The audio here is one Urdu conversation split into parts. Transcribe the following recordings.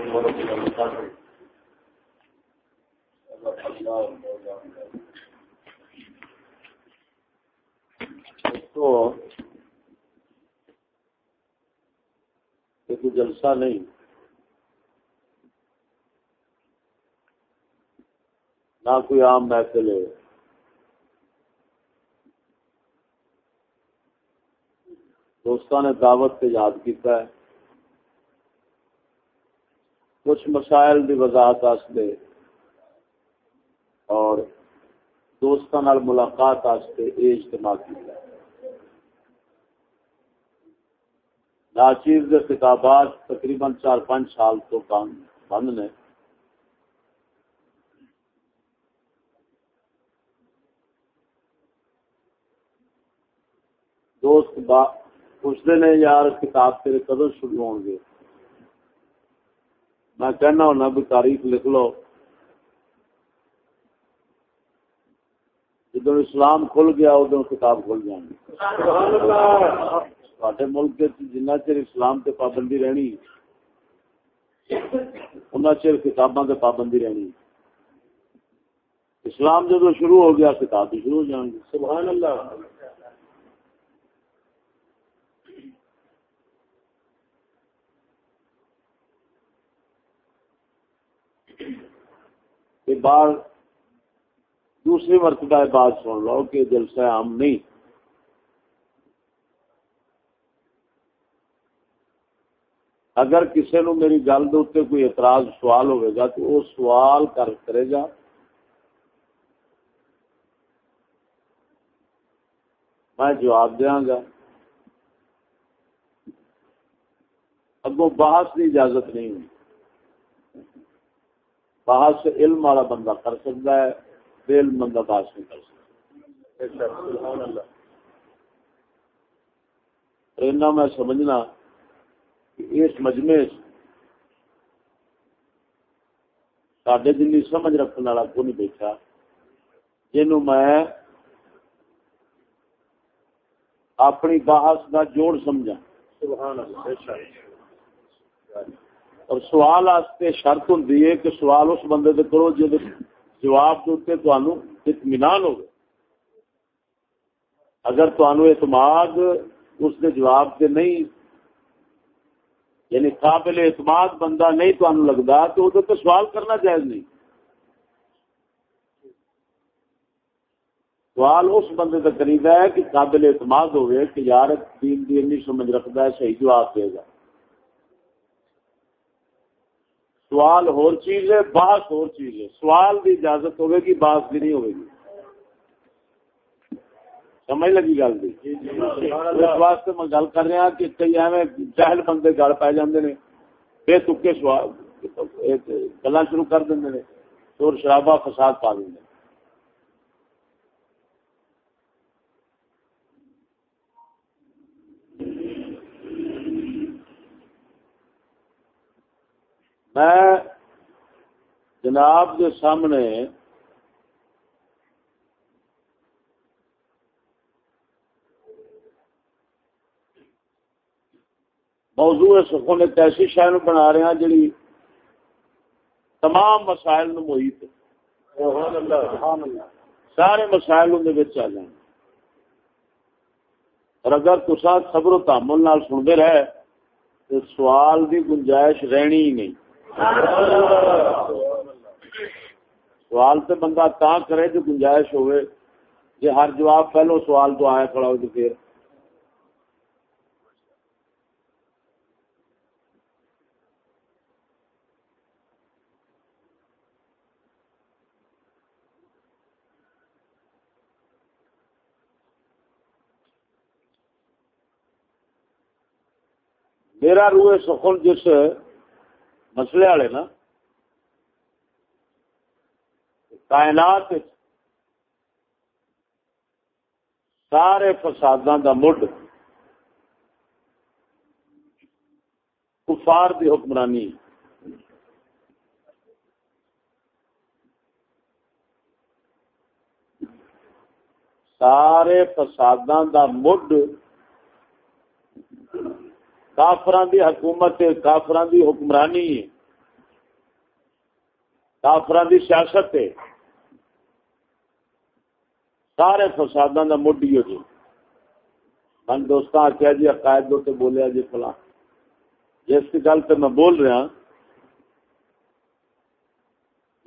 علیکم ورحمۃ اللہ تو جلسہ نہیں. نہ کوئی عام محفل ہے. دوستان نے دعوت سے یاد کیتا ہے. کچھ مسائل کی وضاحت اور دوستوں ملاقات یہ اجتماع کیا ناچیز کے کتابات تقریباً چار پانچ سال تو کام بند نے۔ دوست پوچھتے نے یار کتاب تیرے کدو شروع ہو گے میں کہنا ہونا بھی تاریخ لکھ لو۔ جدو اسلام کھل گیا ادو کتاب کھل جائیں تے ملک جنہ چر اسلام تے پابندی رہنی ان چر کتاباں تے پابندی رہنی۔ اسلام جدو شروع ہو گیا، کتاب بھی شروع ہو جائیں گے سبحان اللہ۔ بار دوسری مرتبہ بات سن لو کہ جلسہ عام نہیں۔ اگر کسی نو میری گل دے کوئی اعتراض سوال ہوئے گا تو وہ سوال کر کرے گا۔ میں جواب دیا گا۔ اگوں بحث کی اجازت نہیں ہوئی۔ بحث علم والا بندہ کر سکتا ہے بے علم بندہ بحث نہیں کر سکتا۔ ایسا میں سمجھنا کہ اس مجمے سڈے جن سمجھ رکھنے والا کو نہیں بیٹھا؟ جنوں میں اپنی بحث کا جوڑ سمجھا۔ سبحان اللہ اور سوال آستے شرط ہوں کہ سوال اس بندے سے کرو جی جواب دے اطمینان ہو اگر اعتماد اس کے جواب سے نہیں یعنی قابل اعتماد بندہ نہیں تو لگتا تو وہ تو سوال کرنا جائز نہیں۔ سوال اس بندے کا قریب ہے کہ قابل اعتماد ہوئے کہ یار دین دی سمجھ رکھتا ہے، صحیح جواب دے گا۔ سوال اور چیز ہے بحث اور چیز ہے۔ سوال بھی اجازت ہوگی گی بحث بھی نہیں ہوگی۔ گی سمجھ لگی گل بھی اس واسطے میں گل کر رہا کہ کئی ایویں چہل بندے گل پی جاندے نے بے تکے سوال گلا شروع کر دیں چور شرابہ فساد پا دیں میں جناب کے سامنے موضوع سکون ایک ایسی شہر بنا رہے ہیں جی تمام مسائل محیط سارے مسائل اندر آ جائیں۔ اور اگر تصا خبر و تامل سنتے رہے تو سوال کی گنجائش رہنی ہی نہیں۔ سوال تو بندہ تا کرے جو گنجائش ہوئے جی ہر جواب پہلو سوال تو آیا کھڑا ہو تو پھر۔ میرا روح سخن جس مسئلے والے نا، کائنات سارے فساداں دا مڈ، کفار دی حکمرانی۔ سارے فساداں دا مڈ کافران دی حکومت کافران دی حکمرانی کافران کی سیاست ہے۔ سارے فسادوں کا مڈی ہو جی۔ من دوست آخیا جی عقائد دو بولیا جی فلاں۔ جس کی گل تو میں بول رہا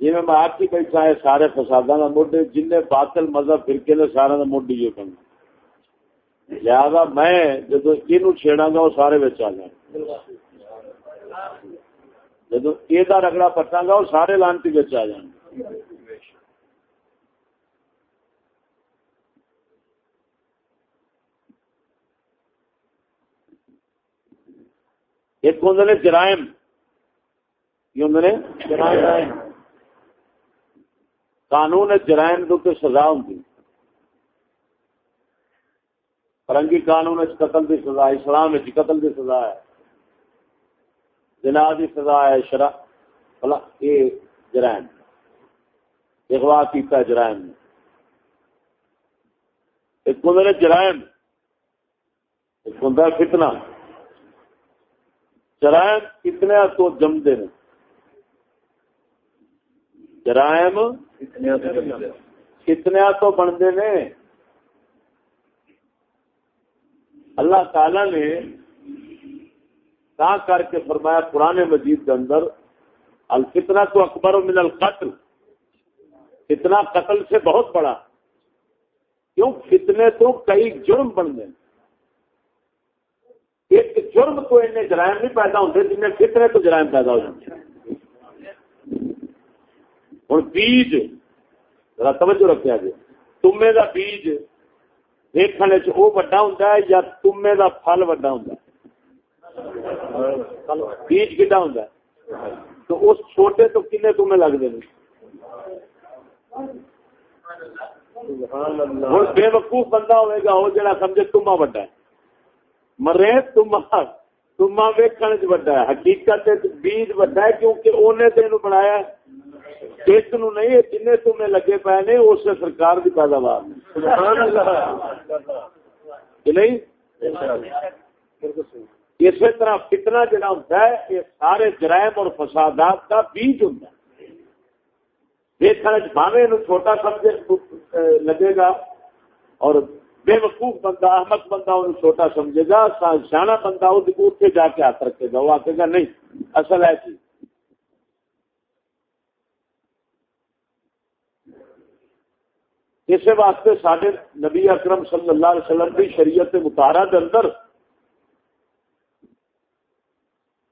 جی میں آپ کی بیٹھا ہے، سارے فسادوں کا مڈ جن باطل مذہب فرقے نے سارا کا مڈ ہی کرنا لہذا میں جدو یہ چھیڑا گا وہ سارے بچ آ جائیں جدو یہ رگڑا پٹا گا وہ سارے لانتی بچ آ جائیں ایک ہوں نے؟ جرائم۔ کی ہوں نے؟ جرائم۔ قانون جرائم تو سزا ہوں فرنگی قانون قتل کی سزا اسلام قتل کی سزا ہے۔ جنا کی سزا ہے شرا یہ جرائم۔ اغوا کیتا جرائم۔ نے ایک ہوں جرائم ایک ہوں فتنہ۔ جرائم کتنے تو جمتے ہیں جرائم کتنے تو بنتے نے۔ اللہ تعالی نے تا کر کے فرمایا پرانے مجید کے اندر الفتنا تو اکبر من القتل اتنا قتل سے بہت بڑا، کیوں؟ فتنے تو کئی جرم بن گئے ایک جرم تو ان جرائم نہیں پیدا ہوتے، جن کتنے تو جرائم پیدا ہو جاتے ہوں بیج، ذرا توجہ رکھا جی تمے کا بیج دیکھنے وہ وڈا ہوں یا تمے کا پل وڈا ہوں بیج کتا ہوں تو اس چھوٹے تو کنے تمے لگتے ہیں ہوں بے وقوف بندہ ہوئے گا وہ جڑا سمجھے تما وڈا ہے مرے تما تما ویکن چ وڈا ہے حقیقت بیج وڈا ہے کیونکہ انہیں تین بنایا اس نو نہیں جن تمہیں لگے پے نے اس سرکار کی پیداوار۔ نہیں؟ اسی طرح فتنا جڑا ہوتا ہے یہ سارے جرائم اور فسادات کا بیج ہوتا ہے۔ دیکھنے بھاوے چھوٹا سمجھے لگے گا۔ اور بے وقوف بندہ احمد بندہ انہوں چھوٹا سمجھے گا۔ سیاح بندہ اتنے جا کے ہاتھ رکھے گا وہ آکے گا نہیں اصل ہے چیز اسی واسطے سڈے نبی اکرم صلی اللہ علیہ وسلم کی شریعت متارا کے اندر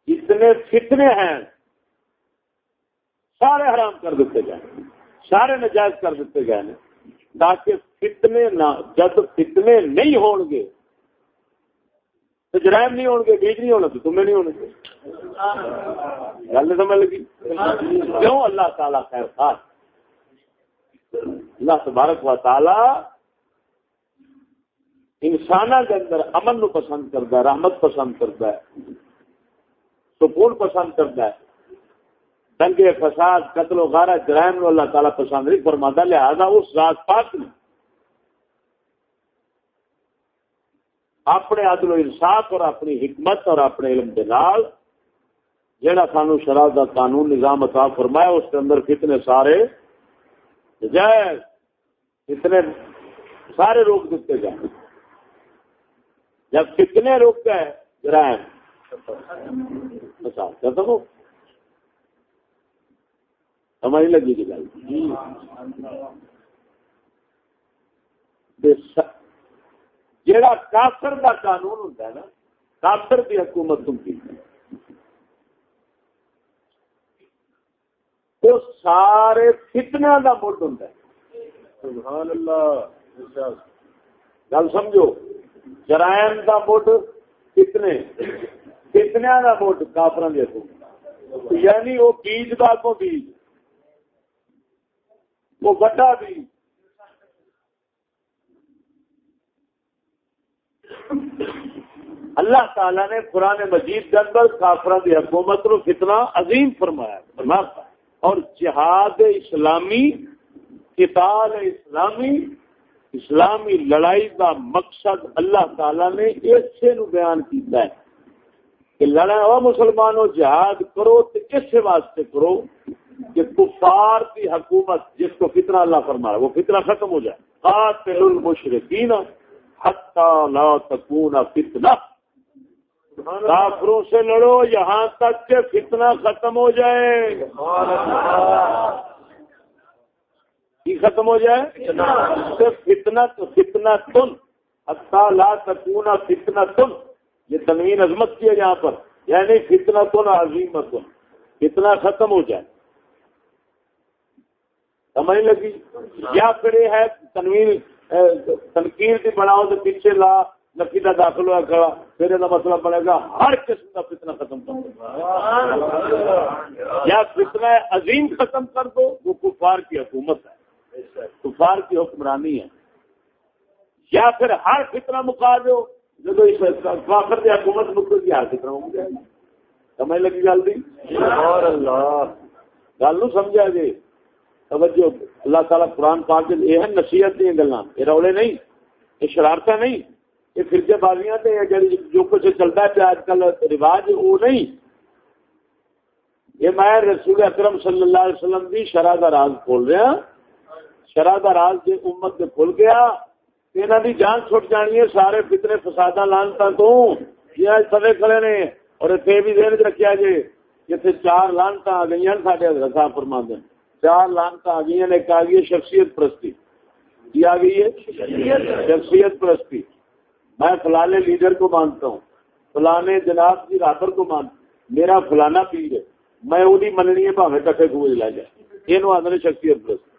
جتنے فتنے ہیں، سارے حرام کر دیتے گئے سارے نجائز کر دیتے گئے ہیں، تاکہ فتنے نہ، جب فتنے نہیں ہون گے تو جرائم نہیں ہون گے، بیج نہیں ہونا تو تمہیں نہیں ہونے گے۔ گل سمجھ لگی؟ کیوں اللہ تعالیٰ خیر خاص اللہ تبارک و تعالی انسان کے اندر امن نو پسند کرتا ہے، رحمت پسند کرتا ہے، سکون پسند کرتا ہے۔ دنگے فساد، قتل و غارہ جرائم نو اللہ تعالیٰ پسند نہیں فرماتا، لہذا اس ذات پاک نے اپنے عدل و انصاف اور اپنی حکمت اور اپنے علم کے نال جہاں سانو شراب کا قانون، نظام عطا فرمایا، اس کے اندر کتنے سارے جائز۔ اتنے سارے روک دیتے جائیں جب کتنے روک گئے جرائم۔ سمجھ لگی تھی گل جڑا کافر کا قانون ہوتا ہے نا کافر کی حکومت تم کی؟ وہ سارے فتنیا کا مڈ ہوں گل سمجھو، جرائم کا مڈ کتنے؟ کتنیا کا مڈ؟ کافر یعنی وہ بیج کا کو بیج وہ بڑا بیج اللہ تعالی نے قرآن مجید کے اندر کافر کی حکومت نو کتنا عظیم فرمایا اور جہاد اسلامی کتاب اسلامی اسلامی لڑائی کا مقصد اللہ تعالی نے اسے نو بیان کیتا ہے کہ لڑائی مسلمانوں، جہاد کرو تو اس واسطے کرو کہ کفار کی حکومت جس کو فتنہ اللہ فرمایا وہ فتنہ ختم ہو جائے۔ قاتل المشرقین حتی لا تکون فتنہ۔ کافروں سے لڑو، یہاں تک کہ فتنہ ختم ہو جائے۔ کی ختم ہو جائے؟ فتنا تو فتنا تن۔ لا تکون فتنہ تن۔ یہ تنوین عظمت کی ہے یہاں پر۔ یعنی فتنا تن عظیمت فتنہ ختم ہو جائے۔ سمجھ لگی؟ یا پھر یہ ہے تنویر تنقید بھی بناؤ تو پیچھے لا نقی کا داخل ہوا کھڑا۔ پھر یہ مسئلہ بنے گا ہر قسم کا فتنہ ختم کر دو۔ یا فتنہ عظیم ختم کر دو وہ کفار کی حکومت ہے۔ کفار کی حکمرانی ہے۔ یا پھر ہر فتنہ مکا دو جب کافر کی حکومت مکر کی ہر فتنہ ہو جائے سمجھ لگی گل بھی گل نو سمجھا جی۔ توجہ اللہ تعالیٰ قرآن پاک یہ ہے نصیحت دیا گلا یہ رولے نہیں یہ شرارت نہیں یہ فرقے بازیاں جو کچھ چلتا ہے آج کل رواج وہ نہیں۔ یہ میں رسول اکرم صلی اللہ علیہ وسلم کی شرح کا راز کھول رہا شرح کا راز جی امت سے کھل گیا یہاں کی جان چھٹ جانی ہے سارے فتنے فسادہ لانتا تو۔ یہ سبے کھڑے نے، اور اتنے بھی دین رکھا جی اتنے چار لانتا آ گئی سارے حضرت صاحب فرما دیں چار لانتا آ گئی ایک آ گئی ہے شخصیت پرستی۔ کی آ گئی ہے؟ شخصیت پرستی۔ میں فلانے لیڈر کو مانتا ہوں، فلانے جناب کی رابر کو مانتا میرا فلانا پیر ہے، میں وہی مننی ہے، بھاوے کٹے کو لا جائے یہ آدھے شخصیت پرستی۔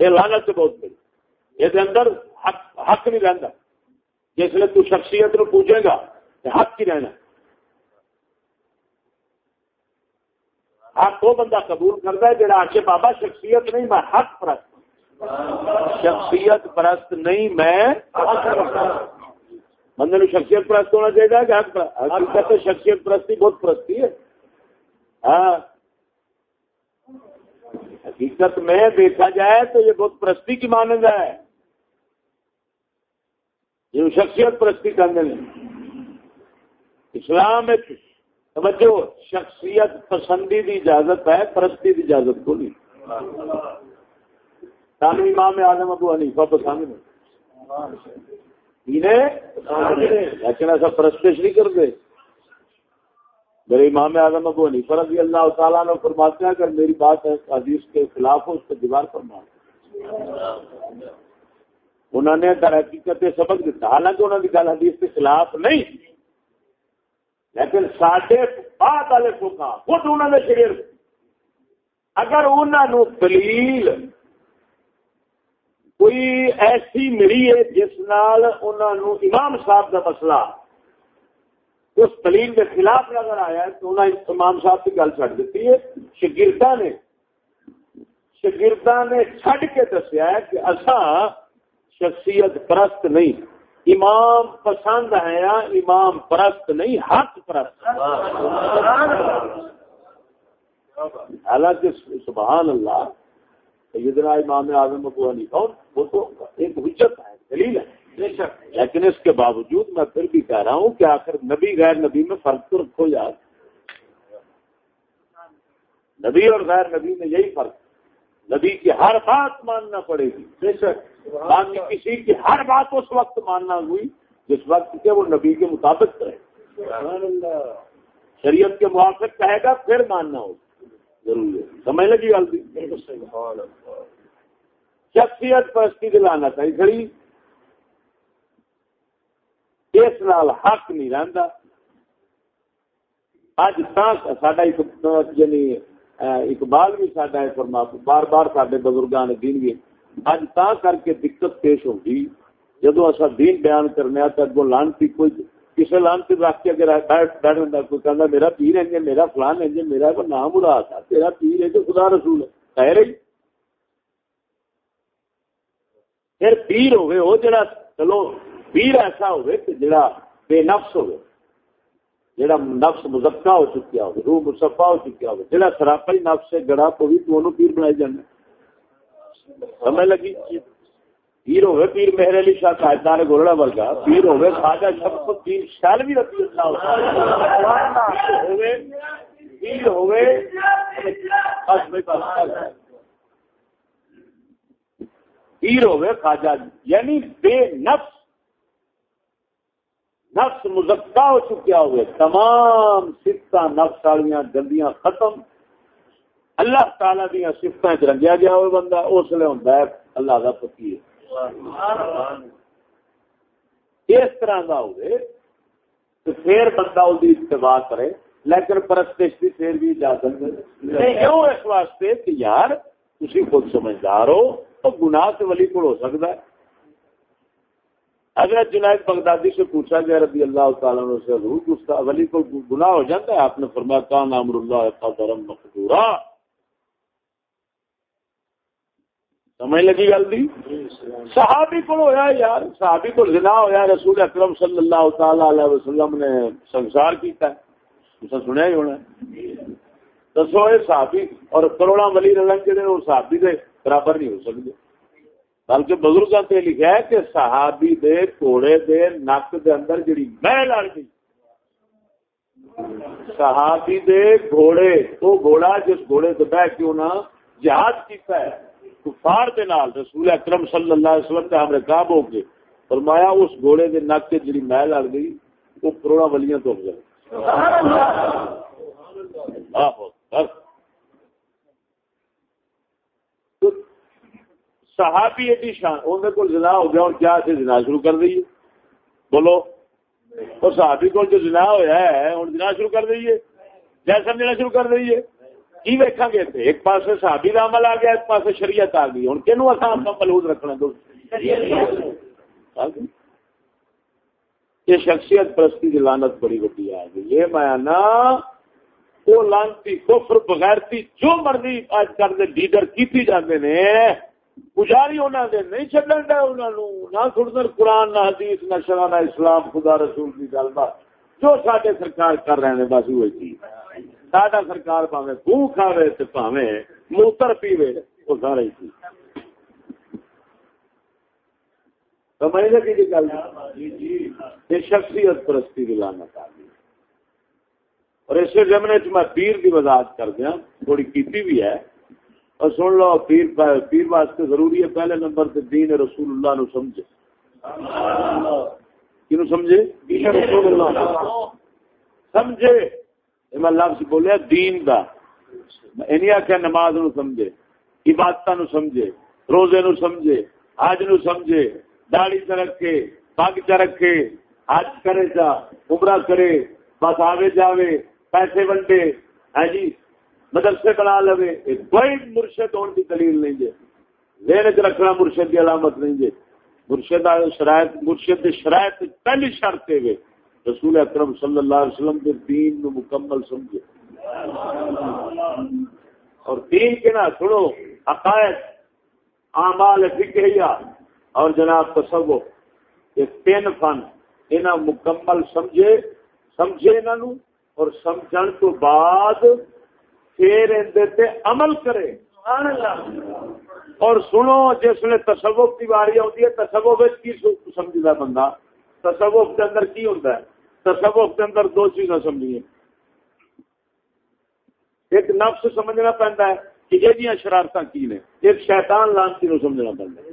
یہ لانت سے بہت بڑی۔ یہ اندر حق حق نہیں رہتا جس لیے تو شخصیت نو پوچھے گا حق کی رہنا۔ حق وہ بندہ قبول کرتا ہے جڑا آخر بابا شخصیت نہیں، میں حق پرست۔ شخصیت پرست نہیں، میں بندے شخصیت پرست ہونا چاہیے کہ حق حقیقت شخصیت پرستی بہت پرستی ہے۔ ہاں۔ حقیقت میں دیکھا جائے تو یہ بہت پرستی کی مانند ہے۔ یہ شخصیت پرستی کرنے اسلام ایک توجہ شخصیت پسندی دی اجازت ہے پرستی دی اجازت کو نہیں۔ سانو امام آدم ابو حنیفہ پسند لیکن ایسا پرستش نہیں کرتے۔ میرے امام اعظم ابو حنیفہ رضی اللہ تعالیٰ نے فرماتے ہیں اگر میری بات ہے حدیث کے خلاف ہو، اس پہ دیوار فرما انہوں نے در حقیقت سبق دیتا، حالانکہ انہوں نے گل حدیث کے خلاف نہیں لیکن سڈے بعد والے فوکا خود انہوں نے شریر۔ اگر انہوں دلیل کوئی ایسی ملی ہے جس نال انہوں امام صاحب کا مسئلہ اس دلیل کے خلاف نظر آیا ہے تو انہوں نے امام صاحب کی گل چڑھ دیتی ہے۔ شگردا نے شگردا نے چھڈ کے دسیا ہے کہ اصا شخصیت پرست نہیں۔ امام پسند ہے یا امام پرست نہیں، حق پرست۔ حالانکہ سبحان اللہ، سیدنا امام اعظم ابو حنیفہ، وہ تو ایک حجت ہے، دلیل ہے۔ لیکن اس کے باوجود میں پھر بھی کہہ رہا ہوں کہ آخر نبی غیر نبی میں فرق تو رکھو یار۔ نبی اور غیر نبی میں یہی فرق۔ نبی کی ہر بات ماننا پڑے گی۔ بے شک۔ باقی کسی کی ہر بات اس وقت ماننا ہوئی جس وقت کے وہ نبی کے مطابق کرے شریعت کے موافق کہے گا پھر ماننا ہوگا۔ ضروری سمجھ لگی غلطی شخصیت پرستی دلانا چاہیے اس نال حق نہیں رہتا اج تک ساڈا یعنی اقبال بھی سڈا ہے، فرما، بار بار سارے بزرگان دین بھی۔ اج تا کر کے دقت پیش ہوگی جدو اصا دین بیان کرنے تو اگو لانتی کوئی کسی لانتی رکھ کے اگر بیٹھ بیٹھ کوئی کہنا میرا پیر ہے جی، میرا فلان ہے جی، میرا کوئی نام اڑا تھا، تیرا پیر ہے تو خدا رسول ہے۔ کہہ رہی پھر پیر ہوئے وہ جڑا، چلو پیر ایسا ہوئے کہ جڑا بے نفس ہوئے جہاں نفس مزکا ہو چکیا ہو روح مصفا ہو چکیا ہو جہاں سراپا ہی نفس سے گڑا کو بھی تو پیر بنائی جانا سمجھ لگی؟ پیر ہوئے پیر مہر علی شاہ قائدار گولڑا ورگا، پیر ہوئے خواجہ شمس الدین شالوی رضی اللہ ہوئے، پیر ہوئے پیر ہوئے خواجہ یعنی بے نفس۔ نفس مزکا ہو چکیا ہوئے، تمام سفت نفس والیاں گندیاں ختم۔ اللہ تعالی دیا سفت رنگیا گیا ہوئے بندہ، اس لیے ہوں اللہ کا پتی اس طرح کا ہوئے تو پھر بندہ اتباع کرے، لیکن پرستش کی پھر بھی اجازت کیوں؟ اس واسطے کہ یار تھی خود سمجھدار ہو تو گناہ سے ولی کو ہو سکتا ہے۔ اگر جنید بغدادی سے پوچھا گیا، رضی اللہ تعالیٰ عنہ سے، حضور ولی کو گناہ ہو جاتا ہے؟ آپ نے فرمایا، کان امر اللہ قدرم مقدورا. سمجھ لگی گل دی؟ صحابی کو ہویا یار، صحابی کو زنا ہویا، رسول اکرم صلی اللہ تعالی علیہ وسلم نے سنسار کیتا ہے۔ اسے سنیا ہی ہونا دسو، یہ صحابی اور کروڑا ولی رلن جڑے وہ صحابی دے برابر نہیں ہو سکتے۔ بلکہ بزرگوں سے لکھا ہے کہ صحابی دے کوڑے دے نک دے اندر جڑی محل آ گئی۔ صحابی دے گھوڑے وہ گھوڑا جس گھوڑے سے بہ کے انہیں جہاد کیتا ہے، کفار دے نال، رسول اکرم صلی اللہ علیہ وسلم تے ہمارے کعب ہو کے فرمایا اس گھوڑے دے نک تے جڑی محل اڑ گئی وہ کروڑا ولیاں تو ہو گئے۔ صحابی ایڈی شان اندر کو زنا ہو گیا، اور کیا سے زنا شروع کر دئیے بولو اور صحابی کو جو زنا ہوا ہے ہوں زنا شروع کر دئیے جیسا دینا شروع کر دئیے کی ویکا گے ایک پاس صحابی کا عمل آ گیا، ایک پاس شریعت آ گئی۔ ہوں کنو اصا اپنا ملوز رکھنا دو؟ یہ شخصیت پرستی کی لانت بڑی وڈی آ گئی۔ یہ میانا وہ لانتی کفر، بغیرتی جو مرضی اج کل لیڈر کیتی جاندے نے پجاری انہوں نے نہیں چڈن ڈے انہوں نہ سنتے قرآن، نہ حدیث، نہ شرح نہ اسلام، خدا رسول کی گل بات جو سارے سرکار کر رہے ہیں بس وہی چیز۔ ساڈا سرکار پاوے خون کھاوے تو پاوے موتر پیوے، وہ سارا ہی چیز۔ سمجھ لگی جی گل؟ یہ شخصیت پرستی کی لانت آ گئی۔ اور اس زمنے چ میں پیر کی وضاحت کر دیا تھوڑی کیتی بھی ہے۔ اور سن لو، پیر پیر واسطے ضروری ہے، پہلے نمبر سے دین رسول اللہ نو سمجھے۔ کی سمجھے؟ دین رسول اللہ سمجھے۔ میں لفظ بولیا، دین دا۔ اینی آخیا نماز نو سمجھے عبادت نو سمجھے، روزے نو سمجھے، حج نو سمجھے داڑی چ رکھے پگ چ رکھے، حج کرے جا، عمرہ کرے، بس آوے جاوے، پیسے ونڈے۔ ہے جی؟ مدرسے بنا لو کوئی مرشد ہونے کی دلیل نہیں جی دین چ رکھنا مرشد کی علامت نہیں جی مرشد شرائط مرشد شرائط پہلی شرط ہے رسول اکرم صلی اللہ علیہ وسلم کے دین نو مکمل سمجھے۔ اور دین کے نا سنو، عقائد، اعمال فکریہ اور جناب تصوف، یہ تین فن انہاں مکمل سمجھے سمجھے انہوں اور سمجھن تو بعد پھر اندر عمل کرے۔ اور سنو جس نے تصوف کی واری آتی ہے تصوف کی سمجھتا بندہ؟ تصوف کے اندر کی ہوتا ہے؟ تصوف کے اندر دو چیزیں سمجھیے ایک نفس سمجھنا پہنتا ہے کہ یہ شرارت کی نے ایک شیطان لانتی نو سمجھنا پہنتا ہے۔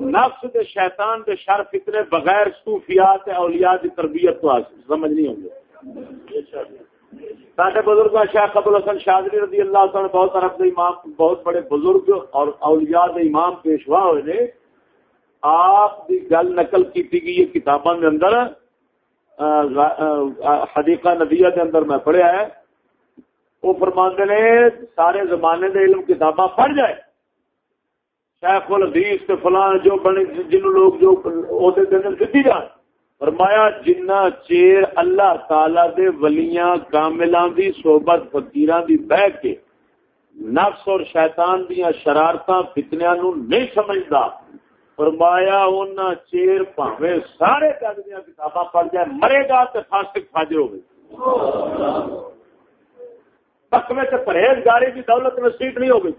نفس دے شیطان دے شر فتنے بغیر صوفیات اولیاء دی تربیت تو سمجھ نہیں ہوں گے سارے بزرگ شاہ ابو الحسن شاہدری رضی اللہ تعالی بہت طرف دے امام، بہت بڑے بزرگ اور اولیاء دے امام پیشوا ہوئے نے۔ آپ دی گل نقل کی گئی کتابوں کے اندر۔ حدیقہ ندیہ کے اندر میں پڑھیا ہے۔ وہ فرماندے نے، سارے زمانے دے علم کتاباں پڑھ جائے۔ شیخ الحدیث کے فلان جو بنے جن لوگ جو عہدے کے اندر دیتی جان۔ فرمایا جنہ چیر اللہ تعالی دے ولیاں کاملاں دی صحبت فقیراں دی بہ کے نفس اور شیطان دیاں شرارتاں فتنیاں نو نہیں سمجھدا۔ فرمایا انہاں چیر پاوے سارے جگ کتاباں پڑھ جائے مرے گا تو فاسق فاجر تک میں سے پرہیزگاری کی دولت نصیب نہیں ہوگی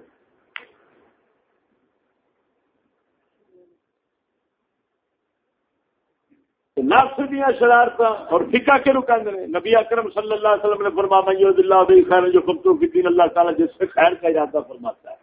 نفس دیا شرارت اور فکا کے رو کہ نبی اکرم صلی اللہ علیہ وسلم نے فرما اللہ خیر جو کمتوں کی دین اللہ تعالیٰ جس سے خیر کا ارادہ فرماتا ہے،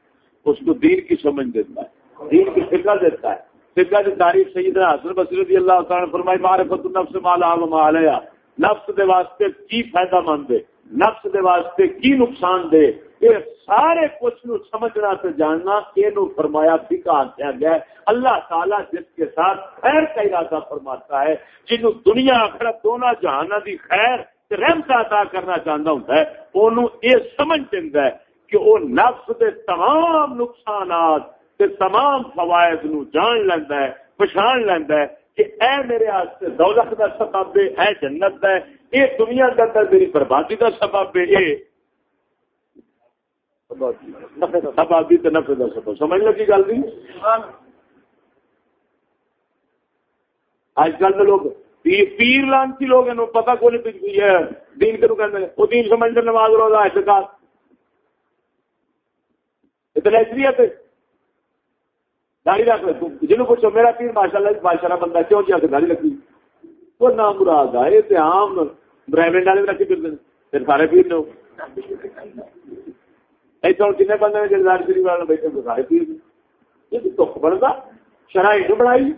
اس کو دین کی سمجھ دیتا ہے، دین کی فکا دیتا ہے۔ فکا کی تاریخ سیدنا حسن بصیر رضی اللہ تعالیٰ نے فرمائی معرفت النفس مالا و مالیا نفس دے واسطے کی فائدہ مند ہے؟ نفس دے واسطے کی نقصان دے؟ یہ سارے کچھ نو سمجھنا سے جاننا یہ فرمایا فکا کیا گیا ہے اللہ تعالیٰ جس کے ساتھ خیر کا ارادہ فرماتا ہے جنہوں دنیا آخرت دونوں جہان کی خیر رحمت عطا کرنا چاہتا ہوں ہے انہوں یہ سمجھ دینا ہے کہ وہ نفس دے تمام نقصانات تے تمام فوائد نو جان لینا ہے پچھان لینا ہے کہ اے میرے واسطے دولت کا سبب ہے، اے جنت ہے، اے دنیا کے اندر میری بربادی کا سبب ہے یہ سبابی تو نفے سبب سمجھ لگی گل نہیں؟ آج کل لوگ پیر لانسی لوگ ہیں پتا کو دین کہ وہ دین سمجھ نماز روزہ احتکاب اتنا اصلیت داڑھی رکھ جنوب پوچھو، میرا پیر ماشاء اللہ بندہ کیوں جا کے داڑھی رکھی؟ وہ نام مراد ہے تو عام برائمنٹ والے رکھی پھر سارے پیر نے ایسے ہوں کن بندے نے جلدار شریف والے بیٹھے سارے پیر یہ تو بنتا شرح بنائی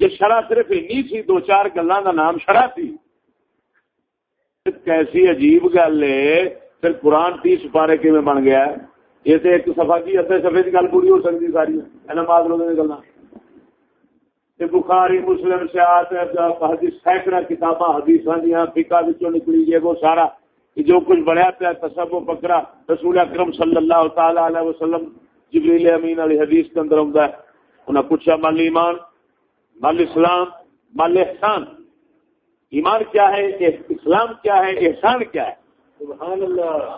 یہ شرح صرف اینی تھی دو چار گلوں کا نام شرح تھی کیسی عجیب گل ہے پھر قرآن تیس پارے کی بن گیا ہے یہ تو ایک سفا کی ادھے سفے کی گل پوری ہو سکتی ساری نماز لوگ گلا بخاری مسلم سیاحت سینکڑا کتاباں حدیث دیا فکا نکلی ہے وہ سارا جو کچھ بڑھیا پیا تصب و پکڑا رسول اکرم صلی اللہ تعالی علیہ وسلم جبریل امین علی حدیث کے اندر آتا ہے انہیں پوچھا مال ایمان مال اسلام مال احسان۔ ایمان کیا ہے اسلام کیا ہے احسان کیا ہے؟ سبحان اللہ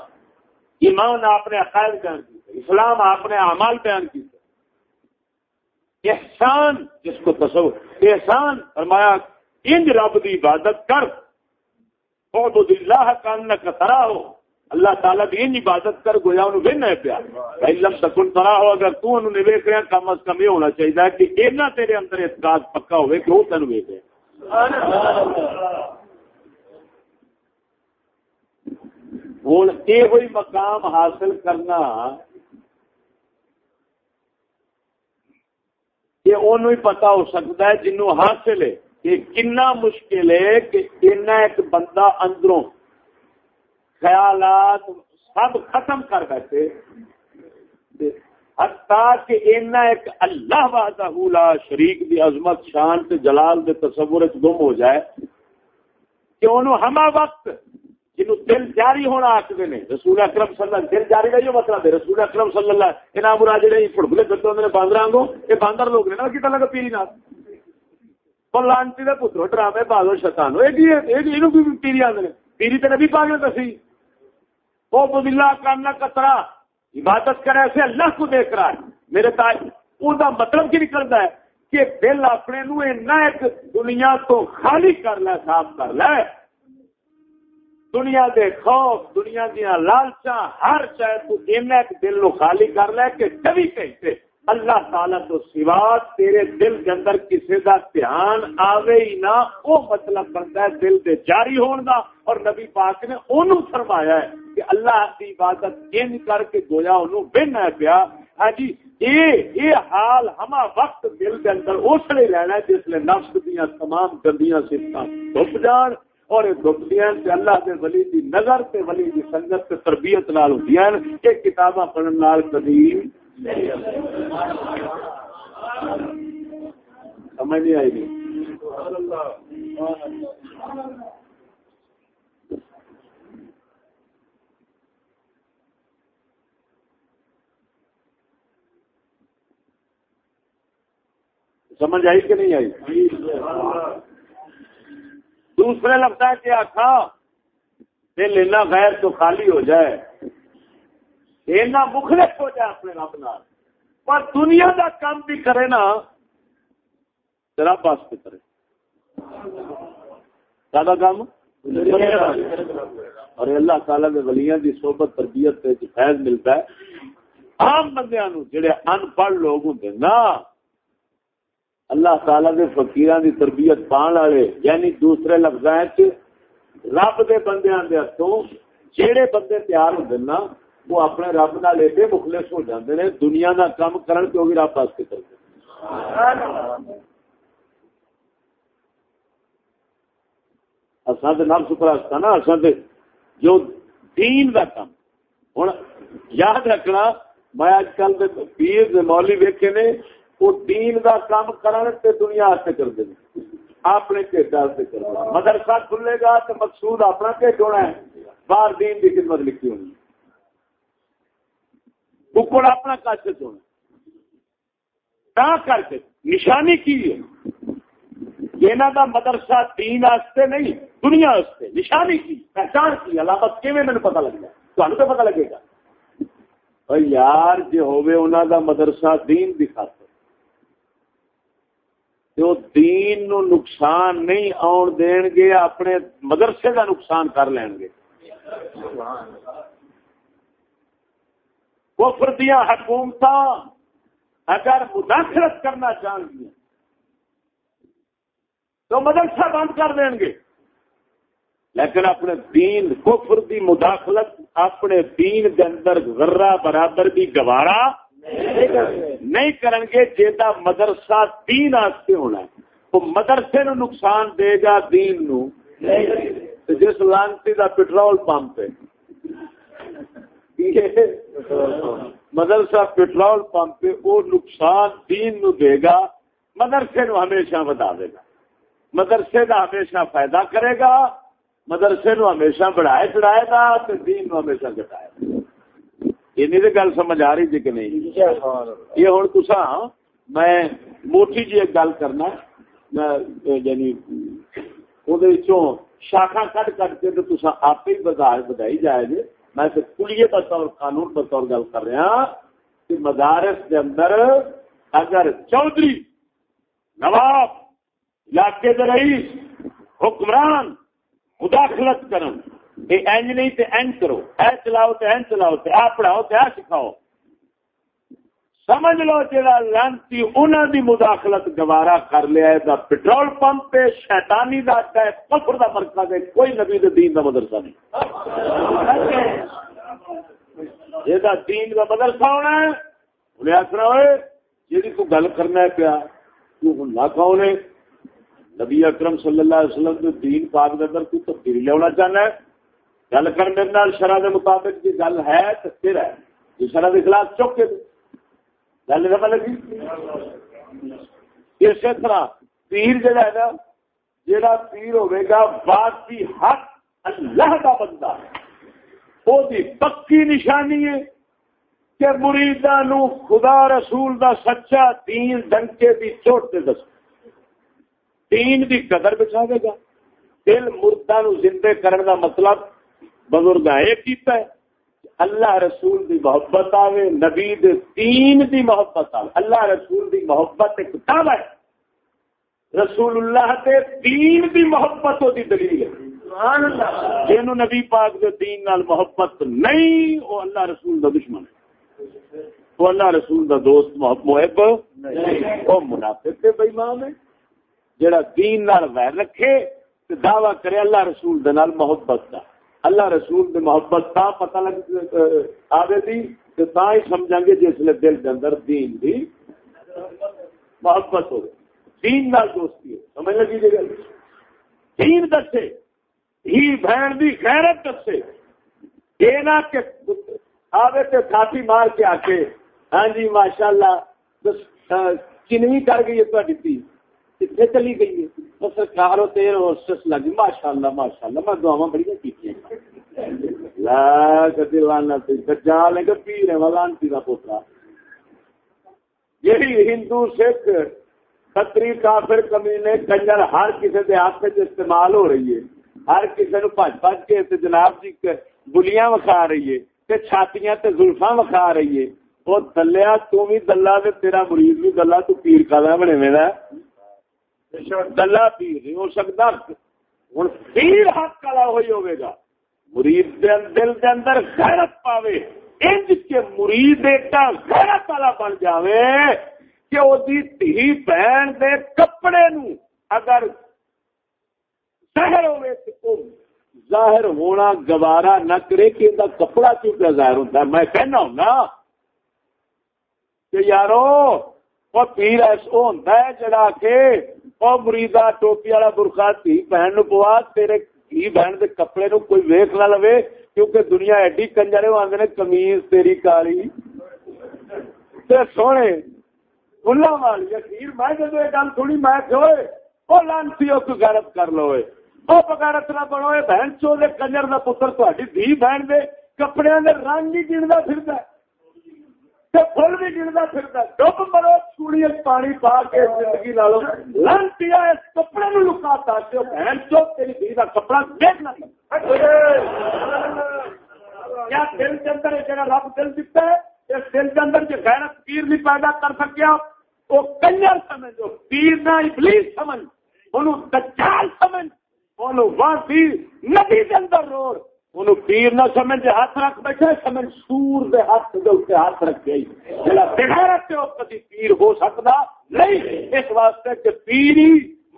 ایمان آپ نے عقائد بیان کی اسلام آپ نے اعمال بیان کی احسان جس کو تصور احسان فرمایا انج رب کی عبادت کر۔ بہت اللہ کا ترا ہو اللہ تعالیٰ کی ان عبادت کر، گویا انہوں وین ہے پیا علم تکن ترا ہو اگر تو انہوں نے ویک رہا کم از کم یہ ہونا چاہیے کہ اینا تیرے اندر اعتقاد پکا ہوئے کہ وہ تین ویک ہے ہوں یہ ہوئی مقام حاصل کرنا یہ انہوں ہی پتا ہو سکتا ہے جنوں حاصل ہے۔ کہ کنا مشکل ہے کہ اینا ایک بندہ اندروں خیالات سب ختم کر بیٹھے کہ اینا ایک اللہ وحدہ لا شریک دی عظمت شان تے جلال دے تصور گم ہو جائے کہ انہوں ہما وقت جنہوں دل جاری ہونا آخر نے رسول اکرم صلی اللہ دل جاری کا یہ مطلب ہے، رسول اکرم صلی اللہ انہیں برا جڑے فٹبلے کرتے ہوتے ہیں باندر آنگو یہ باندر لوگ نے نا، کتنا لگا پیری نات لانتی کا پترو ڈرامے بازو شتانو یہ پیری آدھے پیری تو نبی پاگل دسی وہ اللہ کرنا کترا۔ عبادت کرے ایسے اللہ کو دیکھ رہا ہے۔ میرے تا مطلب کی نکلتا ہے کہ دل اپنے نو ایک دنیا تو خالی کر لے، صاف کر لے۔ دنیا دے خوف، دنیا دیا لالچا ہر شاید تو ایک دل نو خالی کر لے کہ کبھی کہتے اللہ تعالیٰ تو سوا تیرے دل کے اندر کسی کا دھیان آوے ہی نہ، وہ مطلب بنتا ہے دل دے جاری ہون دا۔ اور نبی پاک نے انہوں فرمایا ہے کہ اللہ کی عبادت ان کر کے گویا انہوں بن ہے پیا۔ ہاں جی یہ یہ حال ہما وقت دل کے اندر اس لیے لینا ہے جس لیے نفس دیا تمام گندیاں سفت دب جان۔ اور دیا اللہ کے ولی کی نظر سے ولی کی سنگت سے تربیت نال ہوتی ہیں۔ کہ کتاباں پڑھنے قدیم سمجھ نہیں آئی سمجھ آئی کہ نہیں آئی؟ دوسرے لگتا ہے کہ آخا، دل لینا غیر تو خالی ہو جائے۔ اینا مخلص ہو جائے اپنے رب نال۔ پر دنیا دا کام بھی کرے نا تیرا پاس پہ کرے۔ سادہ کام؟ اور اللہ تعالی کے ولیاں دی صحبت، تربیت سے فیض ملتا ہے، عام بندیاں نو جڑے ان پڑھ لوگ ہوندے نا، اللہ تعالی دے فقیران دی تربیت پان والے یعنی دوسرے لفظ رب دے بندیاں دے ہاتھوں جہے بندے تیار ہوتے نا وہ اپنے رب نال ایڈے مخلص ہو جاندے نے، دنیا دا کام کرن کے بھی رب واسطے کرتے اساں نفس پرست ہاں نا، اساں جو دین دا کام ہن یاد رکھنا، میں اج کل دے پیر دے مولوی ویکھے نے، وہ دین دا کام کرن تے دنیا واسطے کردے نے اپنے ٹھڈ واسطے کرنا مدرسہ کھلے گا تو مقصود اپنا ٹھڈ ہونا ہے۔ باہر دین کی خدمت لکھی ہونی ہے۔ ککڑ اپنا کچھ ہونا تا کر کے نشانی کی ہے۔ یہاں کا مدرسہ دین واسطے نہیں، دنیا واسطے نشانی کی، پہچان کی، علامت کیون میرے پتا لگ جائے تمہیں تو پتا لگے گا۔ یار جی ہونا مدرسہ دین دکھاتے تو دین نو نقصان نہیں آن دین گے، اپنے مدرسے کا نقصان کر لین گے۔ کفر دیا حکومت اگر مداخلت کرنا چاہیں گی تو مدرسہ بند کر دیں گے۔ لیکن اپنے دین کفر دی مداخلت اپنے دین کے اندر ذرہ برابر بھی گوارا نہیں کرن گے۔ جیتا مدرسہ دین آستے ہونا ہے وہ مدرسے نو نقصان دے گا دین نو۔ جس لانتی دا پٹرول پمپ ہے مدرسہ پٹرول پمپ پہ وہ نقصان دین نو دے گا مدرسے نو ہمیشہ بتا دے گا۔ مدرسے کا ہمیشہ فائدہ کرے گا مدرسے نو ہمیشہ بڑھائے چڑھائے گا تو دین نو ہمیشہ گٹائے گا۔ اینی تو گل سمجھ آ رہی جی کہ نہیں؟ یہ ہوں تسا میں موٹی جی ایک گل کرنا یعنی شاخا کٹ کٹ کے تو تصا آپ ہی بدائی جائے گی میں کلیے بطور قانون بطور گل کر رہا ہاں کہ مدارس کے اندر اگر چودھری، نواب، علاقے رئیس، حکمران مداخلت کرن اینج نہیں تو اینج کرو، اے چلاؤ تو این چلاؤ تے آ پڑھاؤ تو آ سکھاؤ۔ سمجھ لو جا لانتی انہوں دی مداخلت گوارا کر لیا ہے، دا پٹرول پمپ پہ شیطانی دا ہے، کفر دا مرکز ہے، کوئی نبی دے دین دا مدرسہ نہیں۔ یہ دا دین دا مدرسہ ہونا ہے، انہیں آخنا ہوئے جی تو گل کرنا ہے پیا، تو نہ کون ہے نبی اکرم صلی اللہ علیہ وسلم جو دین پاک دے اندر کوئی تبدیلی لینا چاہنا ہے۔ گل کرنے شرح کے مطابق کی گل ہے تو پھر ہے۔ یہ شرح کے خلاف چوک کے گل سمجھ لگی اسی طرح پیر جہا ہے نا جہاں پیر ہوے گا باقی حق اللہ کا بندہ وہ پکی نشانی ہے کہ مریدا نو خدا رسول دا سچا دین ڈنکے کی چوٹ سے دس دین دی قدر بچا دے گا دل مردہ نو زندے کرنے کا مطلب بزرگ یہ کیتا ہے اللہ رسول دی محبت آوے نبی دے دین دی محبت آوے۔ اللہ رسول دی محبت ایک کتاب ہے۔ رسول اللہ دے دین دی محبت ہوتی دلیل ہے۔ جنہوں نبی پاک دے دین نال محبت نہیں وہ اللہ رسول دا دشمن ہے۔ وہ اللہ رسول دا دوست محب وہ منافق تے بےمان ہے۔ جڑا دین نال ویر رکھے دعوی کرے اللہ رسول دے نال محبت کا اللہ رسول میں محبت تا پتہ لگ آگے تھی تو تا ہی سمجھیں گے جس لیے دل کے اندر دین دی محبت ہو دین نال دوستی ہے۔ سمجھ لگی جی گل؟ دین دسے۔ ہی بہن دی خیرت دسے۔ یہ نہ کہ آگے تے ساتھی مار کے آ کے ہاں جی ماشاء اللہ چنوی کر گئی ہے تاری تھی۔ کتنے چلی گئی ہے تو سرکار تیر اور سس لگی ماشاء اللہ ماشاء اللہ میں دعوا بڑی کی پیر لانتی کا پوترا۔ یہی ہندو، سکھ، کتری، کافر، کمینے، کنجر، ہر کسی کے ہاتھ میں استعمال ہو رہی ہے۔ ہر کسی نو بج بج کے جناب جی بلیاں وکھا رہی ہے چھاتیاں تے زلفا وکھا رہی ہے۔ وہ دلیا، تو بھی دلہ تیرا مریض بھی دلہ، تو پیر کا بنے میرا گلا پیر نہیں ہو سکتا ہوں پیر حق کلا ہوئی ہوئے گا۔ مرید دل کے اندر غیرت پاوے۔ انج کے مرید ایک غیرت والا بن جاوے کہ وہ دھی بہن دے کپڑے نو اگر ظاہر ہوئے تو ظاہر ہونا گوارا نہ کرے کہ ان کپڑا کیوں پہ ظاہر ہوتا ہے؟ میں کہنا ہوں نا کہ یارو، وہ پیر ایسا ہوتا ہے جڑا کہ وہ مریدا ٹوپی والا برخا تھی بہن نو پوا تیرے دھی بہن دے کپڑے نو کوئی ویک نہ لوے کیونکہ دنیا ایڈی کنجر آدھے کمیز تیری کالی تے سونے فلا والی اخیر میں جب یہ گل تھوڑی میں کہ وہ لانسی غیرت کر لو وہ بغیرت نہ بنو بہن چو دے کنجر کا پتر تاری دھی بہن دے کپڑے دے رنگ ہی گنتا پھرتا فل بھی گنتا پھرتا ڈب مرو، چوڑی پانی پا کے زندگی لا لو لانسی اس کپڑے نو لکا تاکہ بہن چو تیری دھی کا کپڑا دیکھ دیکھنا کیا دل کے اندر جگہ رب دل دیتا ہے؟ اس دل کے اندر جو غیرت پیر نہیں پیدا کر سکیا، وہ کنجر سمجھو پیر نہ ابلیس سمجھ، انہوں دجال سمجھ ندی کے اندر روڑ ان پیر نہ سمجھ دے ہاتھ رکھ بیٹھے سمجھ سور دے ہاتھ دے ہاتھ رکھ گئی۔ جلا بغیرت بغیر کبھی پیر ہو سکتا نہیں۔ اس واسطے کہ پیری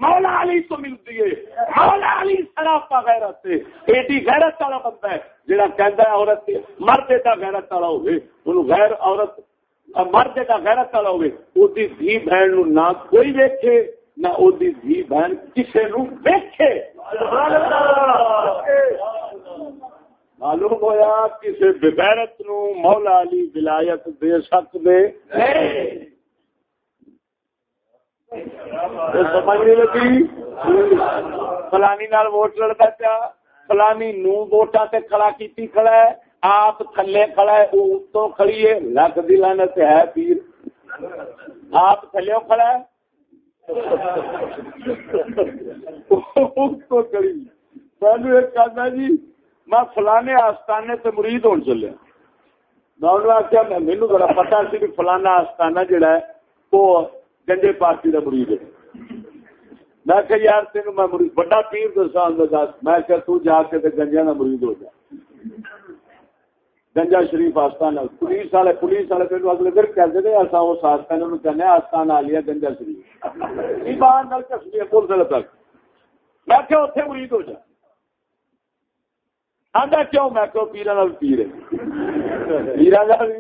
مولا علی تو ملتی ہے۔ مولا علی سراپا غیرت سے۔ بیٹی غیرت والا بنتا ہے جہاں کہتا ہے عورت مرد کا غیرت والا ہوگی ان غیر عورت، مرد کا غیرت والا ہوگی وہ دھی بہن نو نہ کوئی دیکھے نہ دھی بہن کسی نو دیکھے معلوم ہوا کسی بغیرت نو مولا علی ولایت دے سکتے سمجھ نہیں لگی؟ فلانی نال ووٹ لڑتا پیا فلانی نو ووٹا تے کھڑا کیتی کھڑا ہے، آپ تھلے کھڑا ہے وہ اتوں کھڑی ہے۔ لک دلانا ہے پیر۔ آپ تھلے کھڑا ہے۔ جی میں فلانے آستانے سے مرید ہونے چلیا ہاں۔ میں آخیا میں مینو بڑا پتا سی کہ فلانا آستانہ جڑا ہے، وہ گنجے پارٹی کا مرید ہے۔ میں کہ یار تین میں مرید، بڑا پیر دسا دس۔ میں کہ تو جا کے تے گنجیا کا مرید ہو جا۔ گنجا شریف آستان پولیس والے پولیس والے پہلو اگلے دن کہتے ہیں اصا اس آستانے آستان کہنے آستان آ لیا گنجا شریف۔ باہر کسمی پولیس والے تک۔ میں کہ اتنے مرید ہو جا۔ آدھا کیوں؟ میں کہ پیرا نال پیر ہے۔ پیرا نال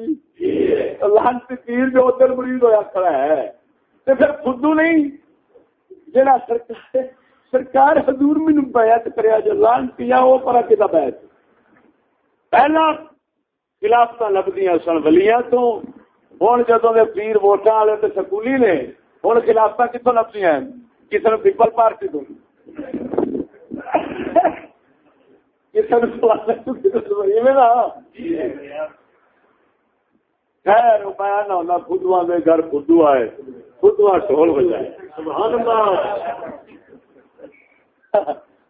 لانچ پیر جو ادھر مرید ہوا کھڑا ہے۔ تو پھر خدو نہیں۔ جہاں سرکار حضور مینو بیعت کریا، جو لان پیا وہ پر کتا بیعت۔ پہلا خلافت لبدی سن ولیاں تو۔ ہوں جدو کے پیر ووٹان والے تو سکولی نے ہوں خلافت کتوں لبدی کسی نے پیپل پارٹی تو۔ خیر میں نہ میں گھر آئے۔ بجائے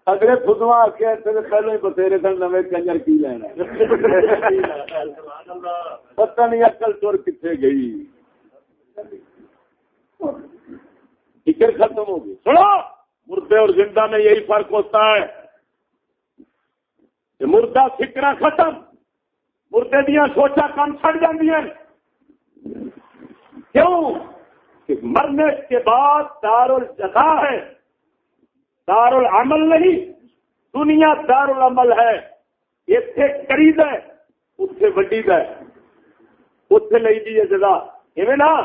اگلے ہی بتھیرے سن نو کنجر کی لینا پتہ نہیں اکل چور کتنے گئی۔ فکر ختم ہو گئی۔ سنو مردے اور زندہ میں یہی فرق ہوتا ہے۔ مردہ فکرا ختم، مردے دیا سوچا کم چڑ جی کیوں؟ کہ مرنے کے بعد دار الجزا ہے دار العمل نہیں، دنیا دار العمل ہے اتنے قریب ہے اتنے وڈی ہے۔ اتنے لئی دی جگہ ایویں نا،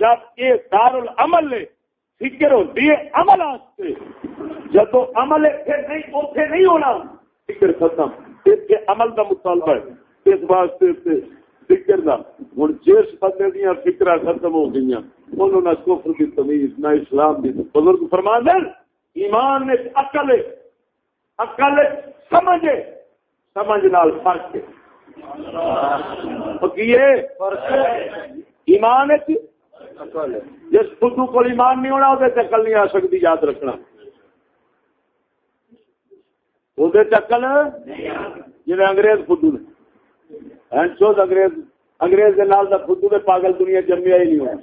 جب یہ دار العمل نے فکر ہوتی ہے عمل واسطے جب عمل اتنے نہیں اتنے نہیں ہونا۔ فکر ختم، اس کے عمل کا مطالبہ ہے، اس واسطے فکر کا ہوں جس بندے دیا فکر ختم ہو گئی انہوں نے کفر کی تمیز، نہ اسلام کی بزرگ فرمان دیں ایمان نے اکل اکل سمجھے سمجھ نال فرق ہے ایمان جس خدو کو ایمان نہیں ہونا وہ چکل نہیں آ سکتی، یاد رکھنا۔ وہ چکل جی انگریز خدو نے۔ انگریز انگریز کے نال خدو نے پاگل دنیا جمیا ہی نہیں ہونا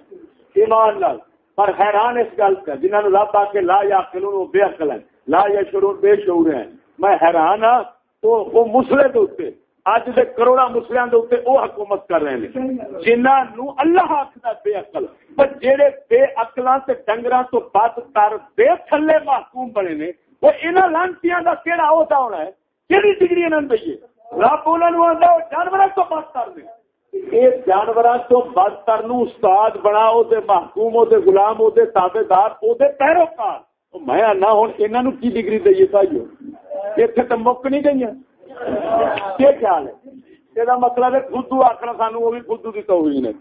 ایمان نال۔ پر حیران اس گل کا جنہوں نے رب آ کے لا یا کلو بے عقل ہے لا یا شروع بے شعور ہیں۔ میں حیران ہاں تو وہ مسلے کے اج دے کروڑا مسلیاں دے وہ حکومت کر رہے ہیں جنہوں اللہ آخر بے عقل، پر جہے بے اکلاں تے ڈنگراں تو بد کر بے تھلے محکوم بنے نے وہ انہاں لانتیاں دا کیڑا عہدہ ہونا ہے؟ کیڑی ڈگری انہاں نے دئیے رب انہاں نوں آندا او جانوراں تو بد کر دے۔ اے جانوراں تو بد کر نو استاد بنا او دے محکوم او دے غلام او دے تابعدار او دے پیروکار میں آنا ہوں، انہاں نو کی ڈگری دئیے بھائیو؟ ایتھے تے مک نہیں گئیاں۔ کیا خیال ہے۔ یہ مطلب ہے خدو آخر سانو وہ بھی خدو کی توہین ہے۔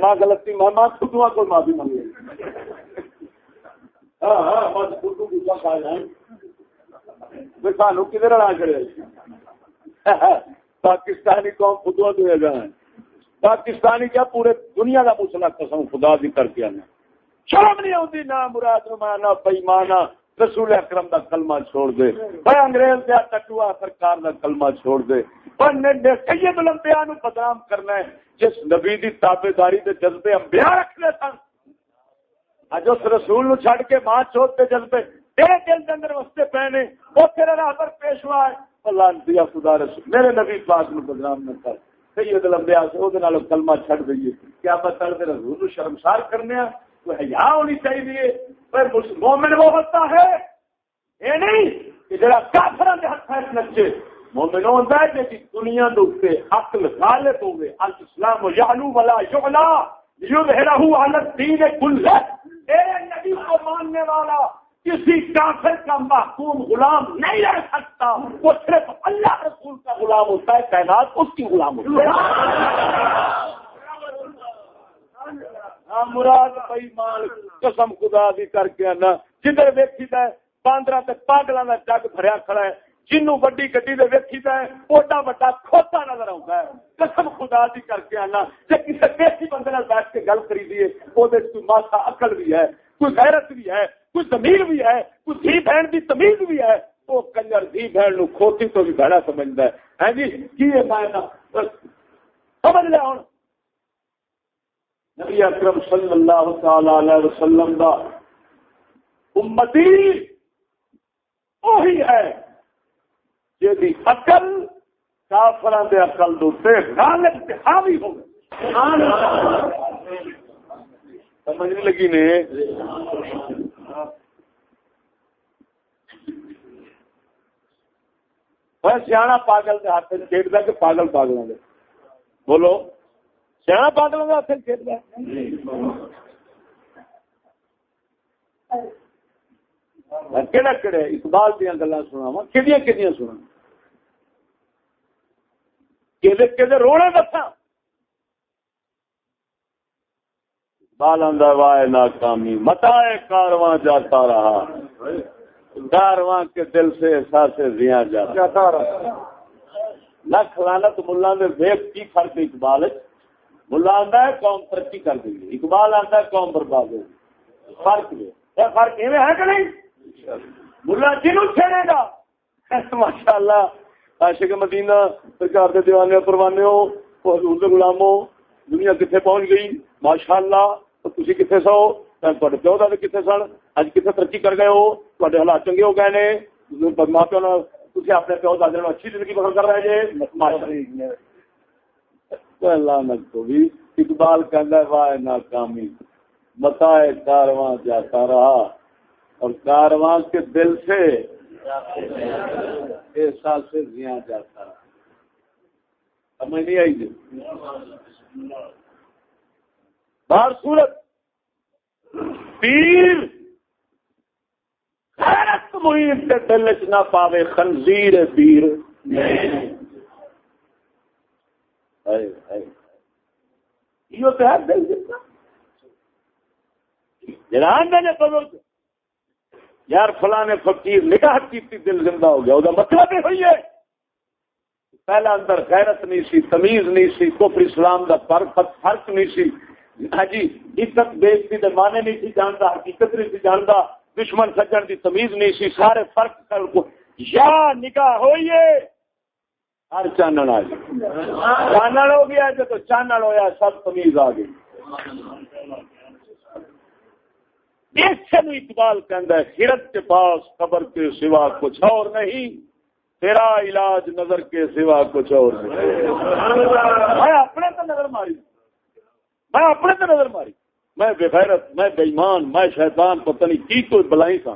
ماں غلطی ماں ماں خدو کو معافی منگے ہاں ہاں بس خدو کی سانو کدھر لڑا چڑے پاکستانی قوم خدو تو ہے۔ پاکستانی کیا پورے دنیا کا مسئلہ قسم خدا بھی کر کے آنا۔ شرم نہیں آتی، نہ مراد نمانا پیمانا رسول اکرم دا کلمہ چھوڑ دے۔ بھائی انگریز دیا ٹٹوا سرکار دا کلمہ چھوڑ دے۔ سید لمبیا نو بدنام کرنا ہے۔ جس نبی دی تابے داری دے جذبے امبیا رکھنے سن۔ اج اس رسول نو چھڑ کے ماں چوت کے جذبے تیرے دل کے اندر وستے پہنے وہ تیرے راہ پر پیشوا ہے۔ اللہ دیا خدا رسول۔ میرے نبی پاک نو بدنام نہ کر۔ سید لمبیا سے وہ کلمہ چھڑ دئیے۔ کیا بتا رسول نو شرمسار کرنے کوئی حیا ہونی چاہیے۔ پر مومن وہ ہوتا ہے۔ یہ نہیں کہ جڑا کافر کے ہاتھ نچے۔ مومن ہوتا ہے کہ دنیا کے عقل غالب ہوئے الاسلام یعلو ولا یعلا۔ یظہرہ علی الدین کل اے نبی کو ماننے والا کسی کافر کا محکوم غلام نہیں رہ سکتا۔ وہ صرف اللہ رسول کا غلام ہوتا ہے تعداد اس کی غلام ہوتا ہے۔ مراد بھائی مال، قسم خدا دی کر کے آنا۔ جدھر ویکھی ہے، باندرا پاگلوں کا جگ بھریا کھڑا ہے۔ جنوں وڈی گڈی دے ویکھی ہے، اوڈا وڈا کھوتا نظر آتا ہے۔ قسم خدا دی کر کے آنا جی کسی دیسی بندے نال بیٹھ کے گل کری دیے وہ کوئی ماسا اکل بھی ہے، کوئی غیرت بھی ہے، کوئی زمین بھی ہے، کوئی دھی بہن کی تمیز بھی ہے۔ وہ کنجر دھی بہن نو کھوتی تو بھی بڑا سمجھتا ہے۔ ہاں جی کی سمجھ لیا ہوں۔ نبی اکرم صلی اللہ تعالی علیہ وسلم دا امتی وہی ہے۔ جی اقل کافر دے اقل دوتے غالب حاوی ہو سمجھ نہیں لگی نے؟ سیاح پاگل کے ہاتھ کھیلتا کہ پاگل پاگلوں کے بولو۔ سیاح پاگلوں کے ہاتھ کھیلتا کہڑا کہڑے اقبال دیا گلا سنا کہ سنا کہ روڑے دسا بال وائے ناکامی متا کارواں جاتا رہا۔ کارواں کے دل سے احساس زیاں جاتا رہا۔ لکھ لانت ملا نے ویب کی فرق اقبال ملا آتا ہے قوم ترقی کر دیں گے۔ اقبال آتا ہے قوم برباد ہوگی فرق فرق ایویں ہے کہ نہیں؟ ملا جنوں چھڑے گا۔ ماشاء اللہ عاشق مدینہ سرکار دے دیوانے پروانے ہو حضور دے غلامو دنیا کتنے پہنچ گئی؟ ماشاء اللہ تھی کتنے سو؟ تے پیو دے کتنے سن؟ اج کتنے ترقی کر گئے ہو؟ تے حالات چنگے ہو گئے نے؟ ماں پیو تھی اپنے پیو دادے اچھی زندگی بسر کر رہے جی اللہ تو بھی اقبال کہہ واہ ناکامی۔ متا کارواں جاتا رہا، اور کارواں کے دل سے احساس سے زیاں جاتا سمجھ نہیں آئی جی؟ بار صورت پیر۔ خیرت محیط کے دل چ نہ پاوے خنزیر پیر یہ تو ہے دل جتنا۔ جران نے بزرگ یار فلاں فقیر نگاہ کی دل زندہ ہو گیا وہ مطلب یہ ہوئی ہے۔ پہلا اندر غیرت نہیں سی، تمیز نہیں سی، کفر، اسلام دا فرق فرق نہیں سی۔ ہاں جی عزت بےزتی دے معنی نہیں سی جانتا حقیقت نہیں سی جانتا دشمن سجن دی تمیز نہیں سی، سارے فرق کر کو۔ یا نگاہ ہوئیے ہر چانن آ گئی۔ چانن ہو گیا جب چانن ہوا سب تمیز آ گئی۔ اقبال کہہ ہرت کے پاس خبر کے سوا کچھ اور نہیں، تیرا علاج نظر کے سوا کچھ اور نہیں۔ میں اپنے تو نظر ماری۔ میں اپنے تو نظر ماری۔ میں بغیرت میں بےمان میں شیطان، پتہ نہیں کی تو بلائی تھا۔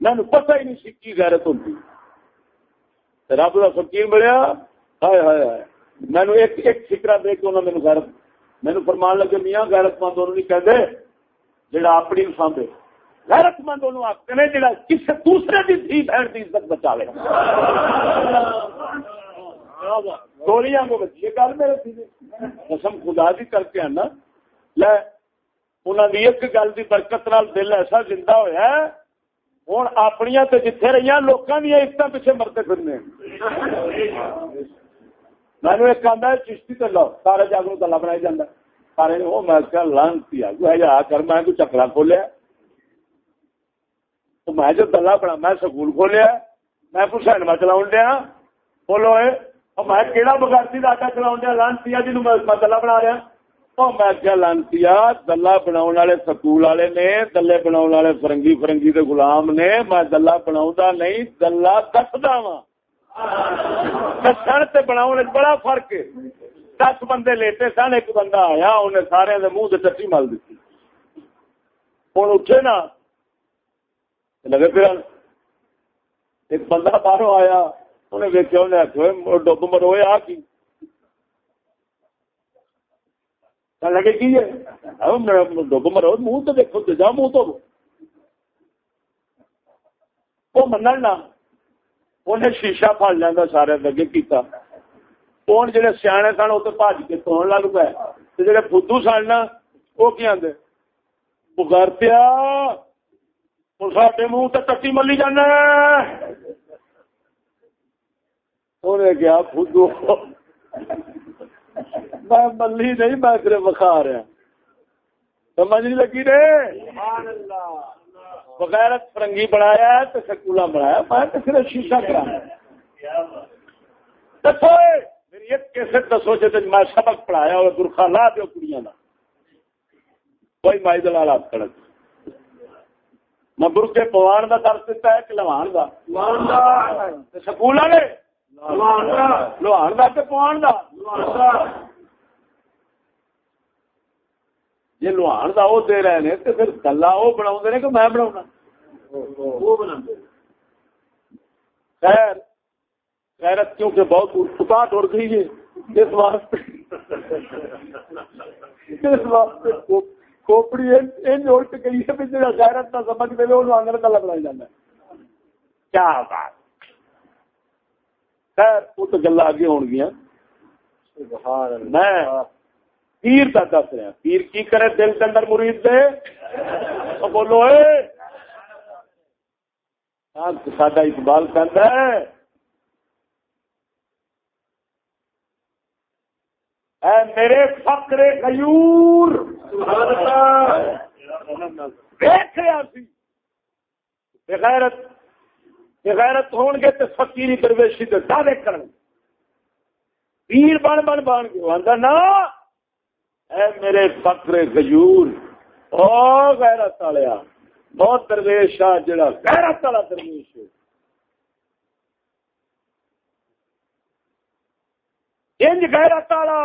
میں نے پتہ ہی نہیں سی کی غیرت ہوتی رب کا فقیر ملیا۔ ہائے ہائے ہائے۔ میں ایک ایک فکرا دے کے انہوں نے غیرت مینو فرمان لگے، میاں غیرت مند انہوں نہیں کہتے جڑا اپنی سانبے غیرت مند انہوں آخر نے جڑا کسی دوسرے کی دھی بہن کی عزت بچا لے گولیاں کو بچی گل میرے قسم خدا دی کر کے آنا۔ لے انہوں نے ایک گل کی برکت نال دل ایسا زندہ ہوا ہے۔ ہوں اپنی تو جتھے رہی لوگوں دیا عزت پیچھے مرتے پھرنے مینو ایک آدھا چشتی تو لو، سارے جاگ نو گلا بنائی جانا سارے وہ میں لانتی آ کر میں کوئی چکرا کھولیا۔ تو میں جو دلہ بنا میں سکول کھولیا۔ میں کچھ سینما چلاؤ دیا۔ بولو میں کہڑا بغیرتی آٹا چلاؤ دیا لانتی جی میں دلہ بنا رہا۔ میں کیا۔ لانتی دلہ بنا سکول والے نے دلے بنا فرنگی فرنگی کے گلام نے، میں دلہ بنا نہیں، دلہ دسدا وا دسن بنا بڑا فرق ہے۔ دس بندے لیتے سن، ایک بندہ آیا، انہیں سارے منہ چٹی مل دیتی۔ ہوں اٹھے نا، لگے پھر۔ ایک بندہ باہر آیا، انہیں ویکیا انہیں آخو ڈب مروئے، آ کی۔ لگے، کی ہے؟ ڈب مرو منہ تو دیکھو جا، منہ تو۔ وہ من انہیں شیشہ پڑ لینا سارے لگے کیتا۔ کون جڑے سیانے سن وہ تو بج کے تو لگ پے؟ جڑے فدو سن نا وہ کی آدھے بغیرتیا سارے منہ تو ٹٹی ملی جانا انہیں کیا فدو میں ملی نہیں، میں صرف بخا رہا سمجھ نہیں لگی رے؟ بغیر فرنگی بنایا تو سکولا بنایا میں تو صرف شیشہ کرایا ایک کیسے دسو جی میں سبق پڑھایا اور گرخا لا دو کڑیاں کوئی مائی دلال آپ کڑک میں برقے پوان کا درس دیتا ہے کہ لوان کا سکول والے؟ لوہان کا کہ پوان کا جی لوہان کا وہ دے رہے ہیں تو پھر گلا وہ بنا کہ میں بنا خیر۔ خیرت کیونکہ بہت اتاٹ اڑ گئی ہے۔ اس واسطے اس واسطے کھوپڑی ان اڑ گئی ہے جا خیرت نہ سمجھ ملے وہ آنگن کا لگنا جانا کیا بات۔ خیر وہ تو گلا آگے ہو گیا میں پیر کا دس رہا پیر کی کرے دل کے اندر مرید دے؟ تو بولو ساڈا اقبال کہتا ہے اے میرے فقر غیور! دیکھ رہا سی بغیرت بغیرت ہون گے تو فقیری درویشی کے دعوے کرن پیر بن بن بن کے آدھا نا، اے میرے فقر غیور، او غیرت والیا، بہت درویش آ، جڑا غیرت والا درویش ہے۔ انج غیرت والا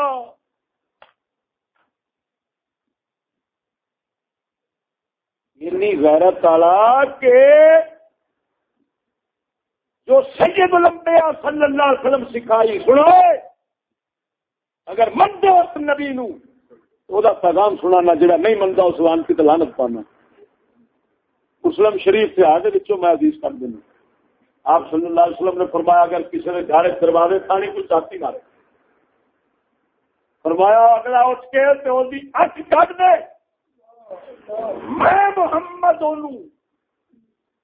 اتنی غیرت والا کہ جو سید الانبیاء صلی اللہ علیہ وسلم سکھائی سنو اگر مندے اس نبی نو وہ پیغام سنانا جڑا نہیں منتا، اس وان کی تلانت پانا۔ مسلم شریف سے آگے بچوں میں حدیث کر دینا آپ صلی اللہ علیہ وسلم نے فرمایا، اگر کسی نے گھر دروازے کھانے کو چاہتی مارے فرمایا، اگلا اٹھ کے تو اک کٹ دے۔ میں محمد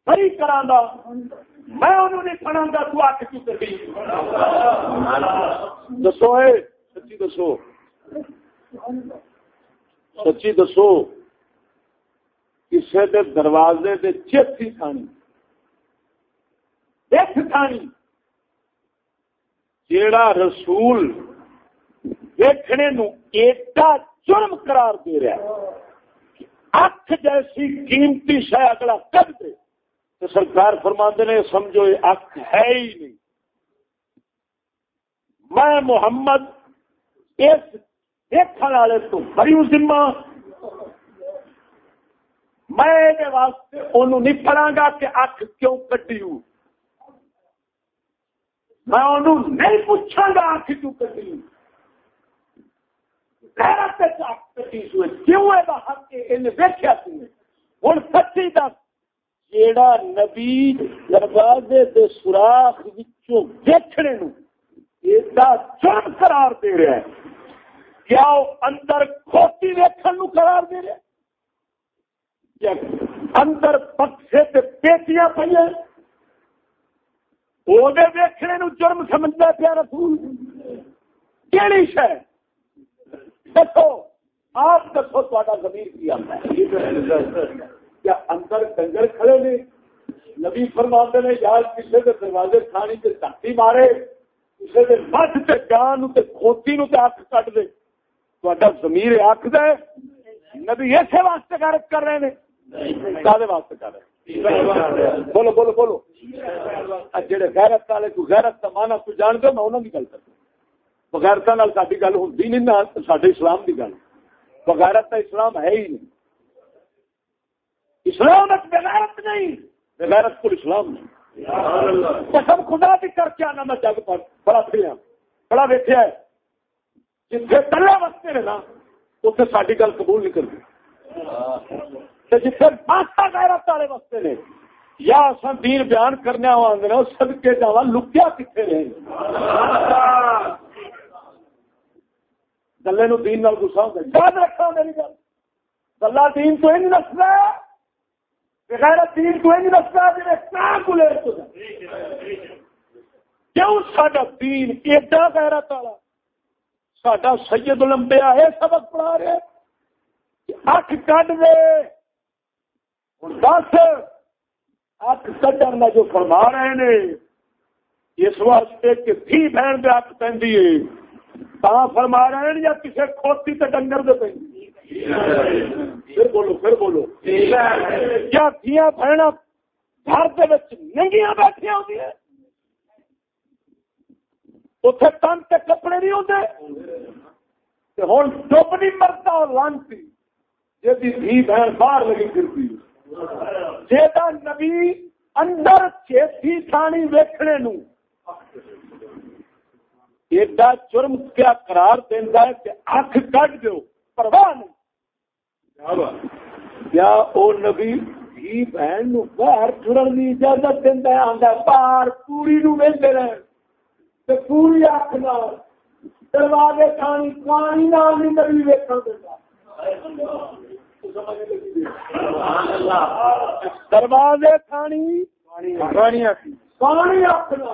صحیح کرا میں انہوں نے کھڑا گا تو آ کے کیوں کر دسو اے، سچی دسو۔ سچی دسو کسی دے دروازے دے چیتی کھانی ایک کھانی جیڑا رسول دیکھنے نو ایڈا جرم قرار دے رہا اکھ جیسی قیمتی شہ اگلا کر دے۔ تو سرکار فرماندے نے، سمجھو یہ اکھ ہے ہی نہیں۔ میں محمد اس دیکھنے والے تو بڑی ذمہ۔ میں واسطے انہوں نہیں پڑھا گا کہ اک کیوں کٹی ہوں میں انہوں نہیں پوچھا گا اک کیوں کٹی ہوں کیوں ہے حق ویکیا سچی دس جیڑا نبی دروازے سوراخ ویچنے ایڈا چرم قرار دے رہا ہے کیا اندر کھوتی ویکن قرار دے رہا ہے اندر پکسے پیٹیاں پہ ویخنے نو جرم سمجھتا پیا رسول کہڑی شہ دسو آپ دسو تا زمین کی آتا ہے۔ کیا اندر ڈنگر کھڑے نے؟ نبی فرما نے یار کسی کے دروازے کھانی سے دھاتی مارے کسی کے مجھ سے جان کھوتی نو اک کٹ دے۔ تا زمیر آخ دے نبی اسے واسطے غیرت کر رہے ہیں کالے واسطے کر رہے ہیں؟ بولو بولو بولو۔ جہے غیرت والے کو غیرت کا مانا کو جان دو میں انہوں کی گل کرتا بغیرت ساری گل ہوتی نہیں، نہ سارے اسلام کی گل۔ بغیرت کا اسلام ہے ہی نہیں۔ اسلام بغیرت نہیں، بغیرت کو اسلام نہیں۔ قسم خدا بھی کر کے آنا میں جگ پر، بڑا پھر بڑا ویٹیا ہے۔ جتنے کلا وستے نے نا اتنے ساری گل قبول نہیں کرتی جتنے پاسا غیرت والے وستے نے، یا اصل دین بیان کرنے آدھے سد کے جا لکیا کتنے رہے گلے نو دین نال گسا ہوتا یاد رکھا میری گل گلا دین تو نہیں دستا بغیر دین تو نہیں دستا جی کو لے کیوں سڈا دین ایڈا غیرت والا سڈا سید لمبیا ہے سبق پڑھا رہے اک کڈ دے ہن دس اک کٹن کا جو فرما رہے نے اس واسطے کہ تھی بہن دے اک پہ تا فرما رہے ہیں یا کسی کھوتی تے ڈنگر دے پہ پھر بولو پھر بولو۔ کیا تھیا بہن گھر ننگیاں بیٹھیا ہوتی ہیں؟ اتنے تن کے کپڑے نہیں ہوتے ہوں ڈب نہیں مرتا اور لانتی جی دھی بہن باہر لگی پھرتی۔ جیتا نبی اندر چیتی تھانی ویکھنے نو ایڈا جرم کیا قرار دینا ہے کہ اکھ کٹ دو پرواہ نہیں۔ کیا او نبی بہن نو باہر اجازت ہے؟ باہر پوری نو پوری اکھ نال دروازے کھانی پانی نال نہیں نبی ویکھن دروازے کھانی پانی اپنا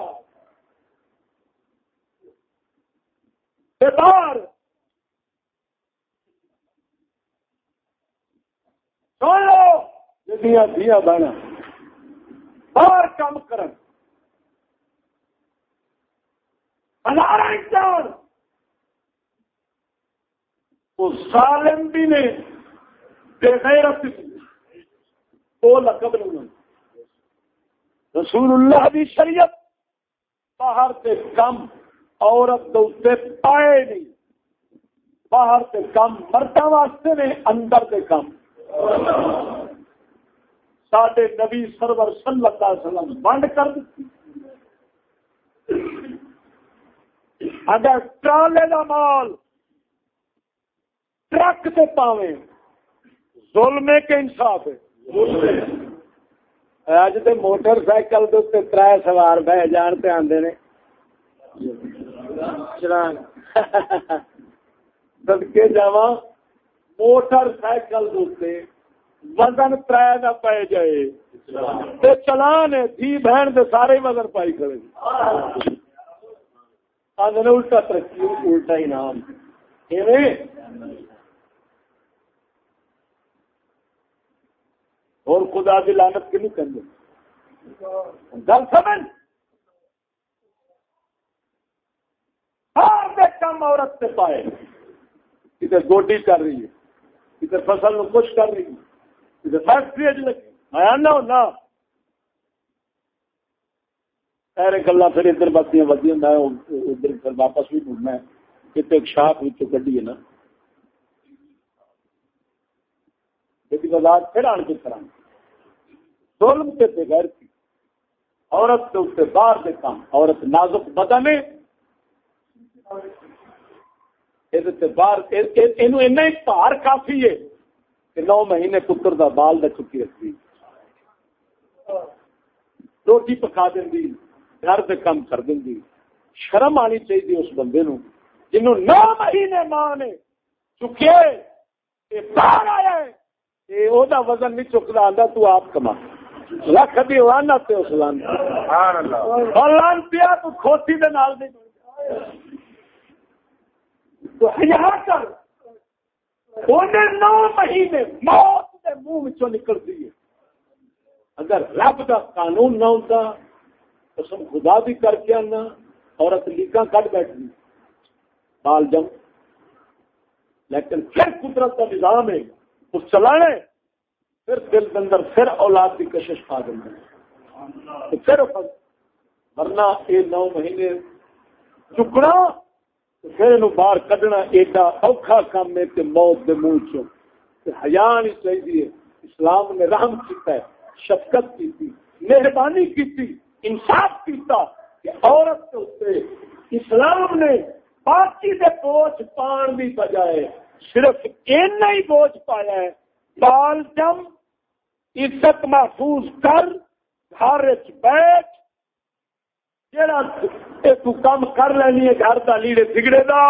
باہر سن لو دیا دیا بہنا باہر کام کرن۔ ہزار انسان وہ سالم بھی نے لقب رسول اللہ دی شریعت باہر سے کم۔ عورت پائے نہیں۔ باہر سے کم مردوں واسطے نے اندر سے کم۔ سڈے نبی سرور صلی اللہ علیہ وسلم بند کر دیتی۔ اگر ٹرالے کا مال ٹرک سے پاوے ظلم کے انصاف ہے؟ اج تو موٹر سائیکل تر سوار بہ جان پہ آدھے نے۔ سدکے جا موٹر سائیکل وزن تر کا پی جائے۔ چلان تھی بہن دے سارے وزن پائی کرے آدھے الٹا ترقی، الٹا انعام۔ اور خدا کی لانت کی نہیں کرنے گل سمجھ؟ ہر کم عورت سے پائے۔ ادھر گوڈی کر رہی ہے، ادھر فصل میں کچھ کر رہی ہے، ادھر فیکٹری اج لگی۔ آیا نہ ہونا سارے گلا پھر ادھر باتیاں ودی ہوں، ادھر پھر واپس بھی ڈھونڈنا ہے۔ اتنے ایک شاپ کڈی ہے نا۔ کی وضاحت پھر آن کے کرا۔ ظلم کے بغیر کی۔ عورت کے اتنے باہر کے کام، عورت نازک بدن ہے۔ باہر کافی ہے کہ نو مہینے پتر دا بال دا چکی رکھتی روٹی پکا دیں گھر کام کر دیں شرم آنی چاہیے اس بندے نو جنوں نو مہینے ماں نے چکے باہر آیا ہے وزن نہیں چکتا آتا تو آپ کما لکھ بھی لانا اس تو کھوتی دے نال تو کر انہیں نو مہینے موت کے منہ نکلتی ہے۔ اگر رب کا قانون نہ ہوتا قسم خدا بھی کر کے آنا، عورت لیکاں کٹ بیٹھنی۔ بال جم۔ لیکن پھر قدرت کا نظام ہے، اس چلانے، پھر دل کے اندر، پھر اولاد کی کشش پا دیں گے پھر ورنہ یہ نو مہینے چکنا پھر یہ باہر کھڈنا ایڈا اوکھا کام ہے کہ موت کے منہ چ ہزار ہی چاہیے اسلام نے رحم کیتا ہے، شفقت کی تھی مہربانی کی تھی انصاف کیتا کہ عورت کے اتنے اسلام نے باقی دے بوجھ پان بھی بجائے صرف اینا ہی بوجھ پایا ہے۔ بال جم، عزت محفوظ کر، گھر بیٹھ جڑا تو کام کر لینی ہے، گھر کا لیڑے بگڑے دا،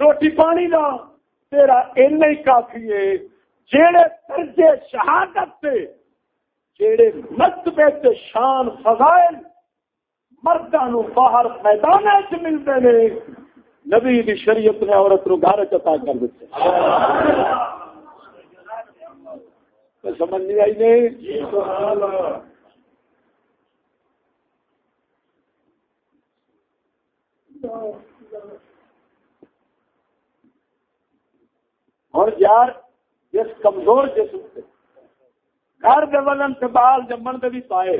روٹی پانی دا۔ تیرا اینا ہی کافی ہے۔ جیڑے درجے شہادت سے جیڑے مرتبے سے شان فضائل مردوں باہر میدان چ ملتے ہیں، نبی دی شریعت نے عورت نو گھر چتا کر دیتے۔ سمجھ نہیں آئی نہیں اور یار، جس کمزور جسم سے، گھر کے ولن سے بال جمن سے بھی پائے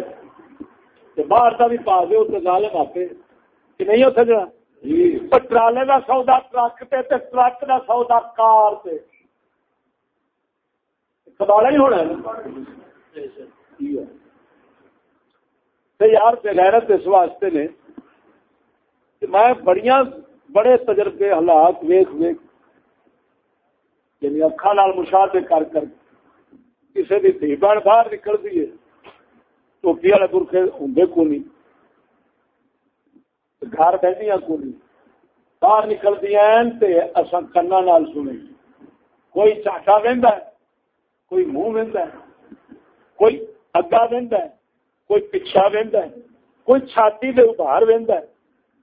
باہر کا بھی پا دے اسے ظالم آتے کہ نہیں اتنے جا ٹرالے کا سودا ٹرک تے ٹرک کا سودا کار سے کبالا ہی ہونا یار بغیرت اس واسطے نے میں بڑیاں بڑے تجربے حالات ویخ ویخ یعنی اکھا نال مشاہدے کر کر کسی بھی دھی بہن باہر نکلتی ہے، ٹوپی والے برخے ہوں کو نہیں، گھر بہدیاں کو نہیں۔ باہر نکلتی اصا کنا نال سنی کوئی چاٹا وہدا ہے، کوئی منہ وہدا ہے، کوئی اگا وہدا ہے، کوئی پچھا وہدا ہے، کوئی چھاتی دے ابھار وہدا ہے۔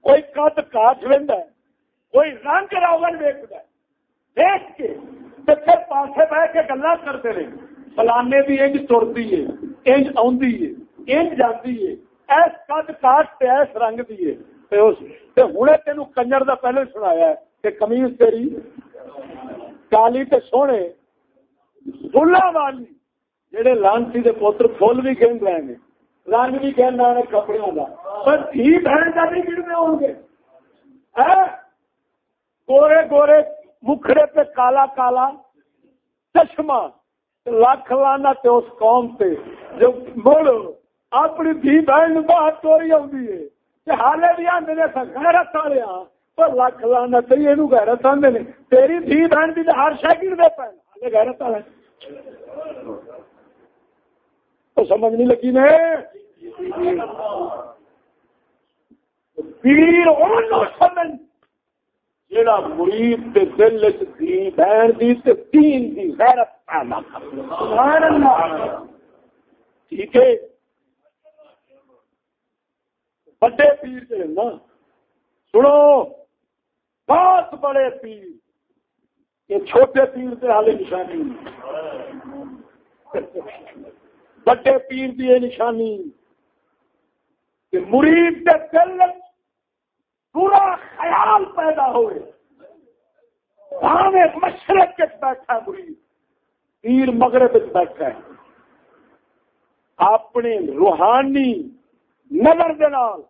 کوئی کد کاٹ وہدا ہے، کوئی رنگ راون ویکد دیکھ کے پھر پاسے بہ کے گلا کرتے رہے۔ فلانے بھی انج ترتی ہے، انج آدھی ہے، انج جاتی ہے۔ ایس کد کاٹ ایس رنگ دی ہے۔ ہوں تین کنجر کا پہلے سنایا کہ کمیز تیری کالی تے سونے فلا والی جہے لانسی کے پوتر فل بھی کہہ رہے ہیں۔ رنگ بھی کہنا ہے کپڑے کا پر دھی بہن کا نہیں گرنے ہو گے ہاں؟ گورے گورے مکھڑے پہ کالا کالا چشمہ۔ لاکھ لانا تے اس قوم سے جو بولو اپنی دھی بہن باہر چوری آئی ہے۔ حالے بھی آدھے گیرت والے ہاں۔ پر لکھ لانا تو یہ گیرت آدھے نے۔ تیری دھی بہن بھی ہر شہر دے پہ ہالے گیرت والے۔ تو سمجھ نہیں لگی نے پیر سمجھ جڑا مرید کے دل چی بہن دی تین دی غیرت پیدا کر۔ ٹھیک ہے۔ بڑے پیر کے نا، سنو، بہت بڑے پیر۔ یہ چھوٹے پیر سے حال نشانی۔ بڑے پیر یہ نشانی کہ مرید کے دل پورا خیال پیدا ہوئے۔ مشرق کے بیٹھا مرید پیر مغرب بیٹھا ہے۔ اپنے روحانی نظر دال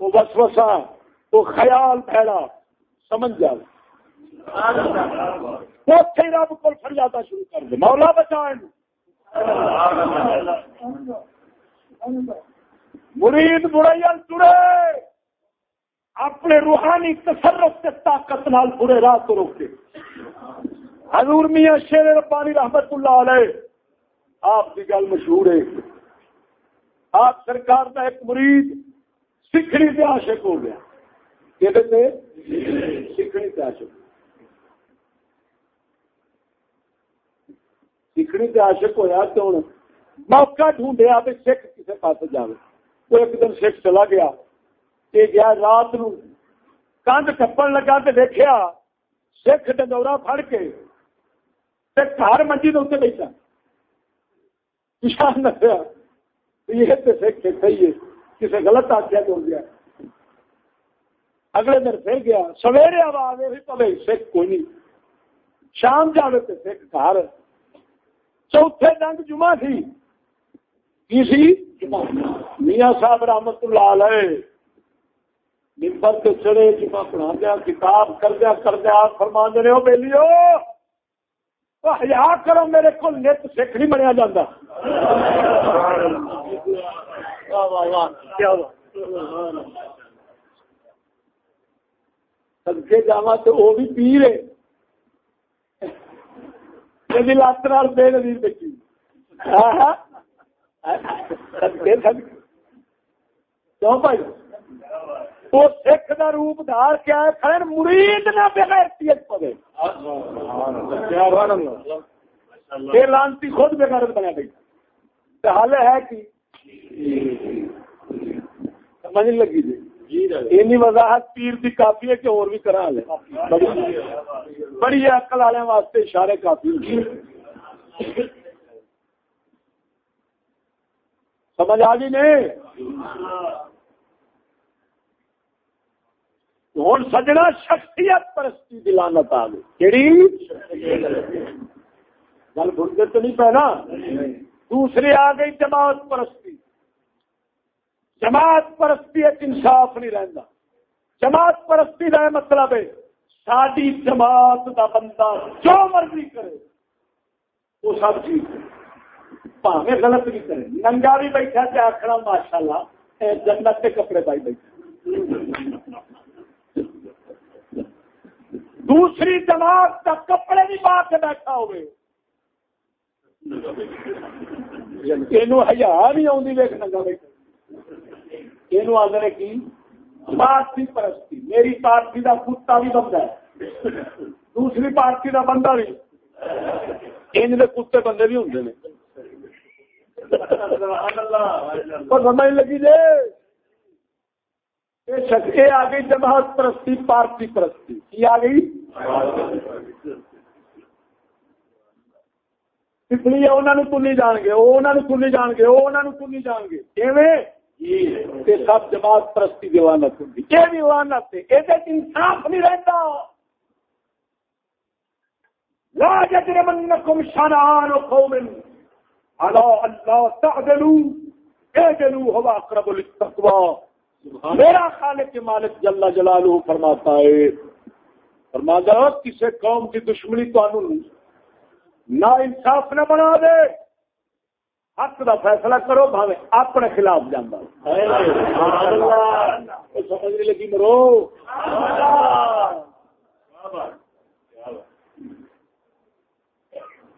وہ وسوسا وہ خیال پھیلا سمجھ جاؤ۔ اتے رب کو فریادہ شروع کر دے۔ مولا بچائے مرید برائیل جڑے، اپنے روحانی تصرف سے طاقت نال برے راہ کو روکے۔ حضور میاں شیر ربانی رحمت اللہ علیہ، آپ کی گل مشہور ہے۔ آپ سرکار کا ایک مرید سکھڑی سے عاشق ہو گیا۔ سکھڑی سے عاشق۔ سکھڑی سے عاشق ہوا تو ہوں موقع ڈھونڈیا بھی سکھ کسی پاس جائے وہ ایک دن سکھ چلا گیا کہ گیا رات نو۔ کند ٹپن لگا تو دیکھا سکھ ڈنگورا پھڑ کے گھر منجی کے اتنے بیٹھا۔ نشان رکھا یہ تو سکھ صحیح ہے کسی غلط آخیا تو گیا۔ اگلے دن پھر گیا، سویرے آواز پہ سکھ کوئی نہیں۔ شام جائے تو سکھ گھر چوتھے دنگ جمعہ تھی۔ میاں صاحب رحمت اللہ علیہ۔ ممبر کے چڑے جمعہ پڑھا دیا کتاب کر دیا کر دیا فرما دے ہو بیلیو ہزار کرو، میرے کو نت سکھ نہیں بنیا جاتا سدکے جا تو وہ بھی پی رہے لات بے نظیر بچی کیوں بھائی؟ وہ سکھ روپ دار کیا ہے خیر مرید نہ بغیر پوے۔ لانتی خود بغیر بنیا گئی حال ہے کہ سمجھ لگی جی۔ این وضاحت پیر کی کافی ہے کہ اور بھی کرا لے۔ بڑی عقل والے واسطے اشارے کافی سمجھ آ گئی نہیں؟ ہوں سجنا شخصیت پرستی دلانت آ گئی۔ کہڑی گل بھولتے تو نہیں پہنا۔ دوسری آ گئی جماعت پرستی۔ جماعت پرستی ایک انصاف نہیں رہتا جماعت پرستی کا مطلب ہے۔ ساری جماعت کا بندہ جو مرضی کرے، وہ سب چیز پاوے غلط بھی کرے ننگا بھی بیٹھا کہ آخر ماشاء اللہ جنت کے کپڑے پائی بیٹھے دوسری جماعت کا کپڑے بھی پا کے بیٹھا ہوئے۔ یعنی یہ ہزار نہیں آدمی ویک نگا بیٹھا۔ یہ آدھے کی؟ پارٹی پرستی، میری پارٹی کا کتا بھی بندہ ہے۔ دوسری پارٹی کا بندہ بھی۔ ان کتے بندے بھی ہوں سمجھ لگی جی یہ آ گئی جماعت پرستی، پارٹی پرستی۔ کی آ گئی؟ اس لیے انہوں نے تنی جان گے وہ تنی جان گے وہ تنی جان گے۔ سب جماعت پرستی دیوانت ہوں یہ دیوانت یہ انصاف نہیں رہتا۔ لا يجرمنكم شنآن قوم تعدلوا۔ اعدلوا هو اقرب للتقوى میرا خالق مالک جل جلالہ فرماتا ہے فرماتا ہے کسی قوم کی دشمنی تو نہ انصاف نہ بنا دے۔ حق کا فیصلہ کرو بھاوے اپنے خلاف جانا سمجھ لگی مرو۔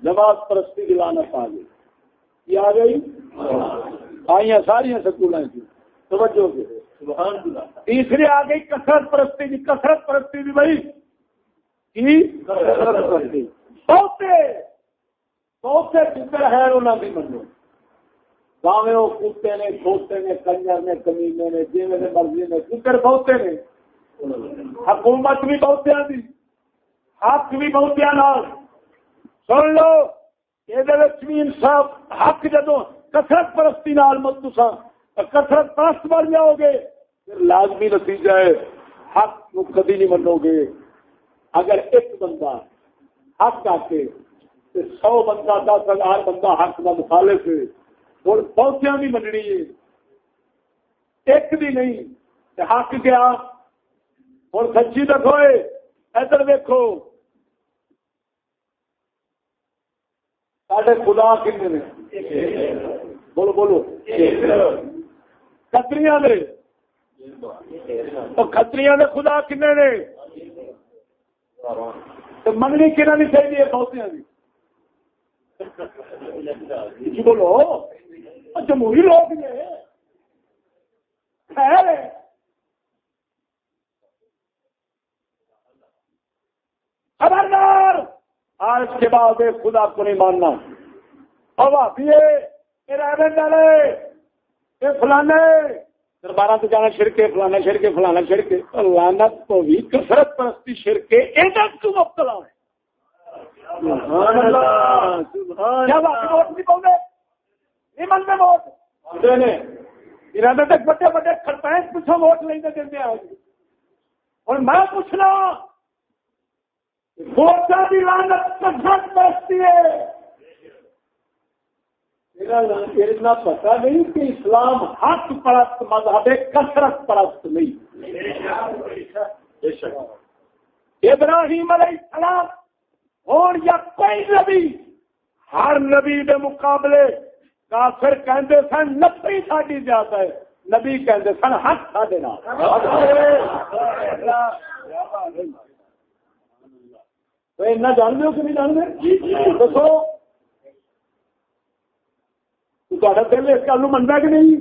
جماعت پرستی دلانت آ گئی۔ یہ آ گئی؟ آئی ساری سکول کی توجہ تیسری آ گئی کثرت پرستی کی کثرت پرستی بھی بھائی۔ بہتے۔ بہتے فکر ہے انہوں نے منو۔ گاوے وہ کتے نے، کھوتے نے، کنجر نے، کمینے نے جی میرے مرضی نے فکر بہتے نے۔ حکومت بھی بہتیا دی، حق بھی بہتیا نال۔ سن لو یہ انصاف، حق جدو کثرت پرستی نال مت کثرت پرست بن جاؤ گے پھر لازمی نتیجہ ہے، حق کو کبھی نہیں منو گے اگر ایک بندہ حق آ کے سو بندہ، دس ہزار بندہ حق کا مخالف ہے اور بہتیاں بھی مننی ہے ایک بھی نہیں حق گیا اور سچی دکھوئے ادھر دیکھو سارے خدا کن بولو بولو کتری کتری خدا کن نے منگنی کہنا چاہیے بہت بولو جمہوری لوگ نے خبردار۔ آج کے بعد خدا کو نہیں ماننا۔ اور فلانے۔ دربارہ تو جانا چھڑکے فلانا چھڑکے فلانا چھڑکے فلانا تو بھی کثرت پرستی تو مبتلا ہے؟ ارادہ تک بڑے بڑے خرپینس پچھو ووٹ لینے دیں اور میں پوچھنا ووٹر کی لانت کثرت پرستی ہے۔ اتنا پتا نہیں کہ اسلام حق پرست مذہب کثرت پرست نہیں۔ ابراہیم علیہ السلام اور یا کوئی نبی، ہر نبی کے مقابلے کافر کہندے سن نبی ساڈی زیادہ ہے۔ نبی کہندے سن حق ساڈے نال۔ جان دو کہ نہیں جان دسو۔ دل اس گل منتا کہ نہیں؟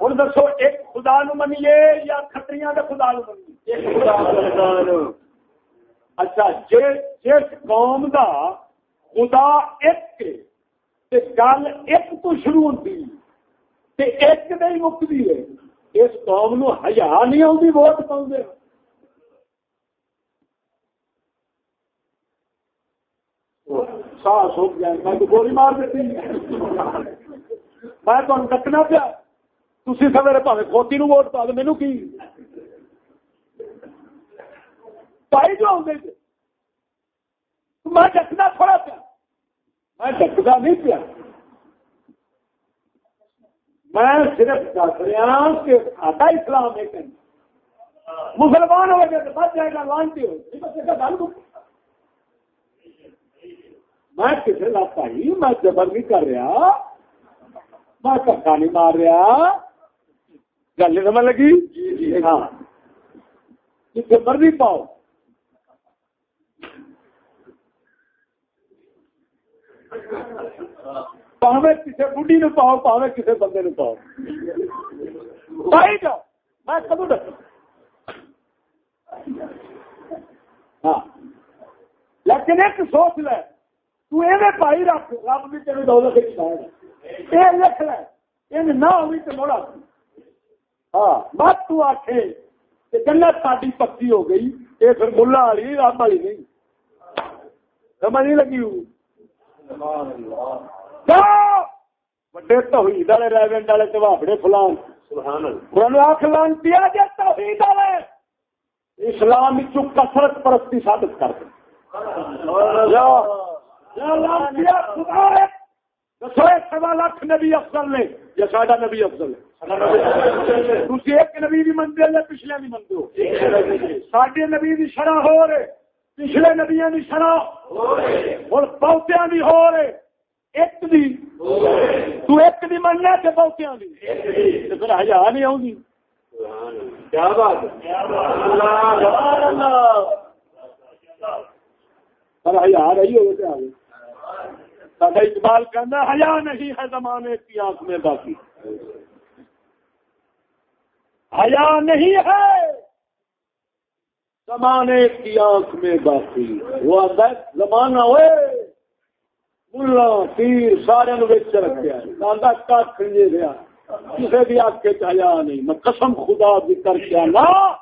ہوں دسو ایک خدا نو منیے یا کتری کے خدا نو منیے؟ اچھا جس قوم دا خدا ایک گل ایک تو شروع ہوتی ایک نہیں مکتی ہے۔ اس قوم نو ہزار نہیں آتی ووٹ پاؤں ساس ہو گیا، میں تو گولی مار دیتی۔ میں تمہیں ڈکنا پیا۔ تھی سویرے پہ کھوتی نو ووٹ پا دو مینو کی؟ پائی جو آدھے میں ڈکنا تھوڑا پیا۔ میں ڈکتا نہیں پیا۔ میں صرف دس رہا کہ آتا اسلام ہے مسلمان ہو گئے تو بچ جائے گا، لانتی ہو۔ میں کسی کا بھائی میں جبر نہیں کر رہا۔ میں ککا نہیں مار رہا۔ گل سمجھ لگی؟ ہاں۔ جی، جب مرضی پاؤ۔ پاوے کسی بڑھی نو پاؤ پاوے کسی بندے نو پاؤ پائی جاؤ میں کدو ڈک ہاں لیکن ایک سوچ لے تو ایویں پائی رکھ رب بھی تیرے دولت یہ لکھ لے یہ نہ ہوئی تو موڑا ہاں مت تو آخے کہ جنت ساری پکی ہو گئی یہ پھر ملا والی رب والی نہیں سمجھ نہیں لگی توحید والے ریونٹ والے فلان۔ آخ لانتی توحید والے۔ اسلام کسرت پرستی ثابت کر سوا لاکھ نبی افضل نے۔ یا ساڈا نبی افضل ہے۔ ایک نبی بھی منتے یا پچھلے بھی منتے ہو؟ نبی شرح ہو رہے۔ پچھلے نبیا بھی شرح ہوں بہتیا بھی ہو رہے ایک دی۔ تو ایک دی مننا کہ بہتیا پھر ہزار نہیں آؤں گی کیا بات پر ہزار ہوگی آگے اقبال کہنا حیا نہیں ہے زمانے کی آنکھ میں باقی۔ حیا نہیں ہے۔ زمانے کی آنکھ میں باقی۔ وہ آتا ہے زمانہ ہوئے۔ ملا تیر سارے بچ رکھا کھ نہیں رہا کسی بھی آنکھ کے حیا نہیں۔ میں قسم خدا بھی کر کے آنا۔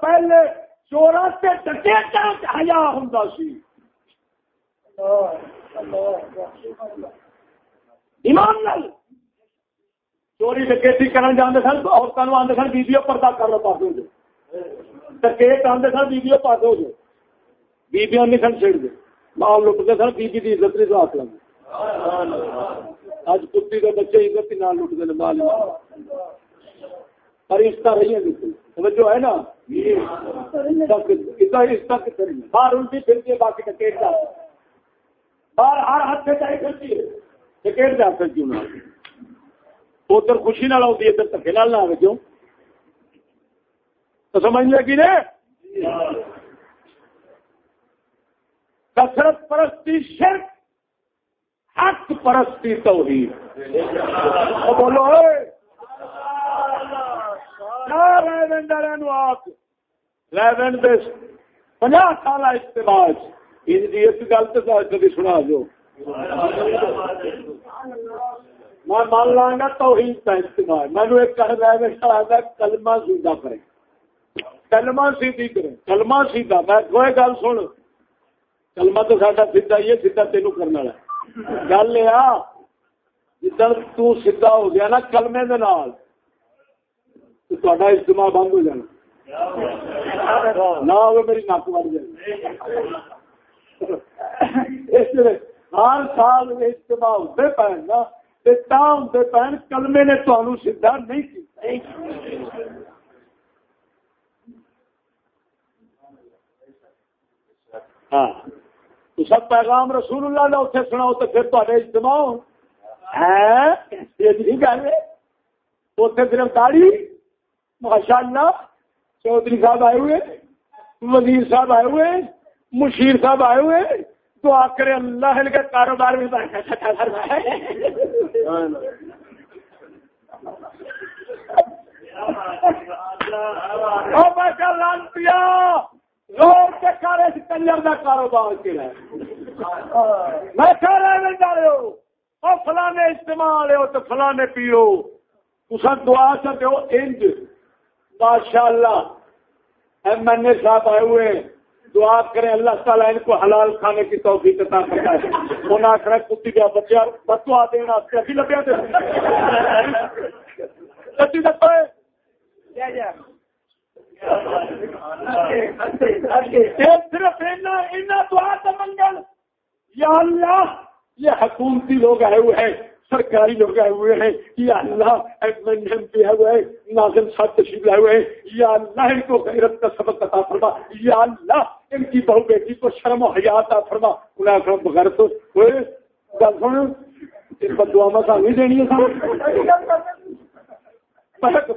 پہلے چورا سے ڈکے حیا ہوں سی۔ ایمان نال۔ چوری ڈکیتی کرن جانے سن؟ عورتوں آدھے سن بیبیو پردہ کر لو پاس ڈکیت آدھے سن پاس ہو جائے بیبیاں نہیں سن چڑ دے لٹتے سن بیبی کی عزت نہیں ساتھ لگے اج کتی کے بچے عزت لٹتے مال پر رہی ہے جو ہے نا باہر الٹی پھرتی ہے باقی جا باہر ہر ہاتھ سے ہے جا سکتی ہوں ادھر خوشی نہ ہے ادھر نہ آئے کیوں تو سمجھ لگی نے کثرت پرستی، شرک، حق پرستی تو ہی بولو پناہ سال استعمال اس گل تو کبھی سنا دو۔ میں مان لا گا تو ہی استعمال مینو ایک کہنا کلمہ سیدھا کرے۔ کلمہ سیدھی کرے کلمہ سیدھا۔ میں کوئی گل سن، کلمہ تو ساڈا سیدھا ہی ہے، سیدھا تینوں کرنا گل یہ جدھر تا ہو گیا نا کلمے دے نال، تو تہاڈا اجتماع بند ہو جانا۔ نہ ہو میری نک بڑھ جائے ہر سال اجتماع ہوتے پے نا ہوتے پے کلمے نے تمہیں سیدھا نہیں کیتا۔ ہاں۔ تو سب پیغام رسول اللہ نے اتنے سناؤ تو پھر تے اجتماع ہاں، جی ہے گل اتنے صرف داڑی ماشاء اللہ چودھری صاحب آئے ہوئے، وزیر صاحب آئے ہوئے، مشیر صاحب آئے ہوئے، دعا کرے اللہ ان کے کاروبار میں کاروبار میں فلانے استعمال ہو تو فلانے پیو دعا چاہتے ہو انج۔ ماشاء اللہ ایم این اے صاحب آئے ہوئے دعا کریں اللہ تعالیٰ ان کو حلال کھانے کی توفیق عطا کرتا ہے انہوں کتی کا بچہ بتوا دینا ابھی لگیا دے۔ صرف دعا کا منگل۔ یا اللہ، یہ حکومتی لوگ آئے ہوئے ہیں، سرکاری لوگ آئے ہوئے ہیں۔ یا اللہ پہ ہوئے ہیں، ناظم صاحب تشریف لائے ہوئے ہیں۔ یا اللہ، ان کو غیرت کا سبق عطا فرما۔ یا اللہ، ان کی بہو بیٹی کو شرم و حیات عطا فرما۔ انہیں آخر بغیر تو۔ گل سن۔ ان پر دعا مسا نہیں دینی ہے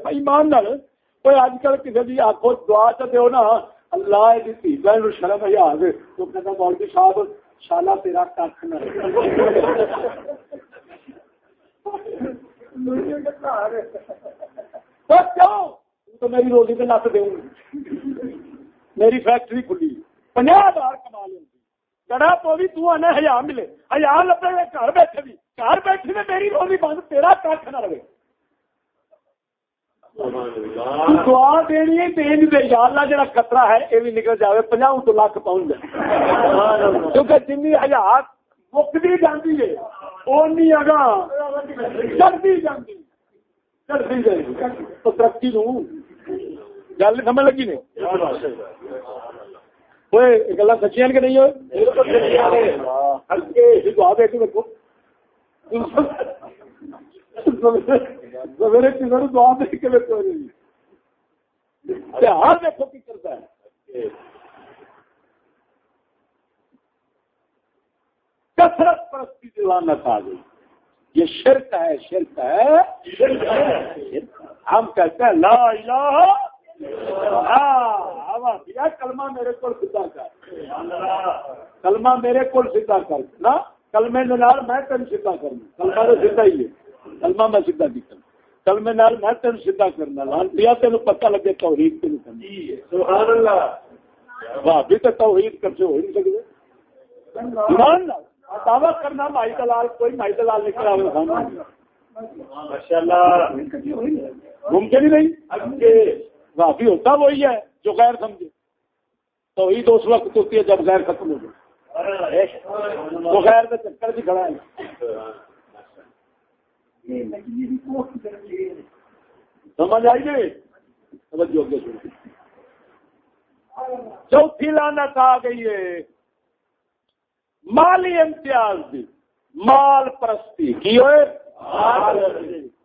ایمان نال۔ کوئی اج کل کسی بھی آخو دعا نا اللہ بہن شرم حیات تو کہتا مولوی صاحب شالا تیرا کھ نہ تو میری روزی پہ نس دوں میری فیکٹری کھلی پناہ ہزار کما گڑا تو بھی ہزار ملے ہزار لبے گھر بیٹھے بھی گھر بیٹھے میری روزی بند تیرا کھ نہ رہے دعا دینی ہے تین دے یار جڑا خطرہ ہے یہ بھی نکل جائے پناہ تو لاکھ پہنچ جائے کیونکہ جن ہزار مکتی جاتی ہے ترقی گل سمجھ لگی نے گلا سچیاں کہ نہیں سویرے کسی دعا دے کے ہر دیکھو کی کرتا ہے۔ کثرت پرستی دیوانت آ گئی۔ یہ شرک ہے شرک ہے۔ ہم کہتے ہیں، لا الہ ہاں کلمہ میرے کو سیدھا کر۔ کلمہ میرے کو سیدھا کر۔ نا، کلمے نال میں تین سیدھا کرنا کلمہ تو سیدھا ہی ہے۔ کلمہ میں سیدھا نہیں کرنا کلمے نال میں تین سیدھا کرنا تین پتہ لگے توحید تین بھی تو توحید کر سے ہو نہیں سکتے۔ ایمان نال دعوی کرنا مائی دلال کوئی مائی دلال نہیں کرا ممکن ہی نہیں۔ معافی ہوتا وہی ہے جو غیر سمجھے۔ تو عید اس وقت ہوتی ہے جب غیر ختم ہو جائے۔ وہ غیر کا چکر بھی کھڑا ہے۔ سمجھ آئیے چوتھی لانت آ گئی ہے۔ مالی امتیاز دی۔ مال پرستی کی ہوئے؟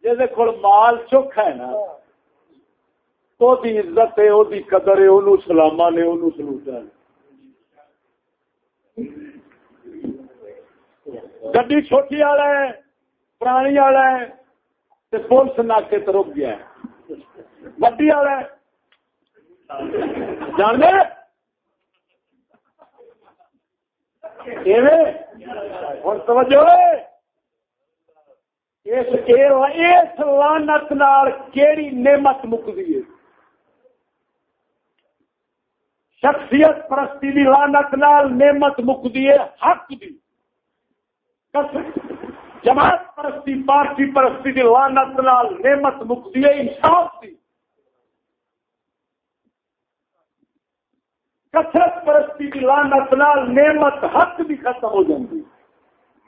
جیسے کول مال چوکھا ہے نا، تو دی عزت ہے وہ قدر ہے وہ سلاما نے وہ سلوٹ ہے گڈی چھوٹی والا ہے۔ پرانی والا ہے پولیس ناکے تو رک گیا ہے۔ وڈی والا ہے جان دے ہوں توجہ اس لانت کیڑی نعمت مکتی ہے؟ شخصیت پرستی دی لانت نال نعمت مکتی ہے، حق دی۔ جماعت پرستی، پارٹی پرستی دی لانت نال نعمت مکتی ہے، انصاف دی۔ کثرت پرستی کی لانت نال نعمت حق بھی ختم ہو جاتی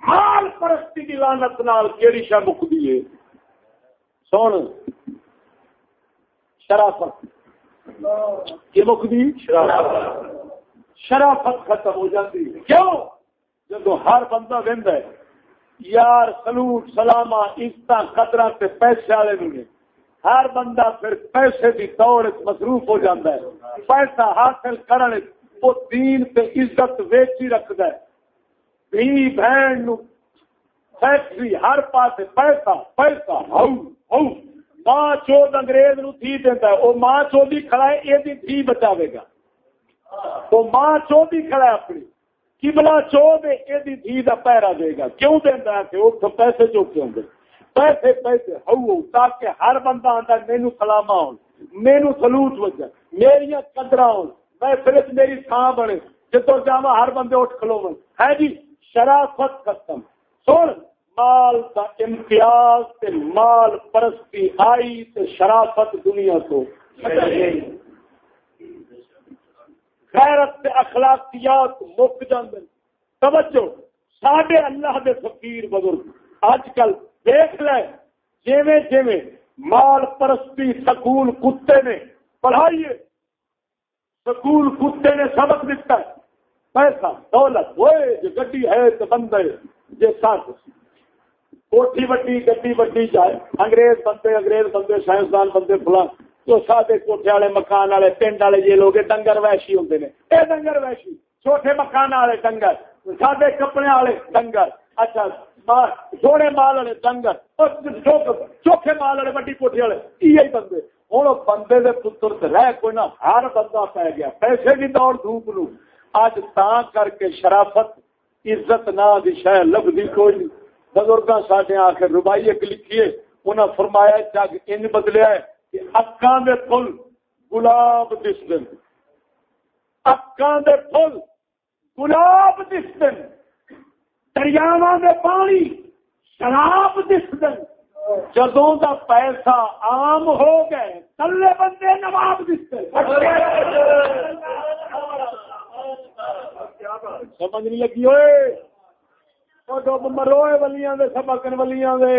مال پرستی کی لانت نال کیڑی شا مکتی ہے؟ سن۔ شرافت۔ یہ مکتی؟ شرافت۔ شرافت ختم ہو جاتی ہے کیوں؟ جب ہر بندہ وہد ہے یار، سلوٹ، سلامہ عزت قدرہ سے پیسے والے نہیں ہر بندہ پھر پیسے کی دور مصروف ہو جاتا ہے۔ پیسہ حاصل کرنے وہ دین تے عزت ویچی رکھد بھی بہن فیکٹری ہر پاس پیسہ پیسہ ہو ہو ماں چود انگریز نو تھی دیتا ہے۔ وہ ماں چودی کھڑا ہے یہ تھی بچاوے گا۔ تو ماں چودی کھڑا ہے اپنی۔ کبلا چود یہ دھی کا پیرا دے گا۔ کیوں دینا کہ وہ پیسے چوکے ہوں گے؟ پیسے پیسے، ہو تاکہ ہر بندہ آتا مینو سلاما ہو مینو سلوٹ وجہ میری قدر ہو میں پھر میری تھان بنے جتوں جا ہر بندے اٹھ کھلو ہے جی شرافت ختم۔ سن، مال کا امتیاز تے مال پرستی آئی تے شرافت دنیا کو غیرت تے اخلاقیات مک جاندے توجہ، ساڈے اللہ دے فقیر بزرگ اج کل دیکھ لے، جیویں جیویں مال پرستی سکول کتے نے، پڑھائیے، سکول کتے نے سبق دیتا ہے۔ پیسہ، دولت وہ جو گڈی ہے تو بند ہے جی ساتھ کوٹھی وڈی گڈی وڈی جائے، انگریز بندے انگریز بندے، سائنسدان بندے، فلاں۔ جو سادے کوٹھے والے مکان والے، پنڈ والے یہ لوگ ڈنگر ویشی ہوں نے۔ اے ڈنگر ویشی چھوٹے مکان والے ڈنگر، سادے کپڑے والے ڈنگر۔ اچھا سونے مال والے ڈنگر۔ چوکھے مال والے، وڈی کوٹھی والے یہ بندے۔ ہوں بندے دے پتر رہ کوئی نہ، ہر بندہ پی گیا۔ پیسے کی دوڑ دھوپ لو اج تا کر کے شرافت، عزت نہ دی شہ لبھی کوئی نہیں بزرگ سڈے آ کے ربائی ایک لکھیے انہیں فرمایا جگ ان بدلیا ہے۔ اکاں دے پھل، گلاب دس دن۔ اکاں دے پھل، گلاب دس دن۔ دریاوا دے پانی، شراب دس دن۔ جدوں دا پیسہ عام ہو گئے، تلے بندے نواب دستے سمجھ نہیں لگی ہوئے؟ مروئے ولیاں دے سبق ولیاں دے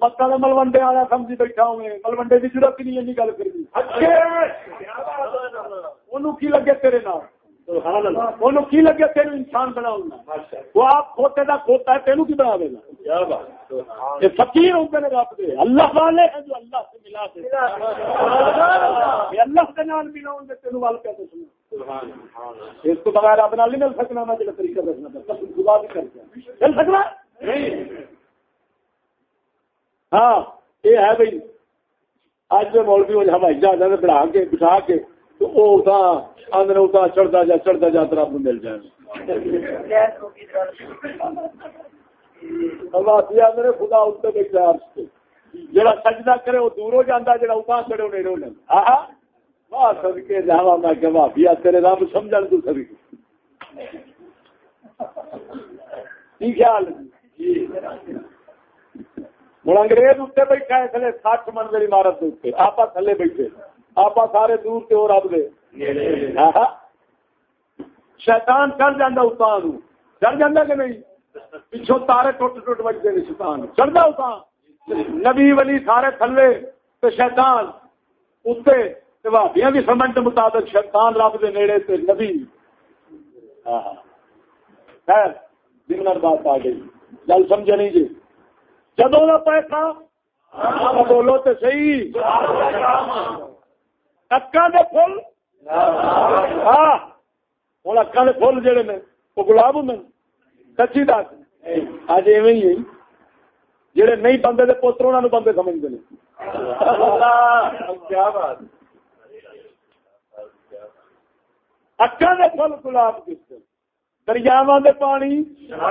مکہ دے ملوڈے والا سمجھی بیٹھا ہوئے ملوڈے کی ضرورت نہیں ہے گل کری کی لگے تیرے نام کی لگے انسان بنا وہ آپ کھوتے کا کھوتا ہے تینوں کی بنا دے گا یہ فقیر ہوتے ہیں رب دے اللہ والے ہیں جو اللہ سے ملا دے اللہ کے نام ملا ہوں گے تینوں وال کہتے سنو اس کو بغیر آپ نہیں مل سکنا، میں جب طریقہ دسنا تھا دعا بھی کر کے مل سکنا؟ ہاں یہ ہے بھائی، آج میں مولوی ہوائی جہاز بڑھا کے، بٹھا کے، تو وہ اندر چڑھتا جا چڑھتا جا تو آپ مل جائے خدا اس جڑا سجدہ کرے، وہ دور ہو جاتا جڑا اتنا چڑھے وہ نیڑے ہو جاتا میں کہ بھابی تیرے رب تو کی خیال ہوں انگریز اتنے بیٹھا ہے، تھلے سٹ عمارت آپ تھلے بیٹھے. آپ سارے دور سے اور رب دے شیطان چڑھ جانا اتان چڑھ جانا کہ نہیں؟ پچھو تارے ٹوٹ ٹوٹ بجتے ہیں شیطان. چڑھتا اتان. نبی ولی سارے تھلے تو شیطان اتنے بھابیاں بھی سمجھ کے مطابق شیطان رب دے نیڑے تے نبی۔ ہاں، ہاں۔ خیر بات آ گئی۔ گل سمجھے نہیں جی۔ جدوں کا پیسہ بولو تو صحیح۔ اکا دے فل ہاں ہوں اکا دے فل جڑے نے وہ گلاب ہوں سچی دس۔ اج ایویں ہی جڑے نہیں بندے دے پوتر انہوں بندے سمجھتے ہیں کیا بات۔ اکا دے فل گلاب کس دریاوا دے پانی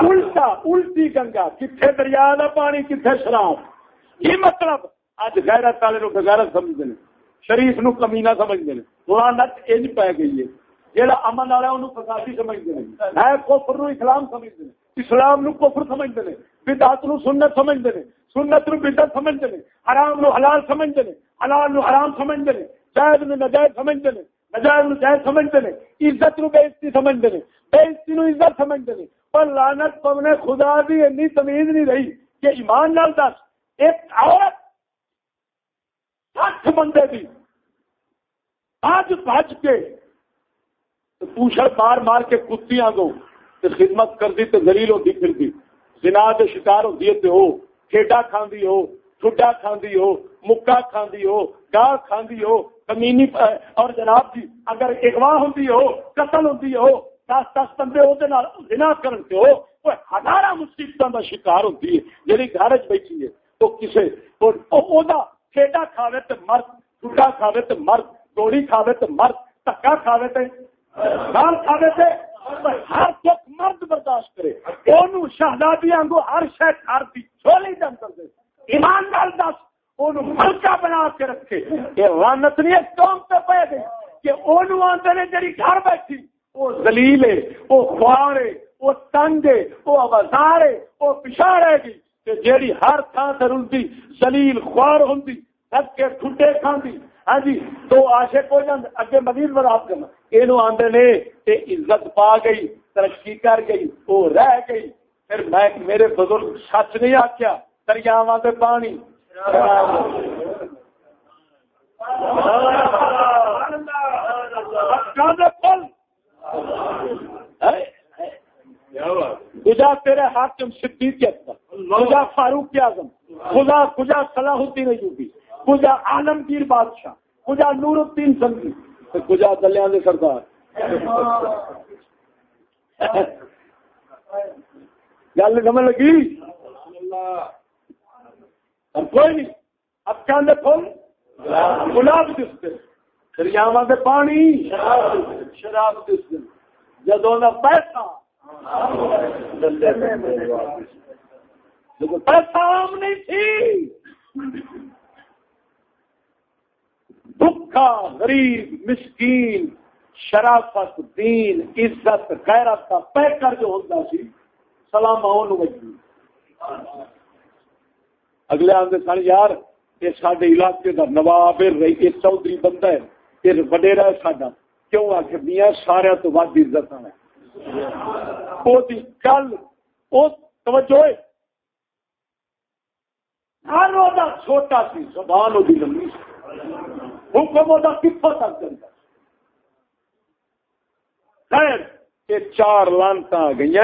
الٹا الٹی گنگا کتنے دریا دا پانی کتنے شراب یہ مطلب اج غیرت والے لوگ غیرت سمجھتے ہیں شریف نو کمینا سمجھتے ہیں قرآنت انج پی گئی ہے جہاں امن والا انہوں فسادی سمجھتے ہیں ہے کفر نو اسلام سمجھتے ہیں اسلام نو کفر سمجھتے ہیں بدعت نو سنت سمجھتے ہیں سنت نو بدعت سمجھتے ہیں حرام نو حلال سمجھتے ہیں حلال نو حرام سمجھتے ہیں جائز نو نجائز سمجھتے ہیں نجائز نو سمجھتے ہیں عزت نو بےزتی سمجھتے ہیں بےزتی نو عزت سمجھتے ہیں پر لعنت پونے خدا دی اتنی تمیز نہیں رہی کہ ایمان نال دس، ایک عورت سٹھ بندے بھی آج بج کے پوچھڑ مار مار کے کتیاں دو تو خدمت کر دی تو گلیل ہوتی پھر دی جنا کے شکار ہوتی ہے ہو کھیڈا کھاندی ہو، ٹھڈا کھاندی ہو، مکا کھاندی ہو گال کھاندی ہو کمینی اور جناب جی اگر اگوا ہوتی ہو، قتل ہوتی ہو دس دس بندے وہ جنا کرن کے ہو، وہ ہزارہ مصیبتوں کا شکار ہوتی ہے جی گھر چ بیٹھی ہے۔ تو کسے کھیڈا کھاوے تو مرد ٹھڈا کھاوے تو مرد گوڑی کھاوے تو مرد دکا کھاوے تو گال کھاوے تو ہر چک مرد برداشت کرے۔ وہ شہزادی آنگو ہر شہ ہر دی چھولی جم کر دے۔ ایمان نال دس ملکا بنا کے رکھے۔ یہ رانت نہیں قوم پہ پہ گئی کہ وہ آتے نے جی گھر بیٹھی، وہ دلیل ہے وہ خوار ہے وہ تنگ ہے وہ آبازار ہے وہ پچھا رہے گی کہ جیڑی ہر تھان سے رلتی دلیل خوار ہوں سب کے ٹھنڈے کھاندی۔ ہاں جی تو عاشق ہو جاندے، اگے مزید براب کرنا یہ آدھے نے تے عزت پا گئی، ترقی کر گئی، وہ رہ گئی۔ پھر میں، میرے بزرگ سچ نہیں آخیا دریاوا کے پانی خدا تیرے حاکم صدیق خدا فاروق اعظم، خدا خدا صلاح الدین ایوبی کجا عالمگیر بادشاہ کجا نور الدین سنگی کجا دلیا دے سردار۔ گل سمجھ لگی؟ کوئی نہیں۔ اکا دے پھول؟ گلاب دستے دریاوا دے پانی۔ شراب دستے جدو کا پیسہ۔ پیسہ عام نہیں تھی۔ دکھا، غریب، مسکین، شرافت، دین، عزت، غیرت کا پیکر جو ہوتا سی، سلام وجود اگلے آدھے سن، یار، یہ سارے علاقے کا نواب چودھری بندہ ہے، یہ وڈیرا ہے ساڈا۔ کیوں آ کے میاں سارا تو ود عزت ہے کل توجہ ہر وہ چھوٹا سی سبحان وہ لمبی حکم وہ کتوں تک چلتا خیر، یہ چار لانتا آ گئی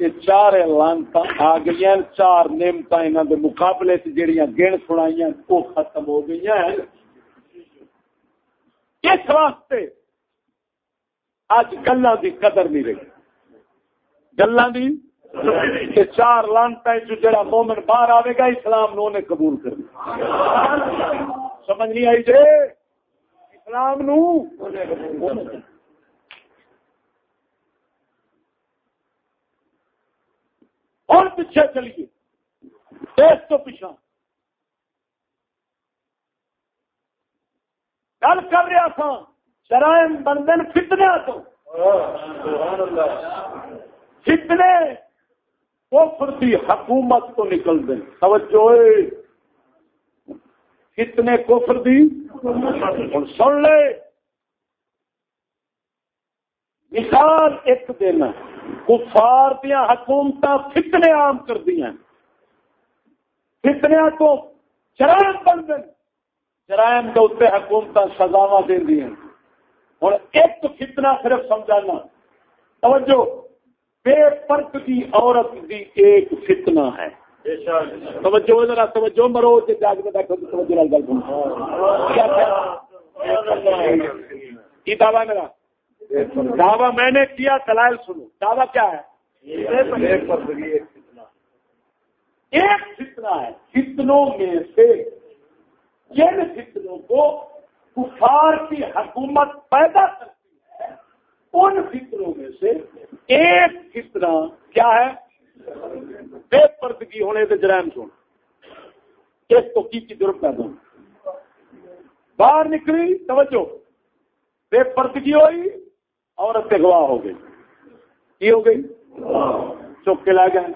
یہ چار لانتا آ گئی چار نعمت انہوں کے مقابلے سے جہاں گن سنائی وہ ختم ہو گئی اس واسطے اج گلا کی قدر نہیں رہی۔ گلا کہ چار لانتا جا مومن باہر آئے گا، اسلام نو نے قبول کر سمجھ نہیں آئی جی؟ اسلام نو اور پیچھے چلیے۔ دیش تو پیچھا گل کر رہا تھا شرائم بندن فتنے تو۔ فتنے کفر دی حکومت تو نکل دیں توجہ۔ کتنے کفر دی سن لے۔ مثال ایک دن کفار دیا حکومت فتنے عام کر دیا فتنیا تو جرائم بن گئے۔ جرائم کے اتنے حکومت سزاوا دیا ہوں ایک فتنہ صرف سمجھانا۔ توجہ بے فرق کی عورت بھی ایک فتنہ ہے۔ توجہ ذرا توجہ مرو جاگ میں بیٹھو توجہ گل کی دعویٰ میرا۔ دعویٰ میں نے کیا دلائل سنو۔ دعویٰ کیا ہے؟ ایک فتنہ۔ ہے۔ فتنوں میں سے جن فتنوں کو کفار کی حکومت پیدا کرتی ہے ان فطروں میں سے ایک فتنہ کیا ہے؟ بے پردگی ہونے سے جرائم سن اس تو کی ضرورت پیدا باہر نکلی توجہ۔ بے پردگی ہوئی عورت گواہ ہو گئی۔ کی ہو گئی؟ چوک کے لا گئے۔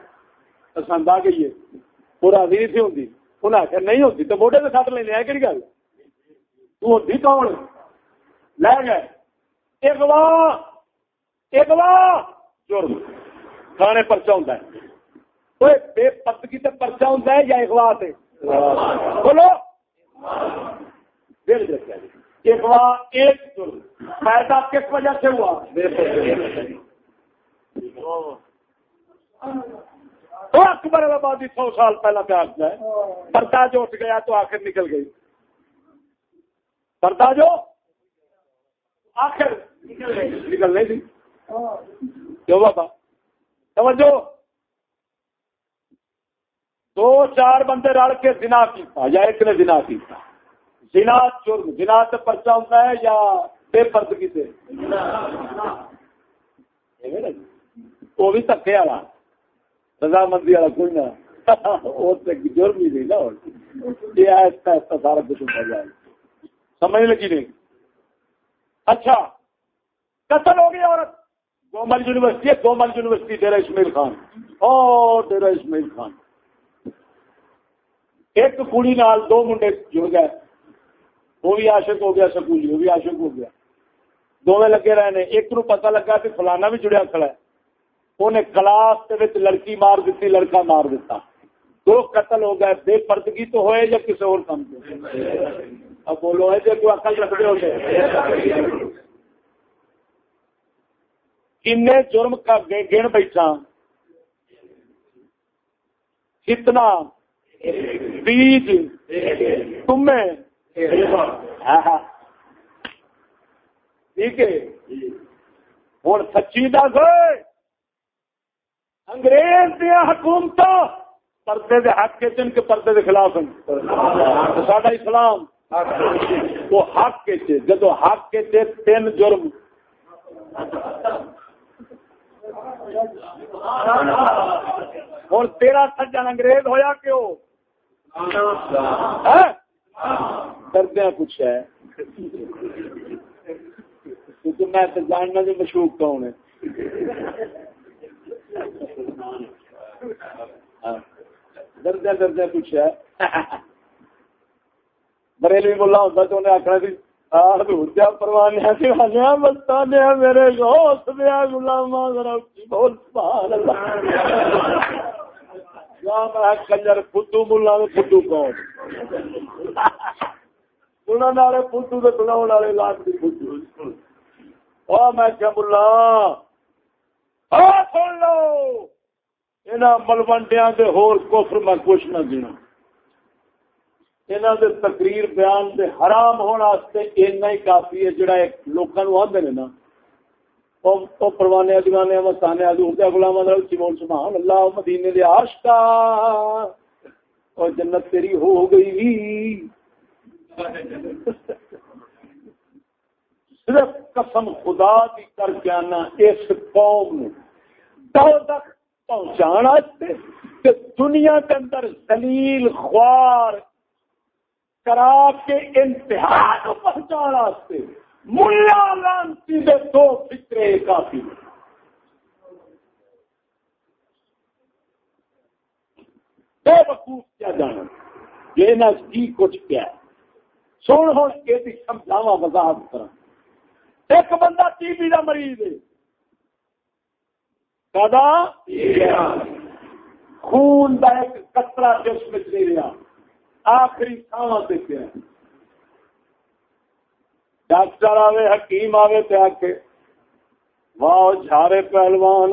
پسند آ گئی ہے۔ پورا بھی نہیں ہوتی انہیں آخر نہیں ہوتی تو موڈے سے سٹ لینے کہ گل؟ ہوتی کون؟ لے گئے۔ اگوا اگوا جرم۔ تھانے پرچا ہوتا ہے۔ بے پتگی سے پرچا ہوتا ہے یا اگوا سے بولو۔ اگوا ایک جرم پیدا کس وجہ سے ہوا؟ تو اکبر آبادی سو سال پہلا پیار ہے۔ پرتا جو اٹھ گیا تو آخر نکل گئی۔ پرتا جو آخر نکل نہیں تھی۔ کیوں بابا۔ سمجھو دو چار بندے رل کے دنا کیتا۔ یا ایک نے دنا کیتا۔ جنا جرم جنا پرچا ہوتا ہے یا بے پردگی سے وہ بھی تکے والا۔ رضامندی والا کوئی نہ۔ جرم ہی نہیں نا یہ سارا کچھ ہوتا جائے سمجھ لگی نہیں؟ اچھا۔ قتل ہو گئی عورت۔ گومل یونیورسٹی ہے، گومل یونیورسٹی ڈیرا اسماعیل خان۔ اور ڈیرا اسماعیل خان۔ ایک کڑی نال دو منڈے جڑ گئے۔ وہ بھی عاشق ہو گیا سکولی جی، وہ بھی عاشق ہو گیا۔ دونوں لگے رہے ہیں۔ ایک نو پتا لگا کہ فلانا بھی جڑیا کھڑا ہے۔ انہیں کلاس کے لڑکی مار دیتی لڑکا مار دیتا دو قتل ہو گئے، بے پردگی تو ہوئے یا کسی اور کام کے اب بولو ہے جو کوئی عقل رکھتے ہو گئے۔ کن جرم کا گن بیٹھا۔ کتنا؟ بیج۔ تمہیں ہاں، ہاں۔ ٹھیک ہے۔ ہوں، سچی دس انگریز دیا حکومت پردے دے حق کے چن کے پردے دے خلاف ہیں۔ ساڈا اسلام وہ حق کے چے جدو حق کے چے تین جرم۔ ہوں تیرا سجن انگریز ہویا کیوں؟ ہاں۔ دردیا کچھ ہے۔ کیونکہ میں تو جاننا جو مشہور کون ہے۔ ہاں۔ دردیا دردیا کچھ ہے۔ بریلوی بولا ہوتا تو انہیں آخر سی میرے گوس دیا گلاما سبحان اللہ۔ فدو ملا فدو کون؟ سننے والے والے لاکھ میں ملا سن لو ملوڈیا کے ہور کفر میں کچھ نہ دینا یہاں دے تقریر بیان دے حرام ہونے اینا ہی کافی ہے، جڑا لوگوں آدھے نا۔ پروانے دیوانے مستانے غلام سیمون سبحان اللہ مدینے دے عاشقا اور جنت تیری ہو گئی۔ صرف قسم خدا دی کر کے آنا، اس قوم تک پہنچانا دنیا کے اندر دلیل خوار کرا کے انتہا پہنچانا ملا لانتی دے دو فکرے کافی۔ بے وقوف کیا جانا، یہ نہ کی کچھ کیا ہے سن ہوں یہ سمجھاوا وضاحت کرا ایک بندہ ٹی بی کا مریض ہے۔ خون کا ایک کترا جسم چ رہا آخری تھاواں سے کیا ڈاکٹر آوے، حکیم آوے تے آکے واہ، جھارے پہلوان۔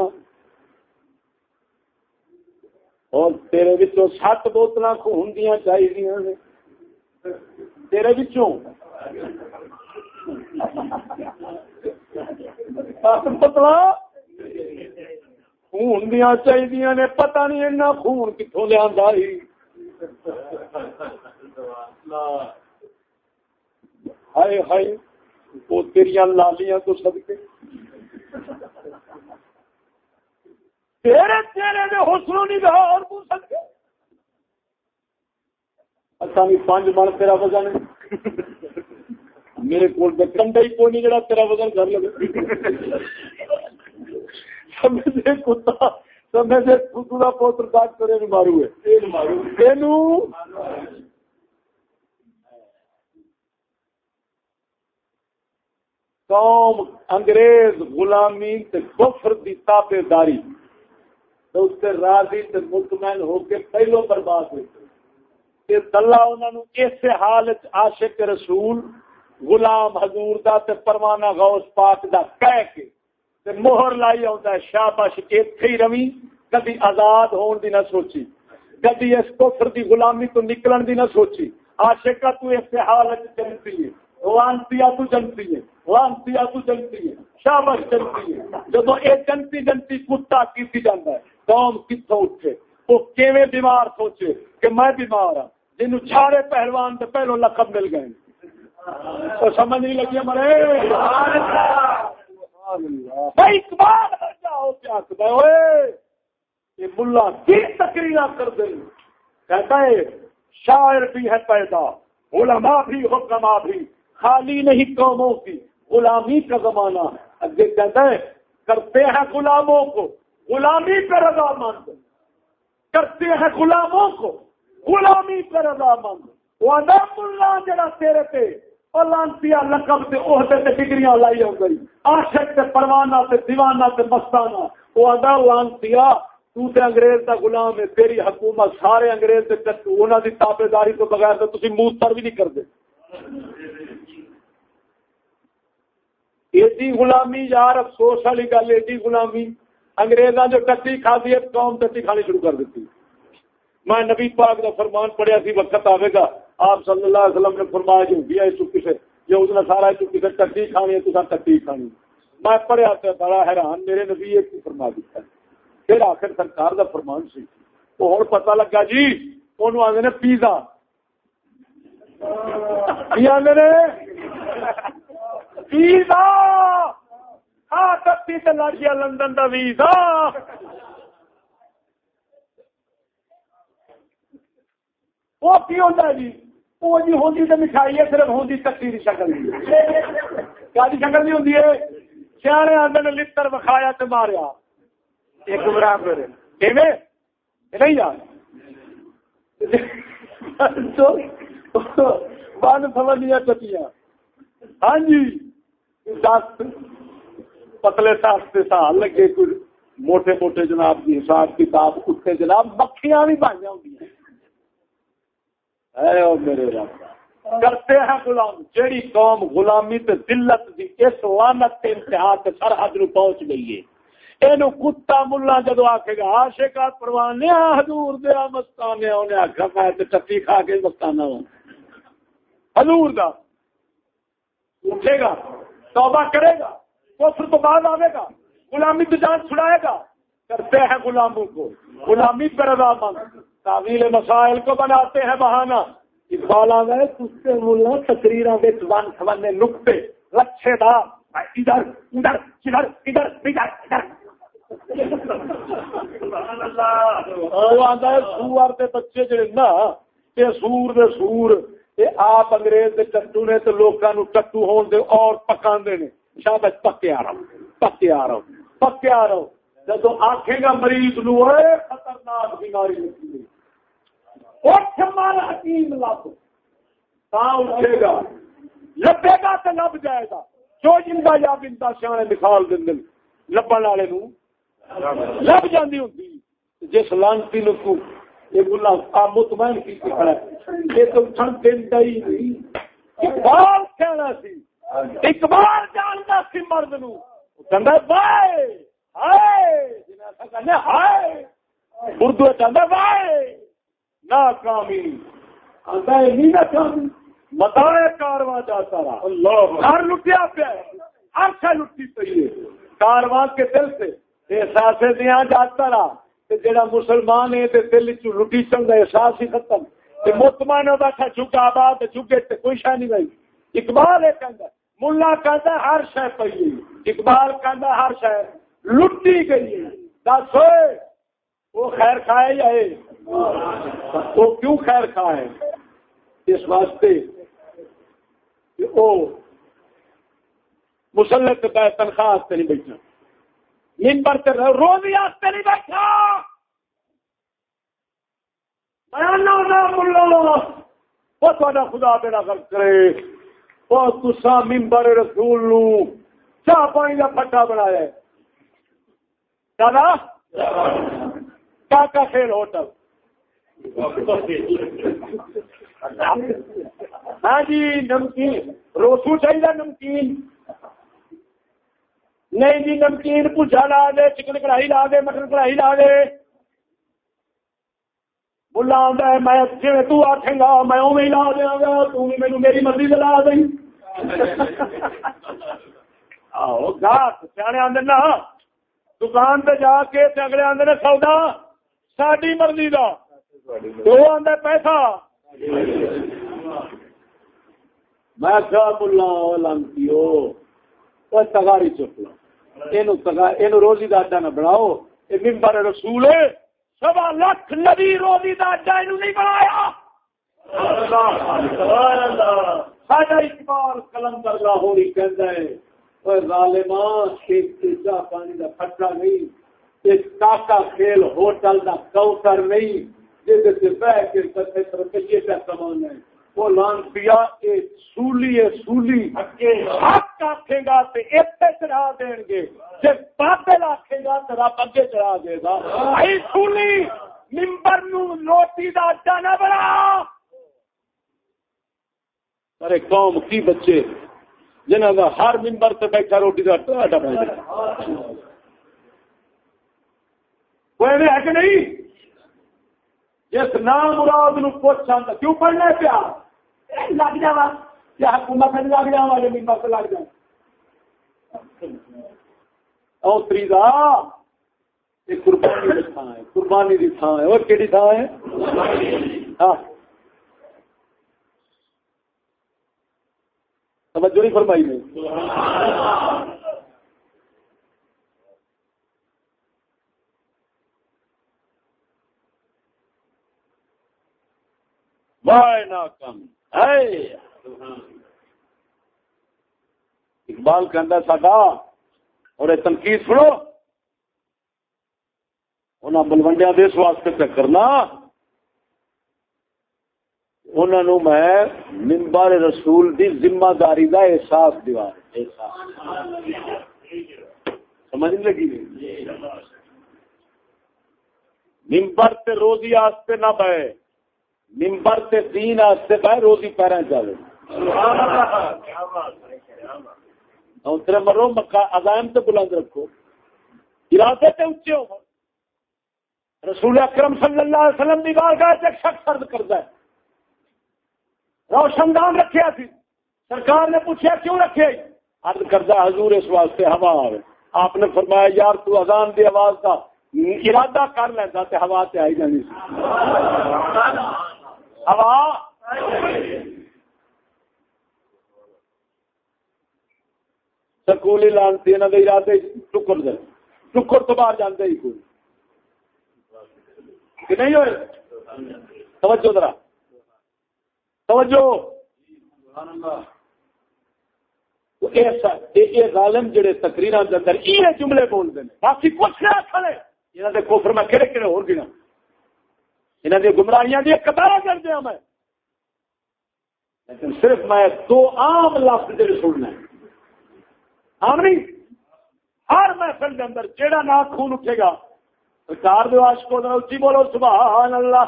اور تیرے سات بوتل خون دیا چاہیے تیرے بچوں. سات خون دیا چاہیے نے، پتہ نہیں ایسا خون کتوں لیا ہائے ہائے، وہ تیریا لالیاں تو سب کے تیرے تیرے دے حسنوں نہیں رہا اور پوچھ سکتے اچھا بھی پانچ من تیرا وزن میرے کو کنڈا ہی کوئی نہیں جڑا تیرا وزن کر لگے سمجھے کتا سمجھے کتا پوتر کاٹ کرے مارو ہے۔ مارو۔ قوم انگریز غلامی تے کفر دی تابے داری۔ تو اس سے راضی تے مطمئن ہو کے پہلو برباد ہوئے۔ کہ دلہ انہوں نے اس حالت عاشق رسول، غلام حضور دا تے پروانہ غوث پاک دا کہہ کے تے مہر لائی ہوتا ہے، شاباش ایتھے ہی روی کبھی آزاد ہون دی نہ سوچی کبھی اس کفر دی غلامی تو نکلن دی نہ سوچی۔ عاشقہ تو اس حالت چلتی ہے لانتی تو جنتی ہے لانتی تو جنتی ہے شابش جنتی ہے۔ جب یہ جنتی جنتی کتا کی جانا ہے، قوم کتوں اٹھے؟ وہ کیویں بیمار سوچے کہ میں بیمار ہوں جن چھاڑے پہلوان سے پہلو لقب مل گئے۔ تو سمجھ نہیں لگی ہمارے۔ جاؤ کیا یہ ملا کی تقریر کر دیں کہتا ہے، شاعر بھی ہے پیدا، علماء بھی حکما بھی، خالی نہیں قوموں کی، غلامی کا زمانہ اگے کہتا ہے، کرتے ہیں غلاموں کو، غلامی پہ رضا مند کرتے ہیں غلاموں کو غلامی پہ رضا مند. وہ ادب اللہ جڑا تیرے پہ لانتی لقب سے عہدے سے ڈگریاں لائی ہو گئی. آشک سے پروانہ سے دیوانہ سے مستانہ. وہ ادا لانتی تو تے انگریز کا غلام ہے، تیری حکومت سارے انگریز سے انہوں کی تابے داری تو بغیر تو تھی منہ تر بھی نہیں کرتے. ایڈی غلامی یار، افسوس والی گل، ایڈی غلامی. انگریزاں جو ٹٹی کھا دی قوم ٹٹی کھانی شروع کر دیتی. میں نبی پاک کا فرمان پڑھیا سی، وقت آئے گا۔ آپ صلی اللہ علیہ وسلم نے فرمایا، جو بھی ہے چکی سے جو اس نے سارا چکی سے ٹٹی کھانی ہے، تو ٹٹی کھانی۔ میں پڑھیا تو بڑا حیران، میرے نبی ایک فرما دیتا پھر آخر سرکار کا فرمان سی۔ وہ ہوں پتا لگا جی وہ آدھے نے پیزا۔ آدھے ہاں، ویزا ہاں کتی گیا لندن کا ویزا۔ وہ کی ہوتا ہے جی۔ وہ جی ہوتی تو مٹھائی ہے، صرف ہوتی تکتی کی شکل کیا شکل نہیں ہوتی ہے۔ سیانے آدھے نے لڑ وکھایا تو ماریا۔ ایک برابر نہیں یار۔ بند سمجھ لیا چٹیاں۔ ہاں جی۔ دس پتلے ساستے سال لگے۔ کوئی موٹے موٹے جناب کی حساب کتاب اتنے جناب مکھیاں بھی بھائی ہوں بن جاتی میرے رب۔ کرتے ہیں غلام۔ جیڑی قوم غلامی تے دلت دی اس لانت کے انتہا تے سرحد نو پہنچ گئی ہے۔ اینو کتا ملا جدو آکھے گا، عاشقہ پروانے حضور دے مستانے انہیں آکھا میں تے ٹٹی کھا کے مستانہ ہوں۔ حضور دا۔ اٹھے گا، توبہ کرے گا، کفر تو بعد آئے گا، غلامی تو جان چھڑائے گا۔ کرتے ہیں غلاموں کو۔ غلامی پر رضا مند تعویل مسائل کو بناتے ہیں بہانا اقبال آ گئے سے ملا تقریر زبان سمجھنے نقطے، لچھے دار۔ ادھر ادھر ادھر ادھر ادھر ادھر۔ سور کے بچے جڑے نا یہ سور دے سور۔ یہ آپ انگریز کے ٹٹو نے تو لوگوں ٹٹو ہون دے اور پکا نے۔ شاید پکے آ رہا ہوں، پکے آ رہا ہوں، پکے آ رہا ہوں۔ جب آخے گا مریض نو خطرناک بیماری لگی اٹھ مر حکیم لب۔ اٹھے گا۔ لبے گا تو لب جائے گا۔ جو جنگا یا بنتا سیانے مثال دن دن لبن والے لب جاندی ہوں جس لانتی نو یہ بلا مطمئن کی کھڑا یہ تو اٹھن دینا ہی نہیں اقبال کہنا سی۔ اقبال جانتا سی مرد نو بائے ہائے! ہائے! اردو چاہتا وائے! ناکامی۔ ناکامی کارواں جاتا رہا ہر لٹیا پیا ہر شا لٹی پی ہے۔ کارواں کے دل سے۔ احساس دیا جاتا رہا جڑا مسلمان ہے دل چ لٹی احساس ہی ختم۔ مطمئن چکا آباد کوئی شہ نہیں رہی اقبال ہے ملا کہ ہر شہ پی اقبال کہ ہر شہ لٹی گئی دس ہوئے۔ وہ خیر کھائے یا وہ کیوں خیر کھائے؟ اس واسطے کہ وہ مسلط پہ تنخواہ نہیں بیٹھا ممبر سے روزی نہیں بیٹھا وہ خدا بیڑا کر کرے۔ وہ تسا ممبر رسول نو چاہ پانی کا پٹا بنایا دادا کا کھیل ہوٹل ہاں جی نمکین۔ روسو چاہیے نمکین۔ نہیں جی نمکین۔ پوچھا لا دے، چکن کڑھائی لا دے، مٹن کڑھائی لا دے۔ بلا میں جی تکھے گا، میں اوی لا دیا گا تھی میری میری مرضی سے لا دیں۔ آؤ گاہ سیانے آدھے نا، دکان پہ جا کے اگلے آدھے سودا۔ ساری مرضی کا تو آدھا پیسہ میں کیا بلا لانتی تگاری چپ لو روزی اڈا نہ بناؤ ممبر رسول سوا لکھ نبی روزی اڈا یہ نہیں بنایا ساڈا اقبال ہے چاہ پانی کا پٹا نہیں کاکا کھیل ہوٹل کا کوثر نہیں بہ کے پہ کمانا ہے۔ وہ لان پیا سولی سولی۔ حق گا چڑھا گے۔ گا رب اگے چڑھا دے گا۔ سولی ممبر نو روٹی اڈا نہ بنا ارے قوم، کی بچے؟ جنہوں کا ہر ممبر سے بیٹھا روٹی کا اڈا بنا کوئی ہے کہ نہیں؟ جس نام مراد نو پوچھا کیوں پڑھنا پیا؟ لگ جا یا حکومت لگ جا والے ممبر سے لگ جائے اوتری کا قربانی کی تھان ہے قربانی کی تھان ہے۔ اور کہڑی تھان ہے؟ ہاں۔ توجہ نہیں فرمائی میں کم اقبال کہہ ساڈا، اور تنقید سنو۔ انہیں بلوڈیا دس واسطے پہ کرنا۔ انہوں میں ممبر رسول دی ذمہ داری کا احساس دیوا سمجھ لگی؟ ممبر تے روزی آستے نہ پے ممبر تے دین آستے پے روزی پیرا چلے تیرے مرو مکہ عزائم تے بلند رکھو۔ ارادے تے اچھے ہو۔ رسول اکرم صلی اللہ علیہ وسلم کی بار گاہ ایک شخص ارد کرتا ہے۔ روشن دان رکھیا سی۔ سرکار نے پوچھا کیوں رکھے؟ ارد کردہ حضور اس واسطے ہوا آئے آپ نے فرمایا، یار تو اذان دی آواز کا ارادہ کر لینا تے ہوا تے آئی جانی سی۔ سکولی لانتی انہوں نے ارادے ٹکر دے۔ ٹکر تو باہر جانتے ہی کوئی۔ کہ نہیں ہوئے؟ توجہ ذرا۔ توجہ۔ ظالم جڑے تقریر اندر یہ جملے بولتے ہیں باقی کچھ نہ کھڑے یہاں کے کوفر میں کہڑے کہڑے ہو گیا یہاں کی گمراہیاں دی قطار کر دیا میں۔ لیکن صرف میں دو عام لفظ جڑے سننا عام نہیں، ہر محفل کے اندر جیڑا نا خون اٹھے گا چار دو کو اچھی بولو، سبحان اللہ۔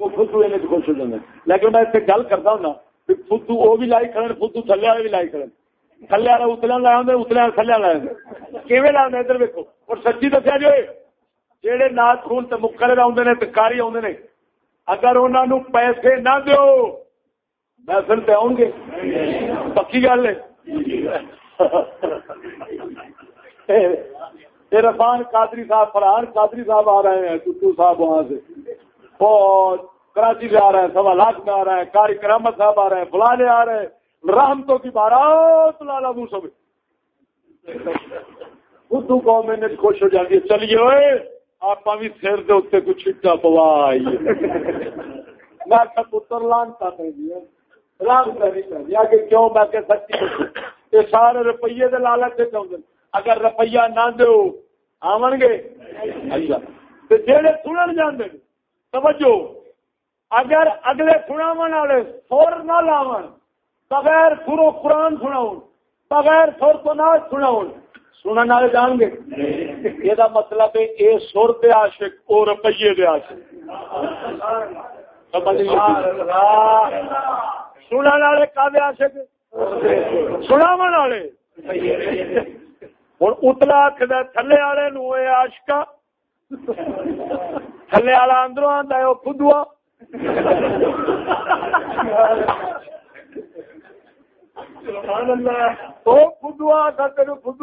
وہ فدو یہ خوش ہو جائے لیکن میں اتنے گل کرتا ہوں نا فدو وہ بھی لائی کھڑے فدو تھلے والے بھی لائی کھڑے تھلے والے اتلے لائے ہوں اتلے تھلے لائے کیون لائے ادھر ویکو اور سچی دسیا جو جہے نات خون تو مکر آدھے نے کاری آدھے نے، اگر انہوں پیسے نہ دو محفل پہ آؤ گے۔ پکی گل ہے۔ رفان قادری صاحب، فرحان قادری صاحب آ رہے ہیں، ٹوٹو صاحب وہاں سے۔ اور کراچی سے آ رہے ہیں، سوا لاکھ میں آ رہے ہیں کاری کرامت صاحب آ رہے ہیں، فلانے آ رہے ہیں۔ رحمتوں کی بارات لالا منہ سب اردو قوم میں خوش ہو جاتی ہے۔ چلیے ہوئے آپ بھی سر دے اتنے کچھ چھٹا پوا آئیے میں پتر لانتا جی۔ نہیں دیا کہ جی۔ کیوں میں کہ سچی یہ سارے روپیے دے لالچ سے چاہتے اگر روپیہ نہ دو آن گے؟ اچھا۔ جہے سنن جانے توجہ۔ اگر اگلے سناو والے سور نہ لاو بغیر سرو قرآن سناؤ بغیر سر تو نہ سناؤ سننے والے جان گے؟ یہ مطلب ہے یہ سر دے عاشق اور روپیے دے عاشق۔ والے کا عاشق؟ سناو والے۔ ہوں اتلا آخر تھلے والے نو تھلے والا اندروں ہے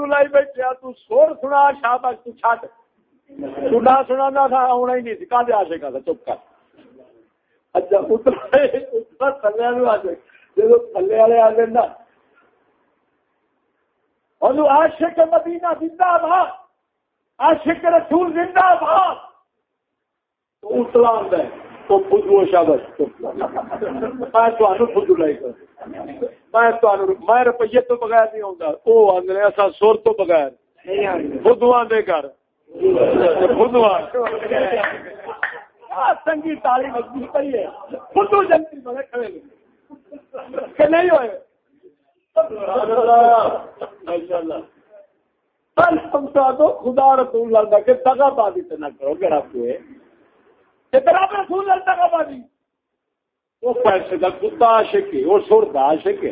لائی تو سور سنا تو چھٹ۔ تو نہ تھا آنا ہی نہیں سی کا آشے کا تھا چپ کر۔ اچھا اتنا تھلے والے آ جائے جب تھلے والے آ نا۔ اور عاشق مدینہ زندہ باد۔ عاشق رسول زندہ باد۔ تو اتلا ہے تو شابش میں لائی کر میں روپیے تو بغیر نہیں آتا وہ آدھے ایسا سر تو بغیر۔ خدو آدھے کر خدو سنگی تالی مضبوط ہے۔ بڑے کھڑے کہ نہیں ہوئے؟ خدا رسول اللہ کہ دگا بازی سے نہ کرو گے آپ کو رسول اللہ دگا بازی وہ پیسے کا کتا عاشق ہے وہ سر کا عاشق ہے۔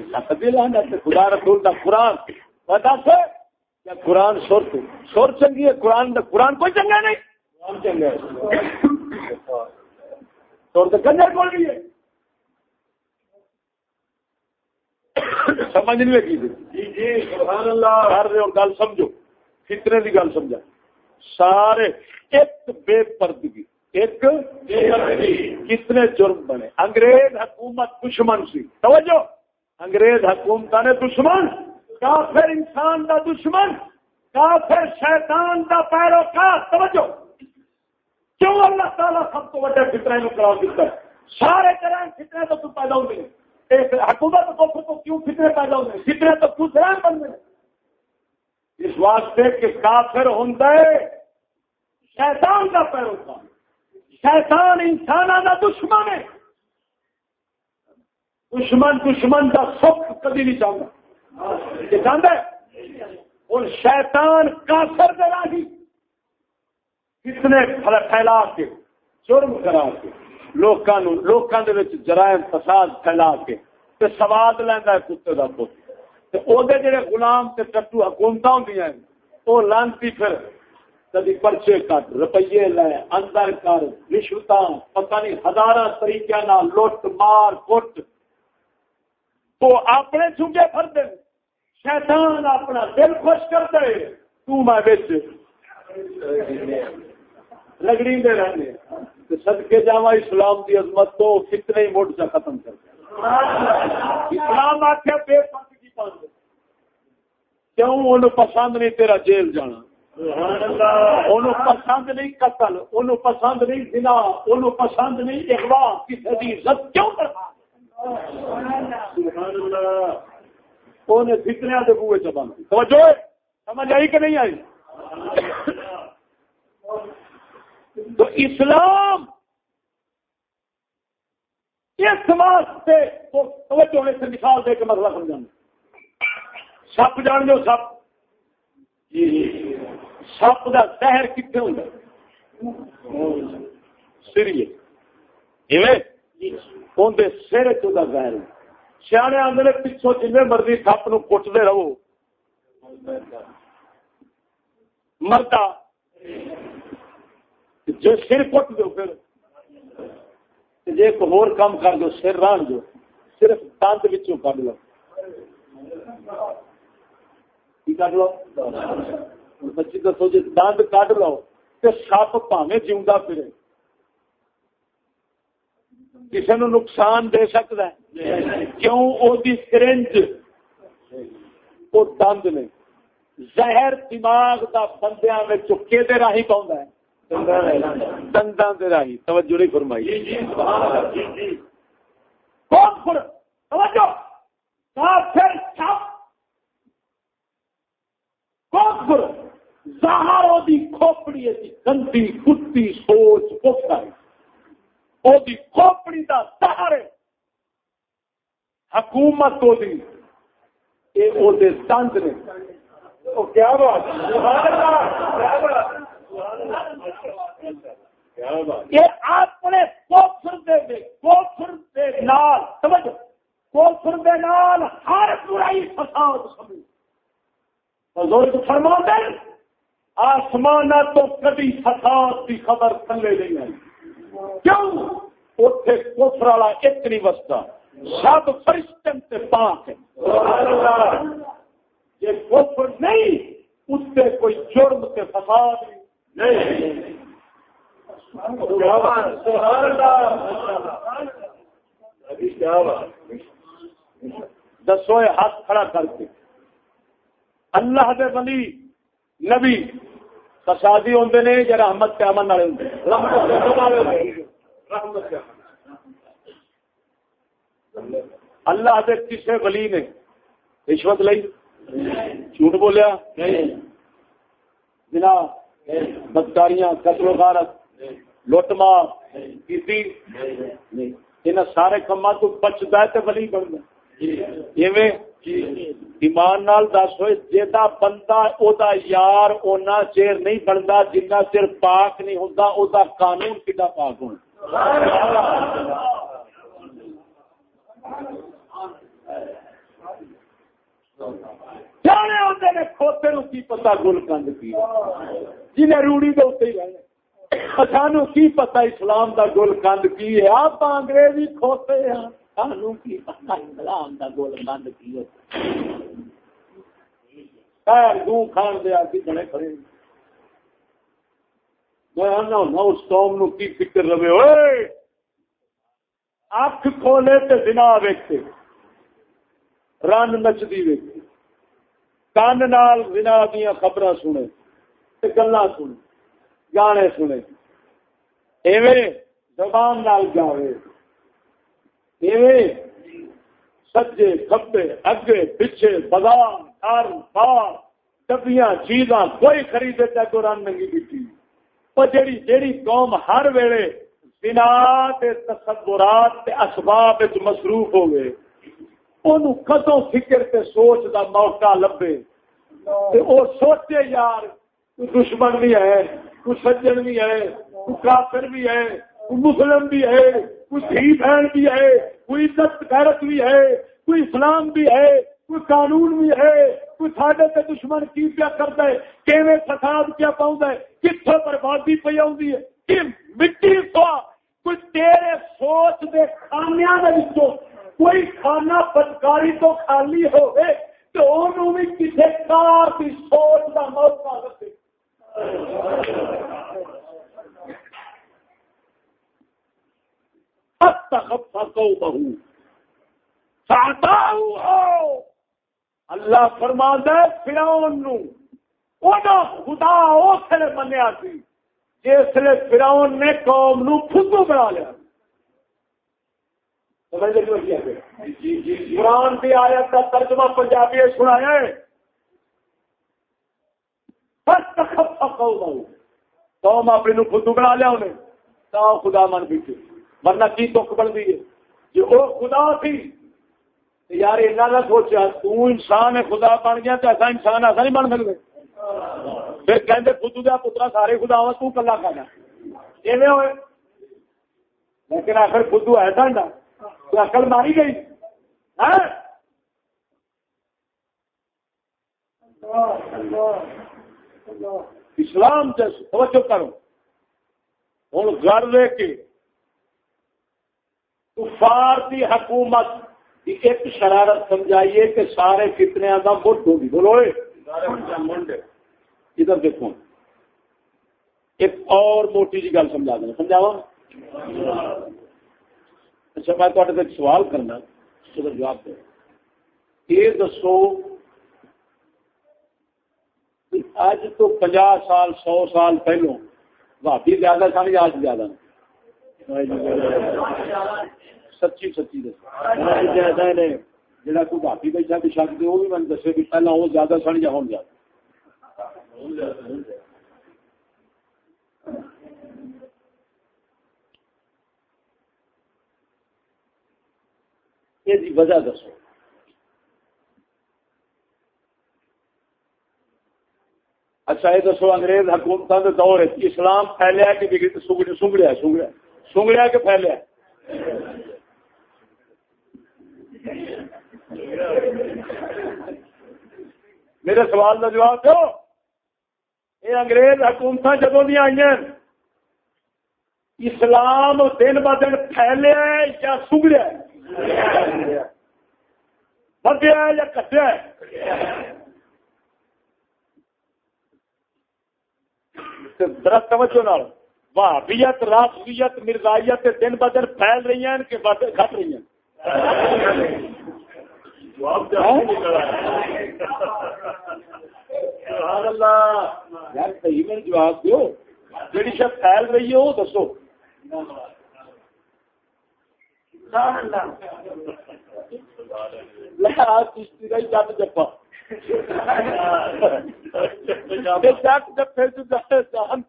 لانا خدا رسول کا قرآن۔ بتا سے کیا قرآن سر تو۔ سر چنگی ہے قرآن دا قرآن کوئی چنگا نہیں۔ قرآن چنگا ہے۔ سر تو کنجر بول رہی ہے۔ سمجھ نہیں لگی جی جی سبحان اللہ۔ کر رہے ہو گل سمجھو۔ کتنے کی گل سمجھا۔ سارے ایک بے پردگی۔ ایک کتنے جرم بنے؟ انگریز حکومت دشمن سی۔ توجہ! انگریز حکومت نے دشمن، کافر انسان کا دشمن، کافر شیطان کا پیروکار۔ توجہ! کیوں اللہ تعالیٰ سب تو وڈے فطرے میں کرا دیتا ہے؟ سارے کرائم فطرے تو تم پیدا ہوتے ہیں؟ حکومت کو تو کیوں فطرے پیدا ہوتے ہیں؟ فطرے تو کیوں کرائم بن گئے؟ اس واسطے کہ کافر ہوتا ہے شیطان کا پیروکار۔ شیطان انسان کا دشمن ہے۔ دشمن دشمن کا سکھ کبھی نہیں چاہتا یہ چاہتا ہے؟ اور شیطان کافر دے راہی۔ کتنے پھیلا کے، جرم کرا کے، لوکاں لوکاں دے وچ جرائم، فساد پھیلا کے، تے سواد لیندا ہے کتے دا پوت تے او دے جڑے غلام تے ٹٹو حکومتاں ہوندیاں او لانتی پھر کدی پرچے کٹ، روپیے لے، اندر کر رشوت پتہ نہیں ہزار طریقے لٹ، مار، کٹ۔ تو اپنے چونگے پھر دے شیطان اپنا دل خوش کر دے تو میں بچ لگڑی دے رہنے صدقے جاوا اسلام کی عظمت تو کتنے ہی موٹ سے ختم کر اسلام آخیا بے پک جی پانچ کیوں؟ انہوں پسند نہیں تیرا جیل جانا۔ پسند نہیں قتل ان پسند نہیں بنا ان پسند نہیں اخبار کسی کی عزت کیوں کرنا فکریا کے بوئے چبان توجہ سمجھ آئی کہ نہیں آئی؟ تو اسلام اس واسطے توجہ سے مثال دے کے مسئلہ سمجھانا سپ جان دو سپ۔ جی جی۔ سپ کا زہر کتنے ہوں سری اندر سر چاہر سیانے آدھے پچھو جن مرضی سپ نو کٹتے رہو۔ مرتا جو سر کٹ دو پھر۔ جی ایک ہور کام کر دو سر ران دو صرف دند بچوں کھ لو۔ کٹ لو؟ بچی دسو جی دند کٹ لو تو سپ پاوے جیوا پھرے۔ کسی نو نقصان دے سکتا ہے؟ کیوں؟ او دی سرنج وہ دند نے۔ زہر دماغ دا بندیاں میں چکے دے راہی پاؤں ہے؟ دنداں دے راہی۔ توجہ نہیں فرمائی۔ کون توجہ! کافر چھپ کافر دی کھوپڑی ہے گندی کتی سوچ کفر ہے کھوپڑی کا سہارے حکومت دند نے کیا بات یہ اپنے کوفر دے کوفر دے نال سمجھ کوفر دے نال ہر برائی فساد سمجھ بزرگ فرما دے آسمان تو کبھی فساد کی خبر تھلے نہیں آئی۔ کیوں؟ اتنے کوفر والا ایک نہیں وستا سب فرشتن سے پاک ہے۔ یہ کوفر نہیں، اس سے کوئی جرم سے فساد نہیں۔ دسو ہاتھ کھڑا کر کے۔ اللہ دے ولی نبی فسادی ہوندے نے یا رحمت کے امن والے ہوندے اللہ دے کسے ولی نے رشوت لئی؟ جھوٹ بولیا؟ بنا بدکاریاں قتل و غارت لوٹ مار کسی ان سارے کما تو بچتا ہے تو ولی بن گیا جی۔ ایمان نال دس ہوئے جا بندہ او دا یار اونا چیر نہیں بنتا جنہ چر پاک نہیں ہوتا او دا قانون کتا پاک ہونا۔ کھوتے نو کی پتا گل کند کی۔ جنہیں روڑی دے اتنے ہی رہنا۔ اچھا سانو کی پتا اسلام دا گل کند کی ہے؟ آپ انگریزی کھوتے ہیں سانو کی دا خیر کھان کھڑے میں قوم نو کی فکر رہے ہوئے۔ اکھ کھولے تے دنا رن نچدی ویکتے کان نال دنا دیا خبر سنے۔ تے گلا سنے۔ گانے سنے۔ ایویں زبان نال جاوے سجے کھبے اگے، پیچھے بازار گھر بار ڈبیاں چیزاں کوئی خریدے تے کو رن ننگی بیٹھی جیڑی جیڑی قوم ہر ویلے بنا تصورات تے اسباب مصروف ہو گئے ان فکر تے سوچ دا موقع لبے۔ وہ سوچے، یار، کوئی دشمن بھی ہے، کوئی سجن بھی ہے، کوئی کافر بھی ہے، کوئی مسلم بھی ہے کوئی دھی بہن بھی ہے، کوئی عزت غیرت بھی ہے، کوئی اسلام بھی ہے، کوئی قانون بھی ہے، کوئی ساڈے تے دشمن کی پیا کرتا ہے، کیویں فساد کیا پاؤں ہے کتوں بربادی پی آئی ہے؟ کہ مٹی تو کوئی تیرے سوچ دے کھانیا کوئی کھانا بدکاری تو خالی ہوئے تو انہوں بھی کسی کار کی سوچ کا موقع دے بہو ساتا ہوں اللہ فرما دے فراؤن خدا اس لیے منیا سی جس لیے فراؤن نے قوم نو فدو بنا لیا. قرآن کی آیت کا ترجمہ پنجابی سنایا قوم اپنے نو فدو بنا لیا انہیں۔ تو خدا من بیٹھے۔ ورنہ کی دکھ بن گئی ہے؟ جو وہ خدا تھی۔ یار ایسا نہ سوچا تنسان ہے، خدا بن گیا تو ایسا انسان ایسا نہیں بن سکتے۔ پھر کہتے خدو دیا پترا سارے خدا ہوا تو کلا کھانا۔ ایویں ہوئے۔ لیکن آخر خدو ایسا نا تو اکل ماری گئی۔ ہاں؟ اسلام جیسے توجہ کرو۔ ہوں گھر لے کے کفار کی حکومت ایک شرارت سمجھائیے کہ سارے کتنے کا مٹ ہوگی بولو ادھر دیکھو۔ ایک اور موٹی جی گل سمجھا دینا سمجھاوا اچھا میں تے ایک سوال کرنا۔ جواب دے یہ دسو اج تو پناہ سال سو سال پہلو بھابی زیادہ سن یا زیادہ سچی سچی زیادہ نے جہاں کوئی بھابی بیٹھا بھی شک دے، وہ بھی میں دسے بھی پہلے وہ زیادہ سن یا ہوں زیادہ یہ وجہ دسو۔ اچھا یہ دسو انگریز حکومت کے دور اسلام پھیلیا کہ سنگڑیا سنگڑیا۔ سنگڑیا کہ پھیلیا میرے سوال کا جواب دو۔ یہ انگریز حکومت جدو دیا آئی اسلام دن ب دن پھیلیا یا سنگڑیا بدیا یا کٹیا درخت توجہ نال۔ وہابیت راسویت مرزائیت دن ب دن پھیل رہی ہیں کہ گھٹ رہی ہیں۔ یار صحیح میں جواب دو جی پھیل رہی ہے، وہ دسو۔ جب جپا۔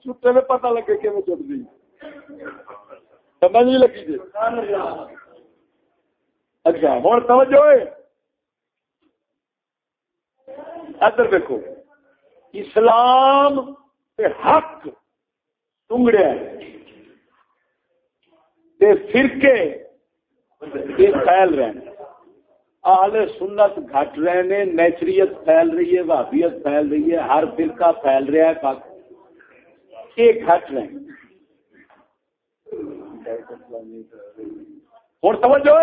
چھٹے میں پتا لگے کہ وہ چٹ گئی۔ سمجھ نہیں لگی جی؟ اچھا ہوں توجہ ادھر دیکھو، اسلام حق ٹنگڑیا فرقے پھیل رہے ہیں۔ آل سنت گھٹ رہے ہیں، نیچریت پھیل رہی ہے بھابیت پھیل رہی ہے، ہر فرقہ پھیل رہا ہے یہ گھٹ رہے ہیں۔ ہوں سمجھو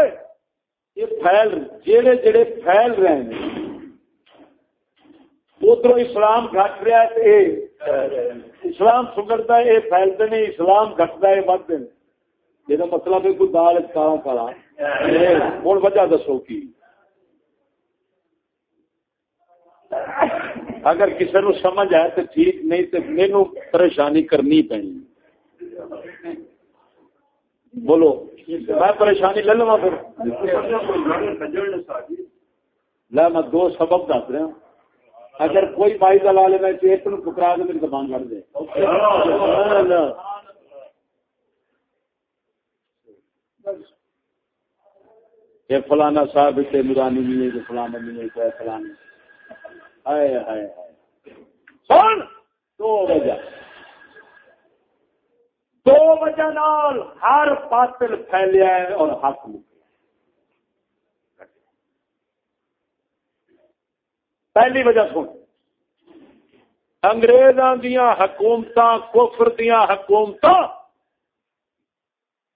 یہ پھیل جڑے جڑے پھیل رہے ہیں، ادھر اسلام گھٹ رہا ہے اسلام سگڑتا ہے یہ پھیلتے نہیں، اسلام گھٹتا ہے، بڑھتے ہیں۔ یہ مطلب ہے، کوئی دال کالا کالا ہوں وجہ دسو کی۔ اگر کسی نو سمجھ آئے تو ٹھیک، نہیں تو مینو پریشانی کرنی پی بولو، میں پریشانی لے لوا پھر۔ میں دو سبب دس رہا۔ اگر کوئی بائی دلا لے میں ایک ٹکرا کے میری زبان کر دے۔ یہ فلانا صاحب اتنے نورانی نہیں ہے فلانا سن، دو وجہ۔ دو وجہ نال ہر پاتل پھیلیا ہے اور حق مکیا پہلی وجہ سن۔ انگریزاں دیا حکومت کوفر دیا حکومت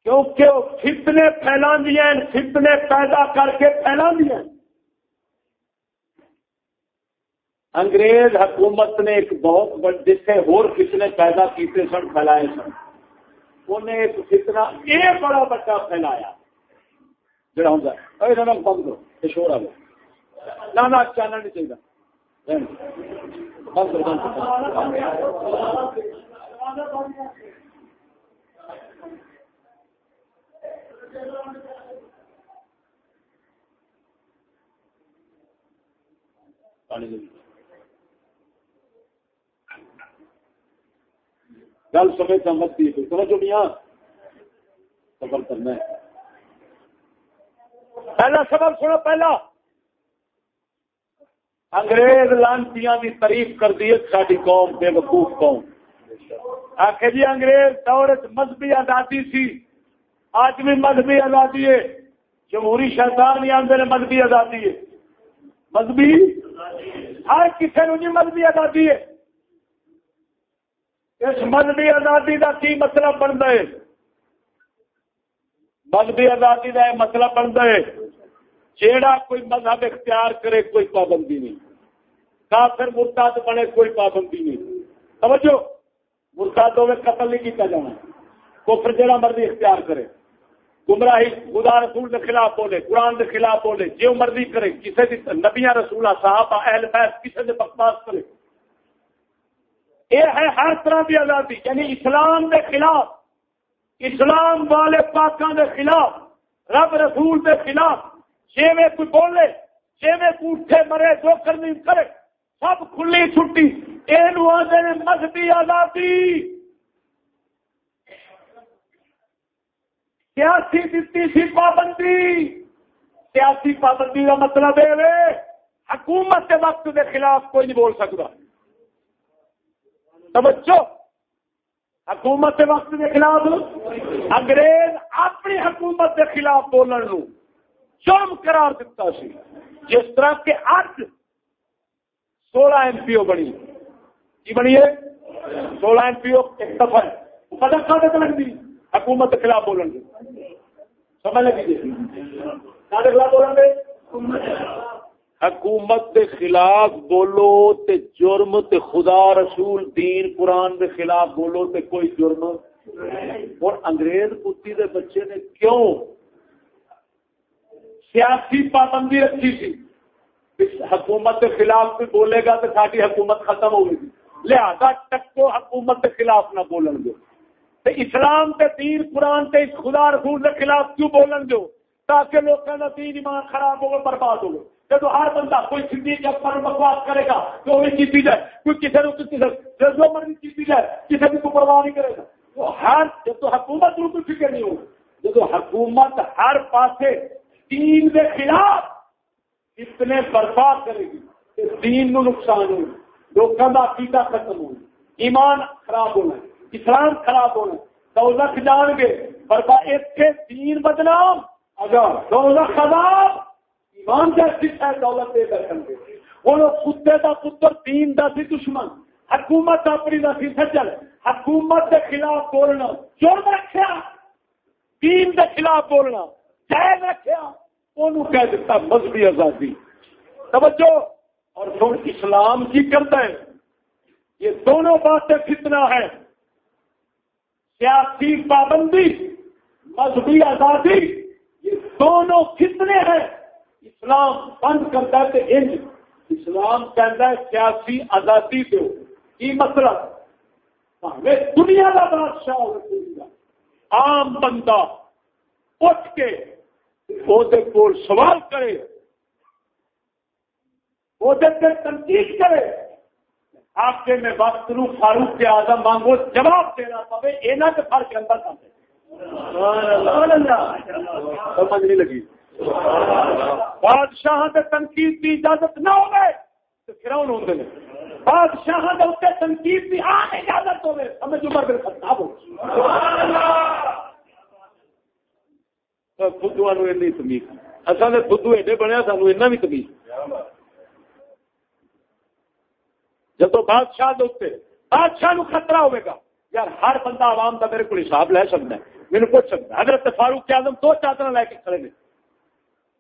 کیونکہ وہ فتنے پھیلا فتنے پیدا کر کے پھیلا دیا انگریز حکومت نے ایک بہت جتنے ہور فتنے پیدا کیتے سن، پھیلائے سن۔ انہیں ایک فتنا یہ بڑا بڑا پھیلایا۔ جڑا ہوں بند کرو، یہ شور آ گیا نہ چاہنا نہیں چاہیے بند کرو، بند پانی گل سمے سمجھتی ہے سمجھو میاں۔ سفر کرنا ہے پہلا سبب سنو، پہلا۔ انگریز لانچیاں کی تعریف کر دی ساری قوم بے وقوف قوم۔ آخ جی انگریز دور مذہبی آزادی سی۔ آج بھی مذہبی آزادی ہے۔ جمہوری شیطان نہیں آتے مذہبی آزادی ہے۔ مذہبی؟ ہر کسی نے نہیں جی مذہبی آزادی ہے۔ اس مذہبی آزادی کا کی مطلب بنتا ہے؟ مذہبی آزادی کا یہ مطلب بنتا ہے، جیڑا کوئی مذہب اختیار کرے کوئی پابندی نہیں۔ کافر مرتاد بنے کوئی پابندی نہیں۔ سمجھو مرتاد ہوئے قتل نہیں کیا جانا۔ کفر جڑا مرضی اختیار کرے۔ گمراہی خدا رسول کے خلاف بولے، قرآن کے خلاف بولے، جو مرضی کرے کسی نبیا رسول صاحب اہل بیت کسی بکواس کرے۔ یہ ہے ہر طرح کی آزادی یعنی اسلام کے خلاف، اسلام والے پاکوں کے خلاف، رب رسول کے خلاف جی میں کوئی بولے جی میں اٹھے مرے، جو کرنی کرے، سب کھلی چھٹی یہ مذہبی آزادی۔ سیاسی دیتی سی پابندی۔ سیاسی پابندی کا مطلب ہے، حکومت کے وقت کے خلاف کوئی نہیں بول سکتا۔ توجہ! حکومت کے وقت کے خلاف، انگریز اپنی حکومت کے خلاف بولنے جرم قرار دیتا سی۔ جس طرح کے اج سولہ ایم پی او بنی۔ کی بنی ہے؟ سولہ ایم پی او ایک دفعہ۔ پتہ کہاں لگ دی۔ حکومت کے خلاف بولیں گے سمجھ لگی جی؟ خلاف بولیں گے حکومت کے خلاف بولو تے جرم تے خدا رسول دین قرآن کے خلاف بولو تے کوئی جرم اور انگریز پتی دے بچے نے کیوں سیاسی پابندی رکھی تھی؟ حکومت کے خلاف بھی بولے گا تو ساری حکومت ختم ہوگی لہذا ٹکو حکومت کے خلاف نہ بولن گے اسلام تے دین قرآن تے خدا رسول کے خلاف کیوں بولن دو؟ تاکہ لوگ کا دین ایمان خراب ہوگا برباد ہوگا جب ہر بندہ کوئی سندھی جب پر بکواس کرے گا تو وہ جیتی جائے کوئی کسی نے کسی جو مرضی جیتی جائے کسی بھی کو پرواہ نہیں کرے گا۔ تو ہر جب تو حکومت کو کوئی فکر نہیں ہوگی۔ جب تو حکومت ہر پاسے دین کے خلاف اتنے برباد کرے گی دین نو نقصان ہوگی۔ لوگوں کا عقیدہ ختم ہوگی۔ ایمان خراب ہونا اسلام خراب ہونا دولت جان گے۔ پر اتنے تین بدنام۔ اگر دولت خراب ایمان جیسی ہے دولت دے کر گے وہ کتے کا پتر تین کا سی دشمن۔ حکومت اپنی کا سی سجل۔ حکومت کے خلاف بولنا۔ جرم رکھا تین کے خلاف بولنا۔ جائز رکھا وہ کہہ دیتا مذہبی آزادی۔ توجہ۔ اور پھر اسلام کی کرتا ہے، یہ دونوں باتیں کتنا ہے سیاسی پابندی، مذہبی آزادی، یہ دونوں کتنے ہیں۔ اسلام بند کرتا ہے انج۔ اسلام کہتا ہے سیاسی آزادی دو کی مطلب؟ ہمیں دنیا کا بادشاہ ہو عام بندہ اٹھ کے وہ سوال کرے۔ وہ تنقید کرے۔ آپ کے میں وقت نو فاروق کے آزم مانگو جواب دینا پہ یہاں کے فرق اندر سمجھ نہیں لگی۔ بادشاہ تنقید کی اجازت نہ ہو گئے تو فراؤن ہوتے ہیں بادشاہ اتنے تنقید کی آن اجازت ہو ہمیں جو خطاب ہو۔ بدھو تمیز۔ اصل ایڈے بنیا، سانو بھی تمیز۔ جب تو بادشاہ دے بادشاہ نو خطرہ ہوئے گا، یار ہر بندہ عوام کا میرے کو حساب لے سکتا ہے میرے پوچھ سکتا ہے۔ حضرت فاروق کے آدم دو چادر لے کے کھڑے نے۔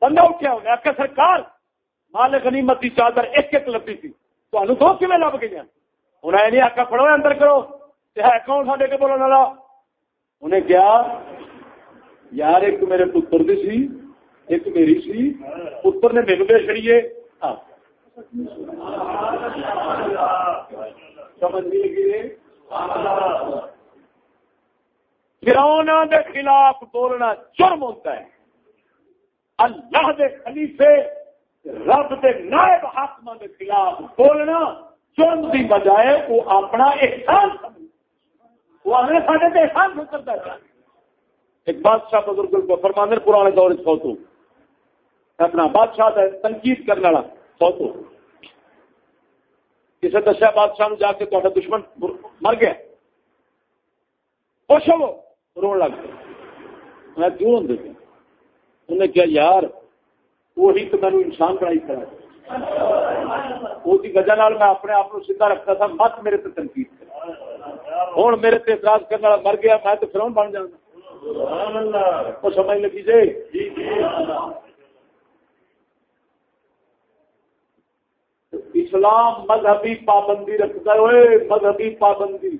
بندہ اٹھیا ہوگا آخر سرکار مال غنیمت کی چادر ایک ایک لبی تھی تو دو کیون لب گئی انہیں نہیں آخر پڑھو اندر کرو۔ ہے کون ساڈے کے بولنے والا؟ انہیں کیا؟ یار، ایک میرے پتر دی سی، ایک میری سی۔ پتر نے میرے ہاں۔ جی؟ دے چڑیے فرونا کے خلاف بولنا جرم ہوتا ہے۔ اللہ دے خلیفے، رب دے نائب حاکم کے خلاف بولنا، جرم کی بجائے وہ اپنا احسان وہ اپنے سارے احسان کرتا ہے؟ ایک بادشاہ بزرگ کو فرمانے پرانے دور سوتو۔ اپنا بادشاہ ہے تنقید کرنے والا سوتو۔ کسی دسیا بادشاہ جا کے تا دشمن مر گیا۔ خوش ہو رو لگ گیا۔ میں کیوں ہوں انہیں کیا یار وہی تو میں انسان بڑائی کرا وہ وجہ میں اپنے آپ کو سیدھا رکھتا تھا مت میرے پہ تنقید ہوں میرے پہ اعتراض کرنے والا مر گیا میں تو فرون بن جانا وہ سمجھ لگی جی؟ اسلام مذہبی پابندی رکھتا ہے مذہبی پابندی۔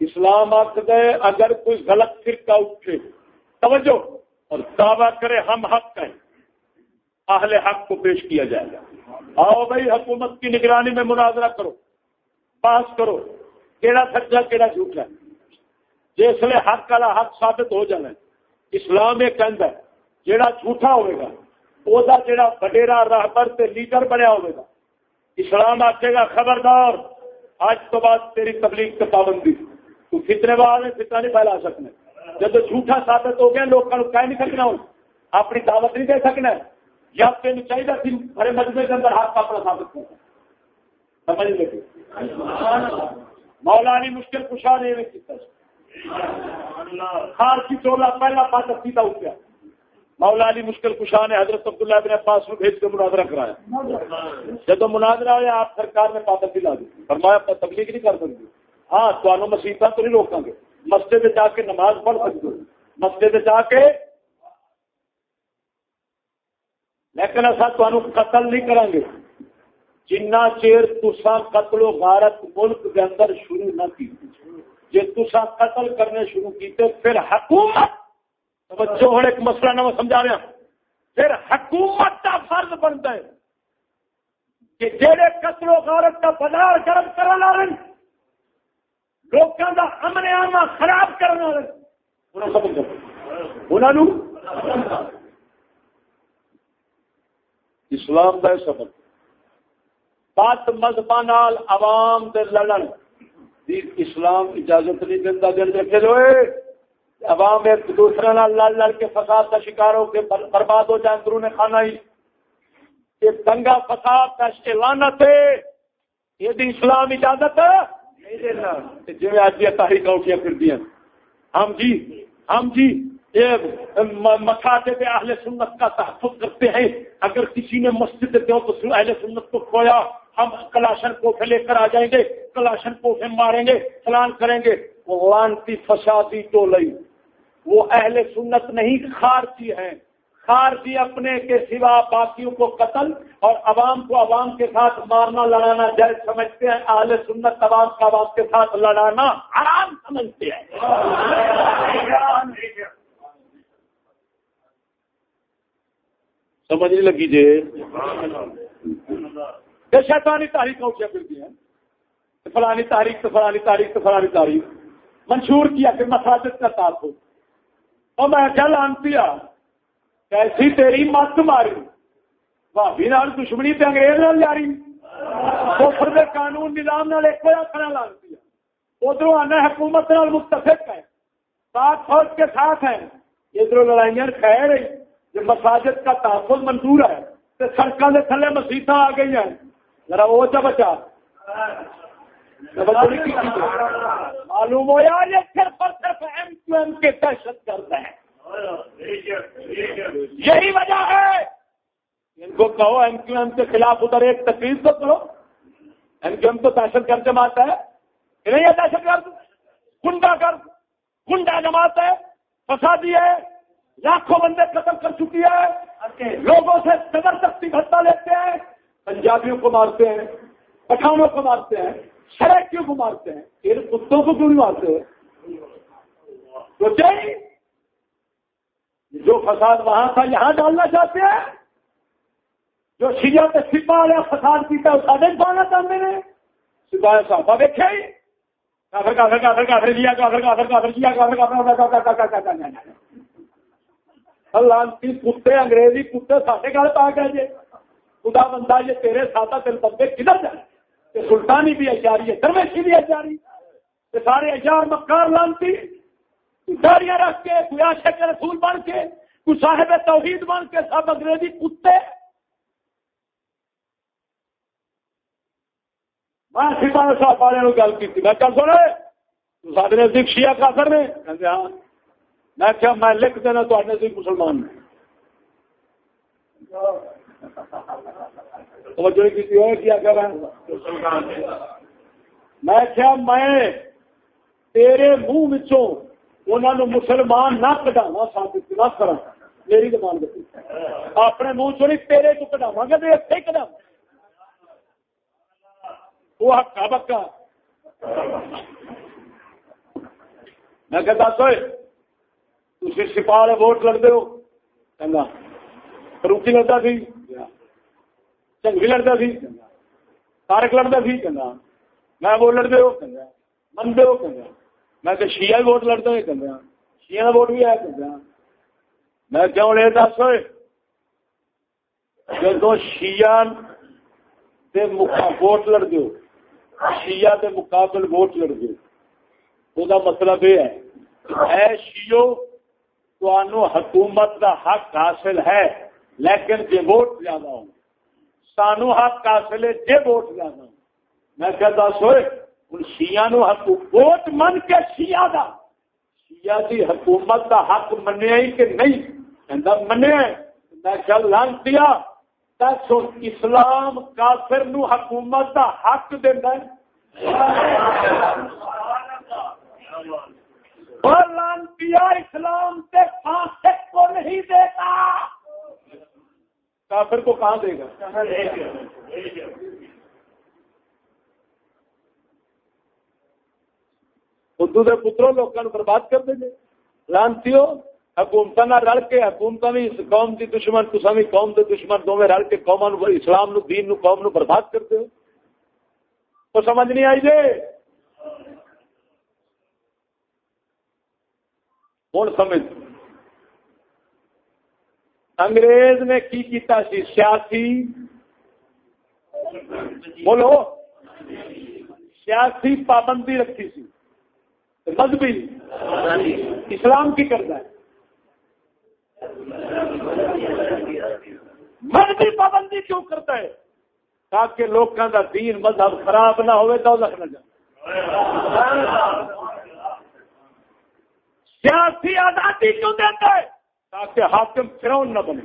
اسلام آخر اگر کوئی غلط فرقہ اٹھے توجہ۔ اور دعویٰ کرے ہم حق ہیں۔ اہل حق کو پیش کیا جائے گا۔ آؤ بھائی حکومت کی نگرانی میں مناظرہ کرو پاس کرو کہڑا سچا کہڑا جھوٹ ہے۔ جس لیے حق والا حق ثابت ہو جانا ہے۔ اسلام یہ کہہ جہاں جھوٹا ہوئے گا وہ جڑا وڈیرا راہبر تے لیڈر بنیا ہوئے گا۔ اسلام آکے گا، خبردار، آج تو بعد تیری تبلیغ کی پابندی۔ تو فتنے بعد فتنا نہیں پھیلا سکنے۔ جب جھوٹا ثابت ہو گیا لوگوں لوگ کہہ نہیں سکنا ہوں اپنی دعوت نہیں دے سکنا۔ یا تین چاہیے بڑے مجمے کے اندر ہاتھ کا اپنا ثابت کرنا سمجھ لگے مولا مولانی مشکل کشا نہیں خار کی چولا پہلا پاس سیدھا اٹھ گیا مولا علی مشکل کشا نے حضرت عبداللہ بن عباس کو بھیج کے مناظرہ کرایا۔ جب مناظرہ ہوا آپ سرکار نے پابندی لا دی۔ فرمایا تبلیغ نہیں کر سکتی ہاں تو مسیحت تو نہیں روکیں گے۔ مسجد جا کے نماز پڑھ سکتے ہو۔ مسجد جا کے لیکن ایسا تمہوں قتل نہیں کریں گے۔ جنا چیر تسا قتل و غارت ملک کے اندر شروع نہ کی۔ جی تسا قتل کرنے شروع کیتے، پھر حکومت بچوں ہوں، ایک مسئلہ نہ سمجھا رہا۔ پھر حکومت کا فرض بنتا ہے کہ جہے قتل و غارت کا بازار گرم کرنا رہے لوگوں کا امن آما خراب کرنا رہے انہوں اسلام کا سبق بات مذہب عوام دے لڑن۔ اسلام اجازت نہیں دینا دل دیکھے جو عوام ایک دوسرے لڑ لڑ کے فساد کا شکار ہو کے برباد ہو جائے اندرون خانہ ہی۔ یہ دنگا فساد کا لانت ہے یہ اسلام اجازت۔ ہے جی آج تاریخ اٹھیا پھر دیا ہم جی ہم جی مساجد اہل سنت کا تحفظ کرتے ہیں۔ اگر کسی نے مسجد دو تو اہل سنت کو کھویا۔ ہم کلاشن کوفے لے کر آ جائیں گے، کلاشن کوفے ماریں گے فلان کریں گے۔ وہ لانتی فسادی تو لئی وہ اہل سنت نہیں خارجی ہیں۔ خارجی اپنے کے سوا باقیوں کو قتل اور عوام کو عوام کے ساتھ مارنا، لڑانا جائز سمجھتے ہیں۔ اہل سنت عوام کا عوام کے ساتھ لڑانا آرام سمجھتے ہیں۔ سمجھ نہیں لگی جی؟ شیطانی تاریخ کا اٹھیا پھرتی ہے۔ فلانی تاریخ تو فلانی تاریخ تو فلانی تاریخ منشور کیا کہ مساجد کا ساتھ ہو۔ اور میں کیا لانتی کیسی تیری مت ماری؟ بھابی نال دشمنی تے انگریز نال جاری۔ کفر دے قانون نظام نال ایک ہویا کھڑا لانتی ادھر آنا حکومت نال متفق ہے۔ ساتھ فوج کے ساتھ ہیں۔ ادھر لڑائیاں خیر رہی یہ مساجد کا تحفظ منظور ہے۔ تو سڑکوں کے تھلے مسیحت آ گئی ہیں۔ ذرا وہ چا بچا۔ معلوم ہو یار، یہ صرف اور صرف ایم کیو ایم کے دہشت گرد ہیں یہی وجہ ہے۔ ان کو کہو، ایم کیو ایم کے خلاف ادھر ایک تقریر تو کرو ایم کیو ایم تو دہشت گرد جماعت ہے۔ نہیں ہے دہشت گرد؟ گنڈا گرد۔ گنڈا جماعت ہے۔ فسادی ہے۔ لاکھوں بندے قتل کر چکی ہے۔ لوگوں سے زبردستی بھتا لیتے ہیں۔ پنجابیوں کو مارتے ہیں۔ پٹھانوں کو مارتے ہیں۔ سڑکیوں کو مارتے ہیں۔ ان کتوں کو کیوں نہیں مارتے؟ ہیں تو جی، جو فساد وہاں تھا یہاں ڈالنا چاہتے ہیں جو سیا کے سپا والا فساد پیتا ہے سادے پانا چاہتے ہیں سپاہی صاحب دیکھے کافر کافر کافر کافر دیا کافر کافر کافر دیا کافر کافر لانتی کتے انگریزی کتے سارے گل پا گئے جی خدا بندہ یہ تیرے ساتھ تیرے بندے کدھر جائے سلطانی بھی اچاری ہے درویشی بھی اچاری سارے اچار مکار لانتی داڑیاں رکھ کے، کوئی آشے کے رسول بن کے، کوئی صاحب توحید بن کے، سب انگریزی کتے۔ میں سپاہی صاحب والے گل کی میں کل سنے سارے نزدیک شیعہ کافر نے؟ کہتے ہاں۔ میں کیا میں لکھ دینا تو نزدیک مسلمان۔ میں کیا میں تیرے منہ انہوں نے مسلمان نہ کٹاوا ثابت نہ کرا میری زبان دکان اپنے منہ چو نہیں، تیرے تو کٹاوا گا تو اتنے کٹاوا وہ ہکا بکا۔ میں کہ دس ہوئے تھی سپاہ ووٹ لڑتے ہو؟ چنگا۔ روکی لڑتا سی۔ چنگی لڑتا سی۔ تارک لڑتا سی۔ چنگا۔ میں وہ لڑتے ہو؟ چنگا۔ منتے ہو؟ چنگا۔ میں کہ شیعہ ووٹ لڑتا ہوں چنگا شیعہ ووٹ بھی آیا ہے چنگا ہاں۔ میں کیوں لے دس ہوئے۔ جدو شیعہ ووٹ لڑ دو شیعہ دے مقابل ووٹ لڑ دو وہ مطلب یہ ہے اے شیو تو آنو حکومت کا حق حاصل ہے، لیکن جی ووٹ زیادہ ہو سانو حق حاصل ہے جی ووٹ زیادہ ہو میں کہتا سوئے ہوں شیعہ نو ووٹ من کے شیعہ دا. شیعہ دی حکومت کا حق منیا ہی کہ نہیں؟ منیا میں چل لان دیا. اسلام کافر نو حکومت دا حق دینا اور لانتیا اسلام کے فاسق کو نہیں دیتا. کافر کو کہاں دے گا؟ بدھو کے پتروں لوگوں برباد کر دیں گے لانتی حکومت رل کے حکومت بھی قوم کی دشمن تصا بھی قوم کے دشمن دونوں رل کے قوم اسلام نو، دین نو، قوم نو برباد کرتے ہو تو سمجھ نہیں آئی جی ہوں سمجھ۔ انگریز نے کی کیتا سی؟ سیاسی۔ بولو۔ سیاسی پابندی رکھی سی۔ مذہبی اسلام کی کرتا ہے۔ مذہبی پابندی کیوں کرتا ہے؟ تاکہ لوگوں کا دین مذہب خراب نہ ہوئے تو لکھنا جائے سیاسی آزادی کیوں دیتا ہے؟ تاکہ حاکم فرون نہ بنے۔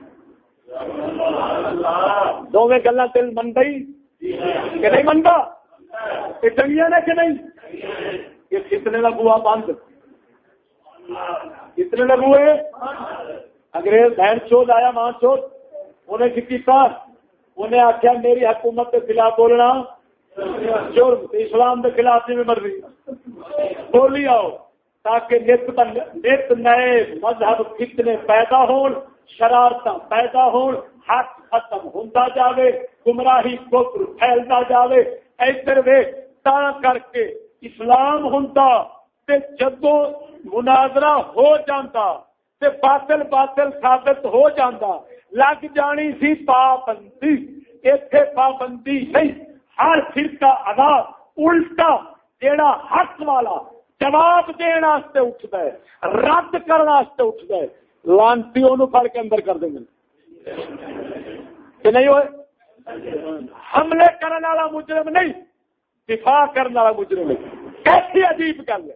دونوں گلا دل من گئی کہ نہیں منگا؟ یہ چنگیا نے کہ نہیں؟ یہ کتنے لگوا بند کتنے کا لگوے انگریز بہن چوت آیا، ماں چوت انہیں کی کیتا انہیں آخیا میری حکومت کے خلاف بولنا۔ جرم اسلام کے خلاف جی نہیں مر رہی بولی آؤ، تاکہ نت نت نئے مذہب کتنے پیدا ہون شرارت پیدا ہون، حق ختم ہوتا جاوے، گمراہی کوکر پھیلتا جاوے۔ ادھر وے تا کر کے اسلام ہوں جدو مناظرہ ہو جاتا تے باطل باطل ثابت ہو جاتا لگ جانی سی پابندی اتنے پابندی نہیں، ہر فرقہ ادا الٹا جیڑا حق والا جواب دینا اٹھتا ہے، رد کرنے اٹھتا ہے۔ لانتی پڑ کے اندر کر دیں گے۔ کہ نہیں ہوئے؟ حملے کرنے والا مجرم نہیں۔ دفاع کرنے والا مجرم کیسی عجیب گل ہے۔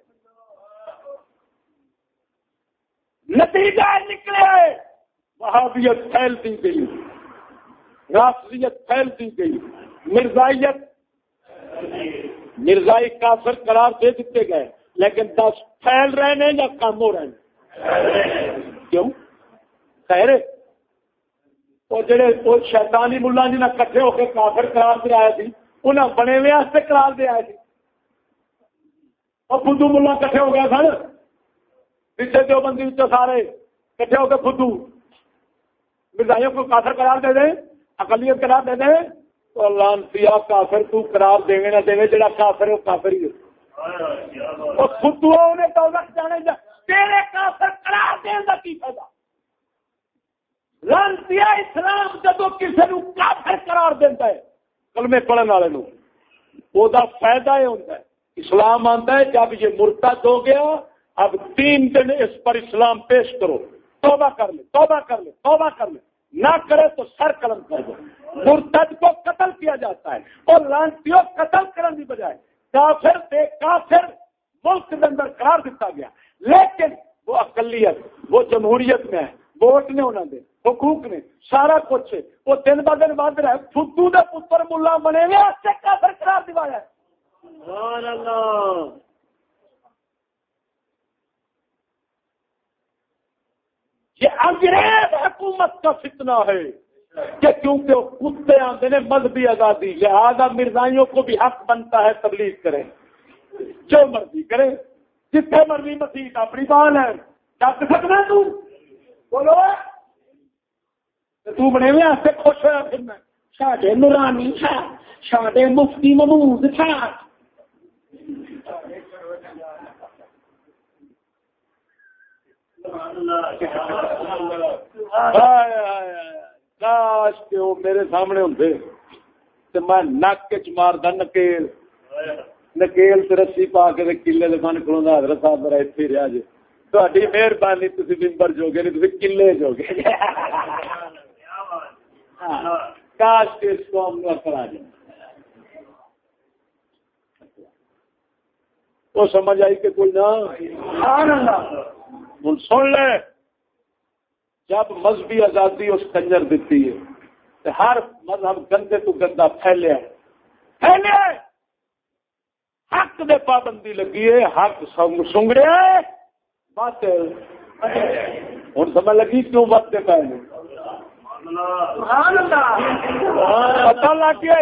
نتیجہ نکلے۔ وہابیت پھیلتی گئی۔ راشٹریت پھیلتی گئی۔ مرزائیت مرزائی کافر قرار دے دیتے گئے۔ لیکن دس پھیل رہے ہیں یا کم ہو رہے ہیں کیوں؟ خیر وہ جڑے وہ شیطانی ملا جی نے کٹھے ہو کے کافر قرار دے آئے تھی انہیں بنے ہوئے قرار دے آئے تھے اور بدھو ملا کٹھے ہو گئے سر پیچھے جو بندی سارے کٹھے ہو کے خدو مرزائیوں کو کافر قرار دے دیں، اقلیت قرار دے دیں۔ تو اللہ کافر تو قرار دے نہ دے جڑا کافر ہے وہ کافر ہی ہے۔ خدو نے تو جانے جا۔ تیرے کافر قرار دین کا کی فائدہ؟ لانتی اسلام جب کسی نو کافر قرار دیتا ہے۔ کلمے پڑھنے والے وہ فائدہ یہ ہوتا ہے۔ اسلام آتا ہے، جب یہ مرتد ہو گیا، اب تین دن اس پر اسلام پیش کرو۔ توبہ کر لے، توبہ کر لے، توبہ کر لے۔ نہ کرے تو سر قلم کر دو۔ مرتد کو قتل کیا جاتا ہے اور لانچیوں قتل کرنے کی بجائے کافر دے کافر ملک کے اندر قرار دیتا گیا۔ لیکن وہ اقلیت، وہ جمہوریت میں ہے۔ ووٹ نہیں ہونا دے۔ حقوق نے سارا کچھ وہ دن ب دن ود رہا فدو دے پتر ملا بنے ہوئے چکا سر قرار دوایا یہ انگریز حکومت کا فتنہ ہے کہ کیونکہ وہ کتے آتے ہیں مذہبی آزادی لہذا مرزائیوں کو بھی حق بنتا ہے تبلیغ کریں۔ جو مرضی کرے جتنے مرضی مسیح اپنی بال ہے۔ ڈک سکنا تو۔ بولو۔ تو بنے ہوئے ایسے خوش ہوا پھر میں۔ ساڈے نورانی تھا ساڈے مفتی محمود تھا۔ کاش کے وہ میرے سامنے ہوں تو میں نک چ ماردا نکیل۔ نکیل تے رسی پا کے کلے دے من کھلوندا حضرت صاحب میرا ایتھے رہیا جی۔ تہاڈی مہربانی، تسی ممبر جو گے نہیں تسی کلے جو گے کاش کے اس قوم میں اثر آ جائے وہ سمجھ آئی کہ کوئی نہ سن لے۔ جب مذہبی آزادی اس کنجر دیتی ہے تو ہر مذہب گندے تو گندا پھیلے پھیلے! حق دے پابندی لگی ہے حق سنگڑے۔ بات ہوں سمجھ لگی کیوں بات پہ پتا لگ گیا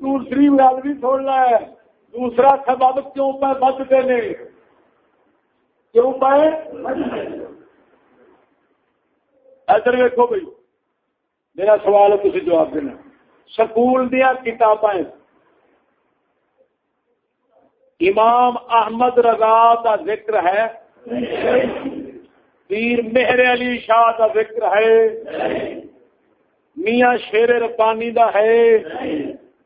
دوسری گل بھی سن ہے دوسرا سبب کیوں پہ بچتے نے؟ کیوں پائے ادھر ویکو بھائی. میرا سوال ہے تھی جواب دینا. سکول دیا کتابیں امام احمد رضا کا ذکر ہے؟ پیر مہر علی شاہ کا ذکر ہے۔ میاں شیر ربانی دا ہے۔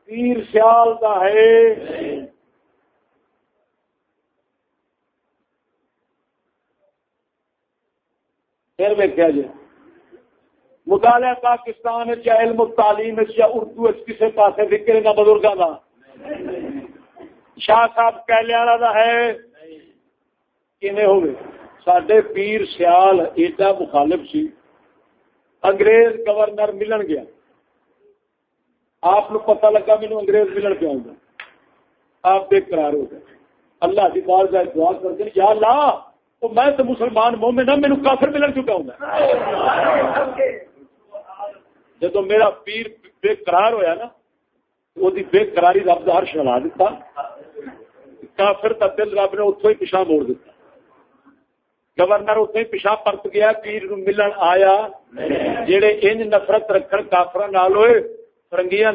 پیر سیال دا ہے۔ پھر ویکیا جی؟ مطالعہ پاکستان یا علم تعلیم یا اردو کسی پاس وکرے کا بزرگوں کا شاہ صاحب کہلے والا ہے۔ کیویں ہوگی سڈے پیر سیال ایڈا مخالف سی انگریز گورنر ملن گیا آپ پتا لگا مینو انگریز ملن پہ آؤں آپ بے قرار ہو گئے اللہ کی بار جائے دعا کر دیں یا لا تو میں تو مسلمان مومن ہوں میرے کافر ملن چکا ہوں جب میرا پیر بے قرار ہویا نا وہ بے قراری رب کا ہر شلا دیتا کافر کا دل رب نے اتوں ہی پیچھا موڑ دیتا گورنر اتنے پیچھا پرت گیا، پیر نو ملن آیا۔ جہے انج نفرت رکھن کافر نال ہوئے فرنگیا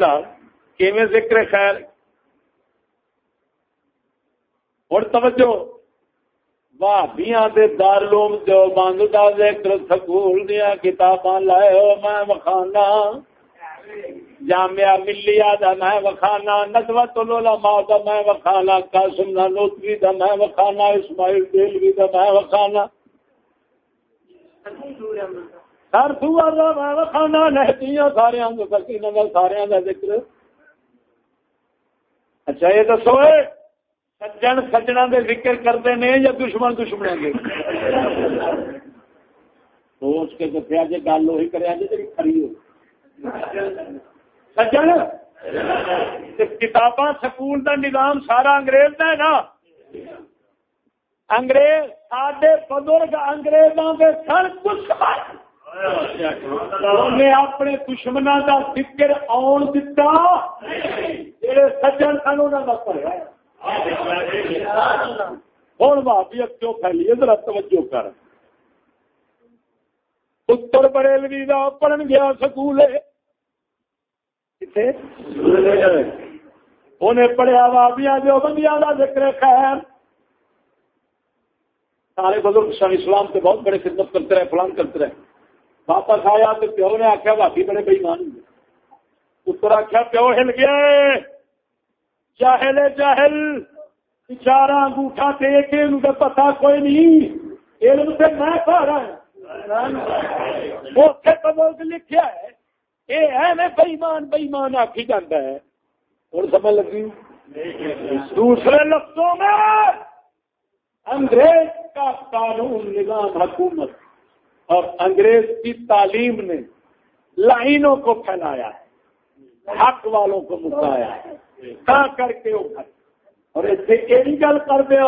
کیویں ذکر خیر؟ ہوں توجہ۔ بھابیاں دے دارلوم جو بند دا ذکر سکول دیا کتاباں لائے ہو، میں مخانا جامعہ ملیا دا میں وکھانا نسبت العلماء دا، میں وکھانا قاسم نانوتوی دا، میں وکھانا اسماعیل دیلوی دا، میں وکھانا۔ سر سوار دا، میں وکھانا نہتیاں سارے ہم سکینہ دا سارے دا ذکر۔ اچھا یہ دسو سجن سجنا دے ذکر کرتے ہیں یا دشمن دشمنوں کے سوچ کے دسیا جی گل وہی کرے جی کھڑی ہو۔ سجن؟ کتاباں سکول دا نظام سارا انگریز دا ہے نا؟ انگریز سڈے بزرگ انگریزوں کے سر دشمن اپنے دشمنوں کا فکر آن دتا۔ جہے سجن سن انہوں کا پڑھا ہوں بھابیت کیوں پھیلی؟ ذرا توجہ کر۔ اتر بریلوی کا پڑھن گیا سکول انہیں پڑھیا بابیا جو بندیاں کا ذکر خیر۔ سارے بزرگ شاہ اسلام سے بہت بڑے خدمت کرتے رہے، فلان کرتے رہے۔ واپس آیا تو پیو نے آخیا بھابی بڑے بےمان اتر آخیا پیو ہل گیا چاہل چاہل چارا انگوٹھا دے کے پتا کوئی نہیں۔ علم سے میں پا رہا بزرگ لکھا ہے۔ بئیمان بئیمان آخی جانا ہے۔ اور سمجھ لگی؟ دوسرے لفظوں میں انگریز کا قانون، نظام، حکومت اور انگریز کی تعلیم نے لائنوں کو پھیلایا ہے، حق والوں کو مکایا ہے کر کے اور اتنے یہ گل کر دیا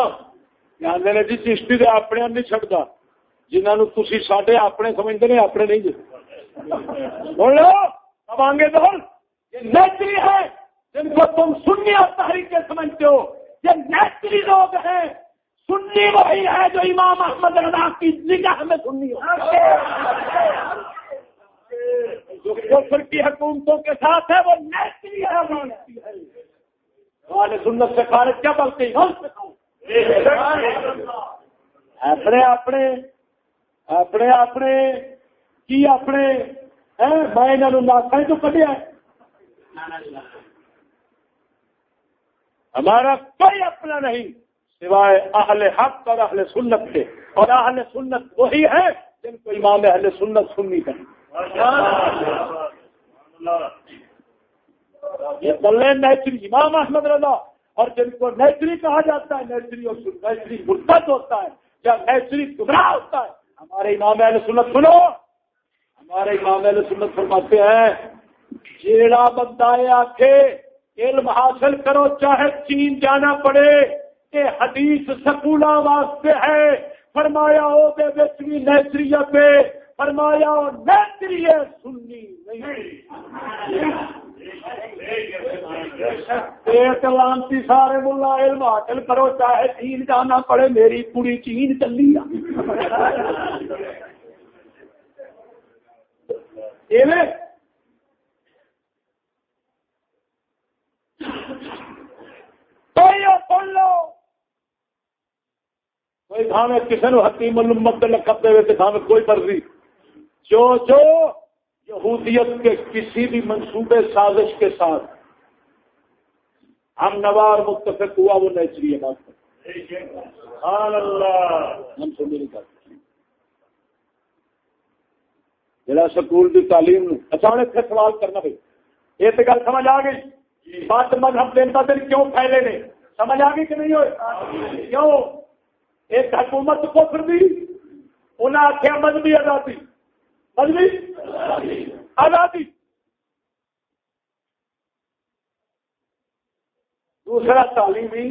آدھے جی چشتی سے اپنے نہیں چڑھتا جنہوں نے تھی سڈے اپنے سمجھتے ہیں اپنے نہیں جی بولو اب آگے دور یہ نیچری ہے جن کو تم سنی اور تحریک سمجھتے ہو۔ یہ نیچری لوگ ہیں۔ سنی وہی ہے جو امام احمد رضا کی نگاہ میں سننی ہو۔ جو کفر کی حکومتوں کے ساتھ ہے وہ نیچری ہے والے سنت سے خارج کیا بلتے اپنے اپنے اپنے اپنے کی اپنے میں انہوں ناسا تو کٹیا ہمارا کوئی اپنا نہیں، سوائے اہل حق اور اہل سنت کے۔ اور اہل سنت وہی ہے جن کو امام اہل سنت سننی کریں یہ بلے نیچری امام احمد رضا۔ اور جن کو نیچری کہا جاتا ہے نیچری اور نیچری مرتد ہوتا ہے۔ یا نیچری گمراہ ہوتا ہے۔ ہمارے امام اہل سنت سنو۔ ہمارے امام اہل سنت فرماتے ہیں، جیڑا بندہ آ علم حاصل کرو، چاہے چین جانا پڑے کہ حدیث سکولا واسطے ہے۔ فرمایا ہو دے بھی نیچریت فرمایا نیچری سننی نہیں۔ لانتی سارے ملا علم حاصل کرو، چاہے چین جانا پڑے، میری پوری چین چلی کوئی تھانے کسی نے حتیم المت لقب دے تھانے کوئی مرضی۔ جو جو یہودیت کے کسی بھی منصوبے سازش کے ساتھ ہم نوار متفق ہوا وہ نیچری ہے۔ بات ہم سننے نہیں کرتے۔ جڑا سکول کی تعلیم اچانک سے سوال کرنا بھائی یہ تو گل سمجھ آ گئی۔ بات مذہب دینا دن کیوں پھیلے نے؟ سمجھ آ گئی کہ نہیں ہوئے؟ کیوں؟ ایک حکومت کو پھر بھی انہیں آخیا مذہبی آزادی۔ آزادی۔ دوسرا تعلیمی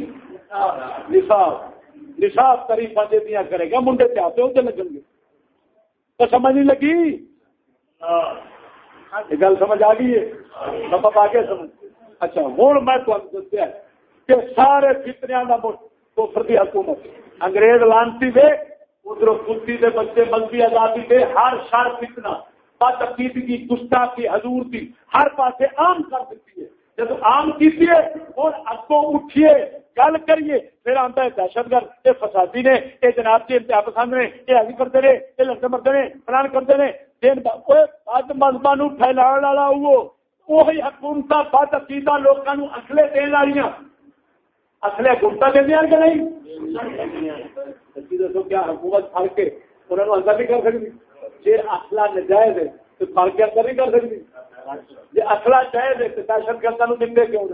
نصاب۔ نصاب تریفا دیا کرے گا منڈے چاہتے ہوتے لگن گے تو سمجھ نہیں لگی؟ ہاں۔ یہ گل سمجھ آ گئی ہے؟ سبب آ گیا سمجھ۔ اچھا ہوں میں دسیا کہ سارے فطریا کا کوفر کی حکومت۔ انگریز لانتی دے، ادھر کتی دے بچے مذہبی آزادی دے، ہر شر فتنا بد عقیدگی گستا کی، حضور کی، ہر پاسے عام کر دیتی ہے۔ جب عام کیجیے اور اگوں اٹھیے، گل کریے، پھر آتا ہے، دہشت گرد، یہ فسادی نے، یہ جناب جی انتہا پسند نے یہ ایسی کرتے رہے یہ لڑکے مرتے نے، فلان کرتے ہیں دن بد مذہبہ پھیلا والا وہی حکومت بد عقیدہ لوگوں اصلے دن والی اصل گمتا دیا کہ نہیں؟ دسو کیا حکومت پڑ کے انہوں نے اندر نہیں کر سکتی؟ جی اصلا نجائز ہے تو پڑ کے اندر نہیں کر سکتی؟ جی اصلا جائز ہے تو دہشت گردوں دے کیوں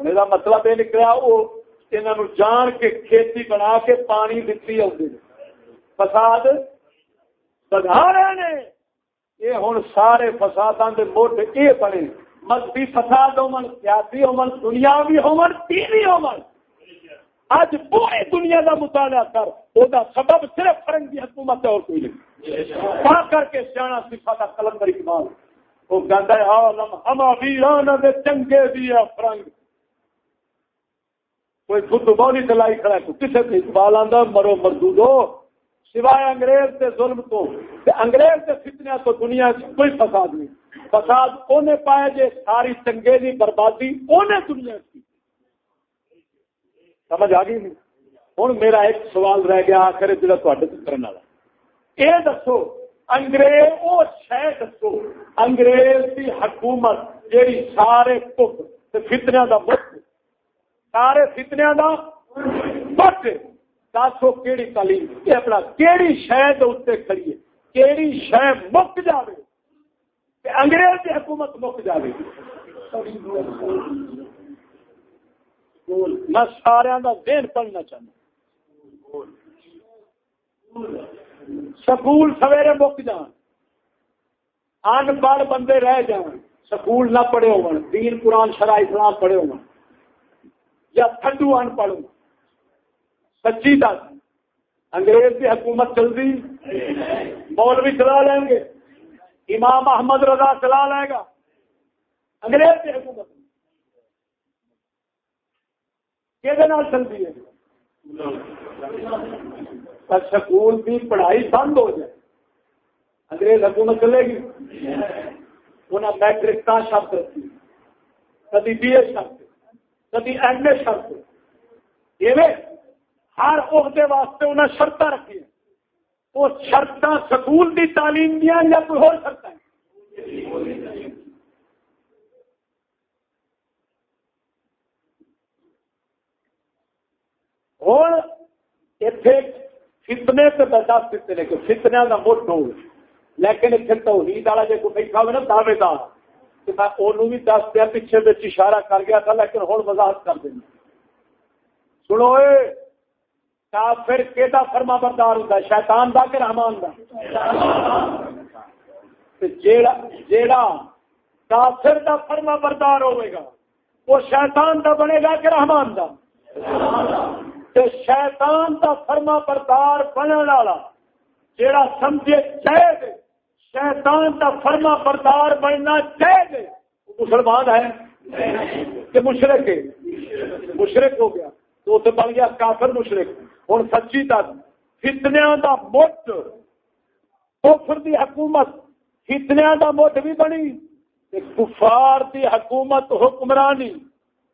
میرا مطلب یہ نکلا وہ انہوں جان کے کھیتی بنا کے پانی دیتی آدمی فساد بڑھا رہے ہیں یہ ہوں سارے فسادوں کے موٹ یہ بنے۔ مذہبی فساد ہومن سیاسی ہومن دنیاوی ہومن دینی ہومن اج پوری دنیا کا مطالعہ کر وہ سبب صرف فرنگی حکومت اور کوئی نہیں۔ پا کر کے سیاح سفا کا کلندر اقبال۔ وہ کہتا ہے، عالم ہم ویران دے چنگے بھی ہے فرنگ۔ کوئی خود بولی چلائی کھڑا ہے کسی سے اقبال آدھا مرو مردودو سوائے انگریز کے ظلم تو۔ تے انگریز کے فتنیا تو دنیا کوئی فساد نہیں۔ فساد اونے پائے جے، ساری چنگیزی بربادی اونے دنیا کی سمجھ آ گئی نہیں؟ ہوں میرا ایک سوال رہ گیا، آخر جا کرنے والا۔ یہ دسو، انگریز وہ شہ دسو؟ انگریز کی حکومت جیڑی سارے کف فتنیا کا مفت سارے فتنیا کا مفت دسو کہڑی تعلیم یہ اپنا کہڑی شہ اتنے کھڑیے کہڑی شہ مک جائے انگریز کی حکومت مک جائے میں سارا دین پڑھنا چاہتا سکول سویرے مک جان۔ ان پڑھ بندے رہ جان۔ سکول نہ پڑھے ہو دین قرآن شرح اسلام پڑھے ہو یا تھڈو ان پڑھ سچی دس۔ انگریز کی حکومت چلتی مول بھی چلا لیں گے۔ امام احمد رضا چلا لے گا۔ انگریز کی حکومت۔ چلتی ہے؟ سکول کی پڑھائی بند ہو جائے۔ انگریز حکومت چلے گی۔ انہیں میٹرک کا شبد رکھی کدی بی اے شبد کدی ایم اے شبد ہر عہدے واسطے انہیں شرط رکھی وہ شرط سکول کی تعلیم دیا یا کوئی اور شرط ہوں اتنے فتنے سے برداشت فتنے کہ فتنیا کا مٹ ہو۔ لیکن اتنے تو عید والا جی کوئی بیٹھا ہوا نا دعوے دار۔ میں انہوں بھی دس دیا، پیچھے بچ اشارہ کر گیا تھا، لیکن ہوں وضاحت کر دینا سنو کافر کہدا فرما بردار ہوتا شیطان دا کہ رحمان دا؟ جیڑا جیڑا کافر دا فرما بردار ہوئے گا، وہ شیطان دا بنے گا کہ رحمان دا؟ شیطان دا فرما بردار بننے والا، جیڑا سمجھے چاہے شیطان دا فرما بردار بننا چاہے مسلمان ہے کہ مشرق ہے مشرق ہو گیا۔ تو اسے بن گیا کافر مشرق ہوں سچی دس فتنیا دا مٹ۔ کفر دی حکومت فتنیا دا مٹ بھی بنی۔ کفار دی حکومت حکمرانی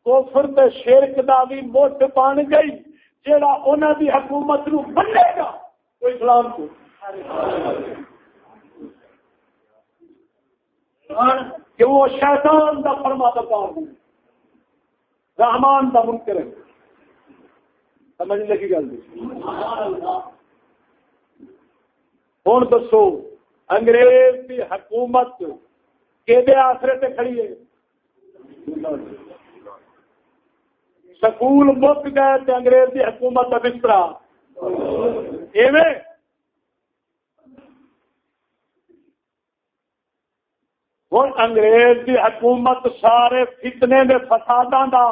کوفر دے شرک دا بھی مٹ بن گئی۔ جیڑا انہوں دی حکومت نو بنے گا، وہ اسلام کو۔ کہ وہ شیطان دا فرما کار رحمان دا منکر ہے۔ سمجھ لگی گل۔ ہوں دسو، انگریز کی حکومت کہ آسرے سے کھڑی ہے؟ سکول مک گئے تو انگریز کی حکومت کا بسترا۔ ہوں انگریز کی حکومت سارے فتنے کے فسادوں کا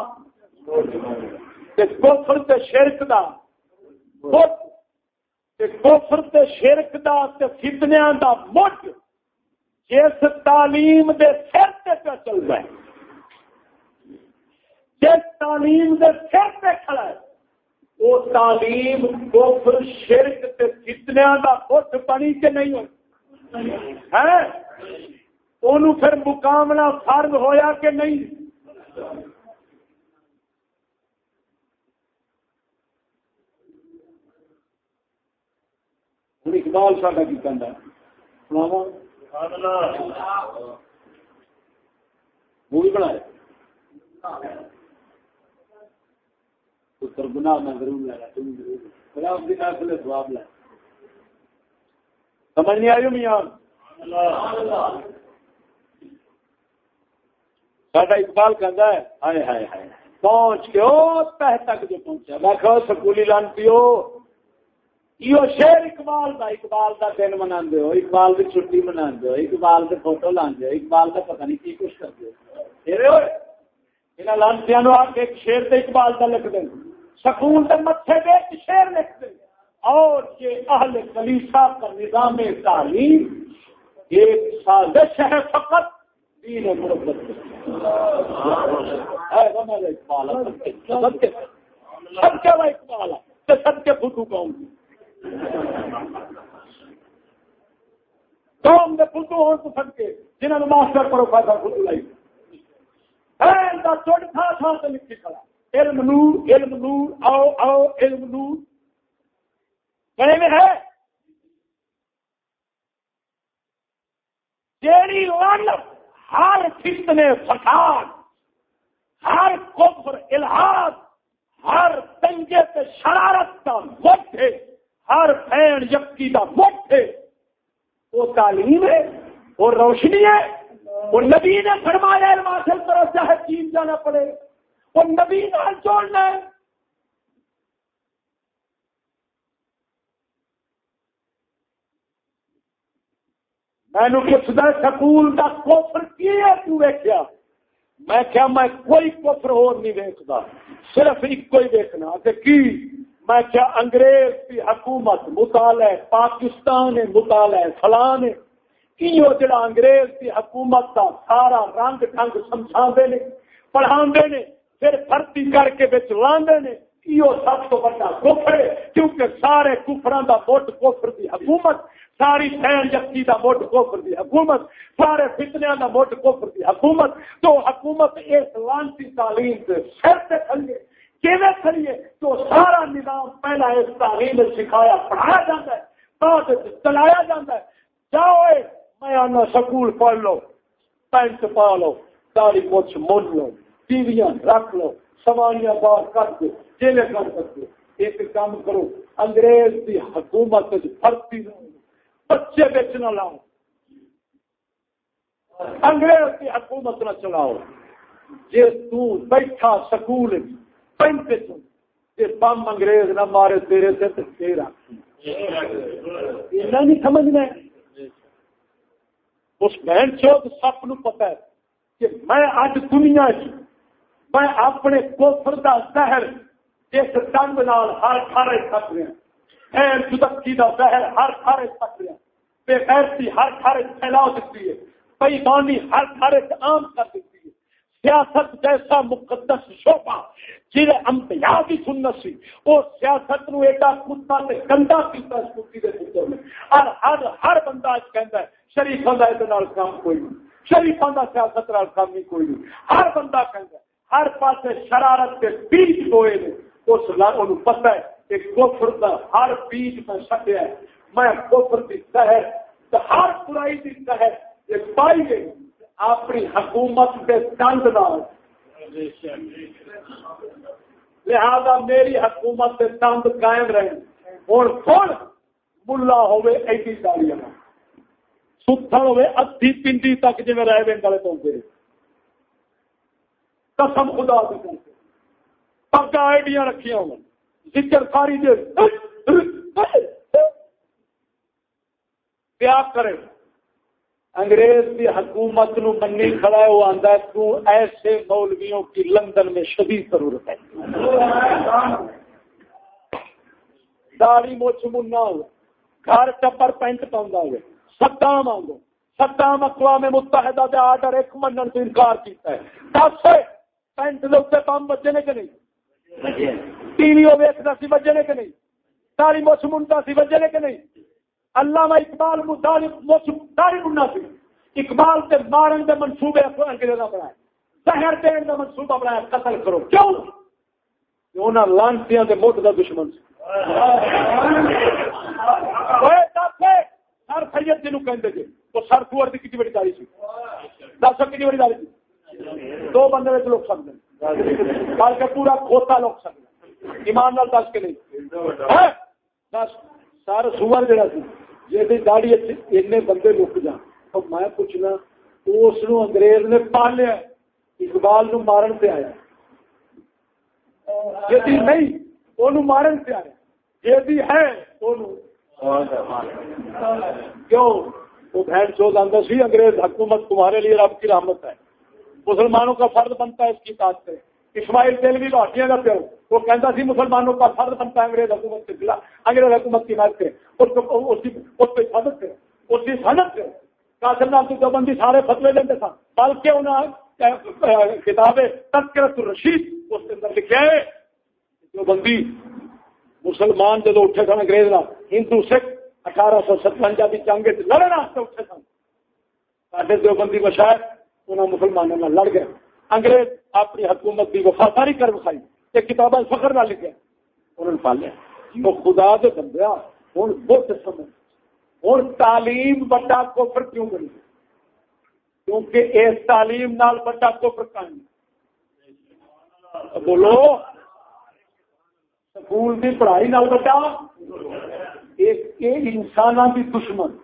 کوفر تے شرک دا کوفر تے شرک دا تے فتنیاں دا مٹ جس تعلیم دے سر تے پہ چل رہا ہے۔ جس تعلیم دے سر تے کھڑا ہے، وہ تعلیم کوفر شرک تے فتنیاں دا مٹ بنی کے نہیں ہو ہے؟ انہوں پھر مقاملہ فرض ہویا کہ نہیں؟ اقبال ساڈا کی کہنا مووی بنایا۔ پتر گنا میں ضرور لے رہا تم ضرور سواب لے۔ سمجھ نہیں آئی میاں؟ ساڈا اقبال کہہ ہے، ہائے ہائے ہائے، پہنچ کے وہ تہ تک جو پہنچا۔ میں کہ سکولی لانتی ہو یہ شیر اقبال دا اقبال دا دن منا ہو، اقبال کی چھٹی منا ہو، اقبال کے فوٹو لانے ہو، اقبال کا پتہ نہیں کی کچھ کرتے لانچیا نو آ کے شیر سے اقبال کا لکھ دیں سکول کے متے دے شیر لکھ دیں اور یہ اہل کلیسا کا نظام تعلیم، ایک سازش ہے فقط دین مربت سب کے وہ اقبال ہے۔ سب کے فوٹو کہوں قوم دے فلو ہو تو سکے جنہوں نے ماسٹر پروفیسر فلو لائی چوٹ تھا تھا سے لکھی کھڑا علم نور علم نور آؤ آؤ علم نور بڑے میں ہے جیڑی لانت ہر فتنے فساد، ہر کفر الہاد، ہر تنگے سے شرارت کا وقت ہے ہر فین یقی کا مٹ ہے وہ تعلیم ہے، وہ روشنی ہے، وہ نبی نے فرمایا حاصل کرو چاہے چین جانا پڑے۔ وہ نبی نال جوڑنا ہے۔ میں پوچھتا سکول کا کوفر کی ہے تیکیا میں کیا میں کوئی کوفر ہو نہیں ویکتا صرف ایک ہی دیکھنا کی؟ میں کیا انگریز کی حکومت مطالعہ، پاکستان مطالعہ فلان کیوں جڑا انگریز کی حکومت کا سارا رنگ ٹنگ سمجھا نے پڑھا نے، پھر بھرتی کر کے بچ لاندے نے؟ سب تو بڑا کفر ہے؟ کیونکہ سارے کفران دا موٹ کفر دی حکومت ساری سین جگتی دا موٹ کفر دی حکومت، سارے فتنیا دا موٹ کفر دی حکومت۔ تو حکومت اس لانسی تعلیم سے سر سے کھلیے کیویں کھلیے تو سارا نظام پہلا اس تعلیم سکھایا، پڑھایا جاتا ہے، بعد چلایا جاتا ہے۔ جاؤ میں آنا سکول پڑھ لو، پینٹ پا لو ساری مچھ مل لو، ٹیویاں رکھ لو، سواریاں بار کر دو جیلے کر سکتے ایک کام کرو، انگریز کی حکومت بھرتی بچے بیچنا لاؤ انگریز کی حکومت نہ چلاؤ۔ جی تیٹھا سکول پینٹ بم انگریز نہ مارے تیرے سے تو تیرا۔ نہیں سمجھنا۔ اس بہن چوک سپ نو پتا ہے کہ میں اج دنیا میں اپنے کوفر دا زہر اس ڈنگ نال ہر تھارے تھک رہا۔ خیر جدکی دا زہر ہر تھارے تھک رہا بے غیرتی ہر تھارے پھیلا دیتی ہے۔ بےمانی ہر تھارے عام کر دیتی ہے۔ سیاست جیسا مقدس شوبہ جی امتیا بھی سننا سی، وہ سیاست نو ایڈا کتا تے گندا کیتا اس کتی دے پتر میں۔ اور ہر ہر بندہ اج کہندا ہے، شریفاں دا اے کام کوئی نہیں۔ شریفاں دا سیاست نال کام نہیں کوئی نہیں۔ ہر بندہ کہندا ہے، ہر پاس شرارت کے بیج ہوئے نے، اس لوگوں پتا ہے۔ کہ کوفر کا ہر بیج میں سٹیا ہے۔ میں کوفر کی شہر ہر برائی کی شہر یہ پائی گئی اپنی حکومت کے تنگ نال۔ لہذا میری حکومت کے تنگ قائم رہے۔ ہوں کون ملا ہوئے ایڈی داڑی ستھڑ ہوئے ادھی پنڈی تک جی رہ گئے گلے پہنچے قسم خدا دی پگا آئیڈیاں رکھیا ہوں ذکر ساری دے۔ کیا کرے؟ انگریز کی حکومت نو منی کھڑا ہے، وہ آندا ہے، تو ایسے مولویوں کی لندن میں شدید ضرورت ہے۔ داڑھی موچ منا ہو۔ گھر ٹپر پینٹ پاؤں ہوئے سدام آنگو سدام اقوام متحدہ دے آرڈر ایک منن سے انکار کیتا ہے۔ دس پینٹ لوگ بم بجے نے کہ نہیں؟ ٹی وی ویکتا سی بجے نے کہ نہیں؟ ساری مچھ منتا سی بجے نے کہ نہیں؟ اللہ اقبال ساری مننا سی۔ اقبال کے مارن کے منصوبے انگریزا ہاں بنائے۔ زہر دین کا منصوبہ بنایا قتل کرو۔ کیوں؟ انہوں لانسیاں کے مٹ کا دشمن سر سید جنوب کہتے تھے وہ سر سور کی کتنی بڑی داری سی۔ دس کتنی بڑی داری سی؟ دو بندے میں لوگ سکتے کل کے پورا کھوتا لوگ سکتے ایمان نال دس کے نہیں۔ ہاں؟ دس سر سور جڑا سی جی داڑی این بندے لک جان۔ تو میں پوچھنا، اس انگریز نے پالیا، اقبال نو مارن سے آیا۔ جی نہیں وہ مارن سے آیا۔ جی ہے کیوں؟ وہ بہن چوز آتا سی، انگریز حکومت تمہارے لیے رب کی رحمت ہے۔ مسلمانوں کا فرض بنتا ہے، اس کی بات سے اسماعیل تیلوی تو ہٹیاں کا پیو۔ وہ کہتا سی مسلمانوں کا فرض بنتا ہے انگریز حکومت کے خلاف انگریز حکومت کی بات کرے اس پہ حفاظت کرے اس کی حفاظت کرے قاسم نام کی بندی سارے فتوے لیتے تھا بلکہ انہیں کتابیں تذکرت الرشید اس کے اندر لکھے ہے جو بندی مسلمان جب اٹھے سن انگریز کا ہندو، سکھ، اٹھارہ سو ستوجا کی جنگ لڑنے اٹھے سن۔ سارے دیوبندی مشاعر انہوں مسلمانوں لڑ گئے۔ انگریز اپنی حکومت کی وفاداری کر بکھائی یہ کتابیں فخر نہ لکھے، انہوں نے پالیا وہ خدا سے بندیا ہوں بہت سمجھ ہوں تعلیم بڑا کوفر کیوں کری کیونکہ اس تعلیم نال بڑا کوفر کہیں بولو، سکول کی پڑھائی نال بچا ایک انسان کی دشمن،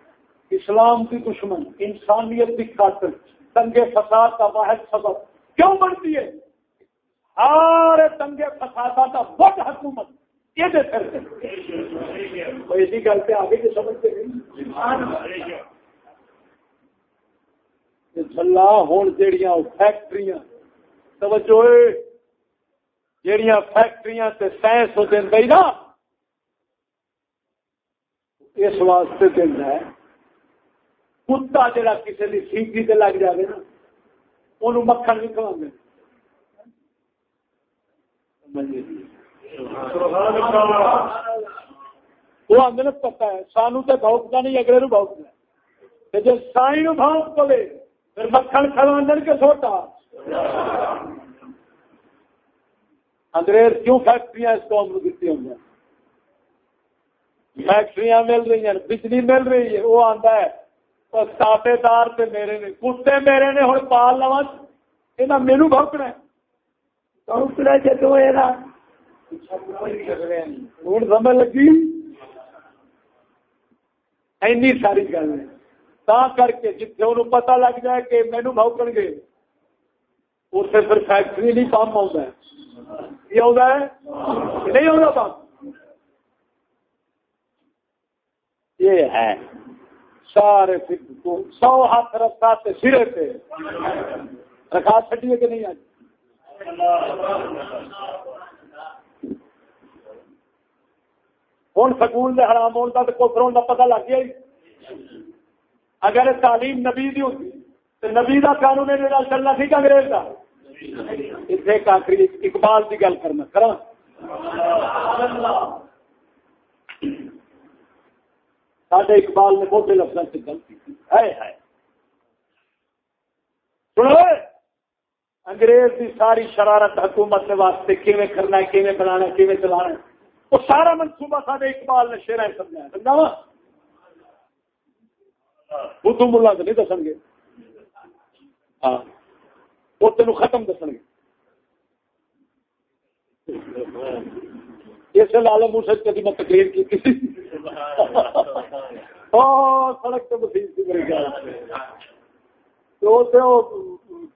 اسلام کی دشمن، انسانیت کی خاطر، دنگے فساد کا واحد سبب۔ کیوں بنتی ہے؟ سارے دنگے فساد کا بہت حکومت، یہ دے سر کوئی اسی گل پہ آگے کے سمجھتے نہیں مسلا ہوں جہیا فیکٹری توجہ جہیا فیکٹری سائنس دئی نا، اس واسطے دینا ہے۔ کتا جا کسی کی سیٹی تے لگ جائے نا وہ مکھن نہیں کھوا وہ آدھے پتا ہے سانو تو بہت نہیں اگلے نو بہت جی سائی نو بہت پوے پھر مکھن کھوا کے سوٹا انگریز کیوں فیکٹری اس قوم کو دیتی ہوں فیکٹری مل رہی ہیں بجلی مل رہی ہے وہ آتا ہے تابے دار تے میرے نے کتے میرے نے ہوں پال لوا یہ میرے بہتنا بہتنا جدو یہ ہوں سمجھ لگی۔ این ساری گل۔ ہے تا کر کے جتنے انہوں پتا لگ جائے کہ مینو بہکن گے اتنے پھر فیکٹری نہیں پمپ آتا ہے۔ یہ ہے؟ نہیں آتا پمپ یہ ہے۔ سارے سو ہاتھ رکھا سرے پہ۔ رکھا چڈیے کہ نہیں آج؟ ہوں سکول حرام ہونے کا تو کوفر ہونے کا پتا لگ گیا اگر تعلیم نبی دی ہوتی تو نبی کا قانون چلنا سی انگریز کا اتنے کاکری اقبال کی گل کرنا کرا سارے اقبال نے موٹے لفظ سے گل کی۔ ہے انگریز کی ساری شرارت حکومت کے واسطے کیویں کرنا ہے، کیویں بنانا ہے، کیویں چلانا ہے؟ وہ سارا منصوبہ سارے اقبال نے شیرا سمجھا سمجھا وا؟ بدھو ملا تو نہیں دسن گے۔ ہاں۔ وہ تین ختم دسن گے۔ اس لال کبھی میں تقریر کی سڑک تو مسیح سی میری گل۔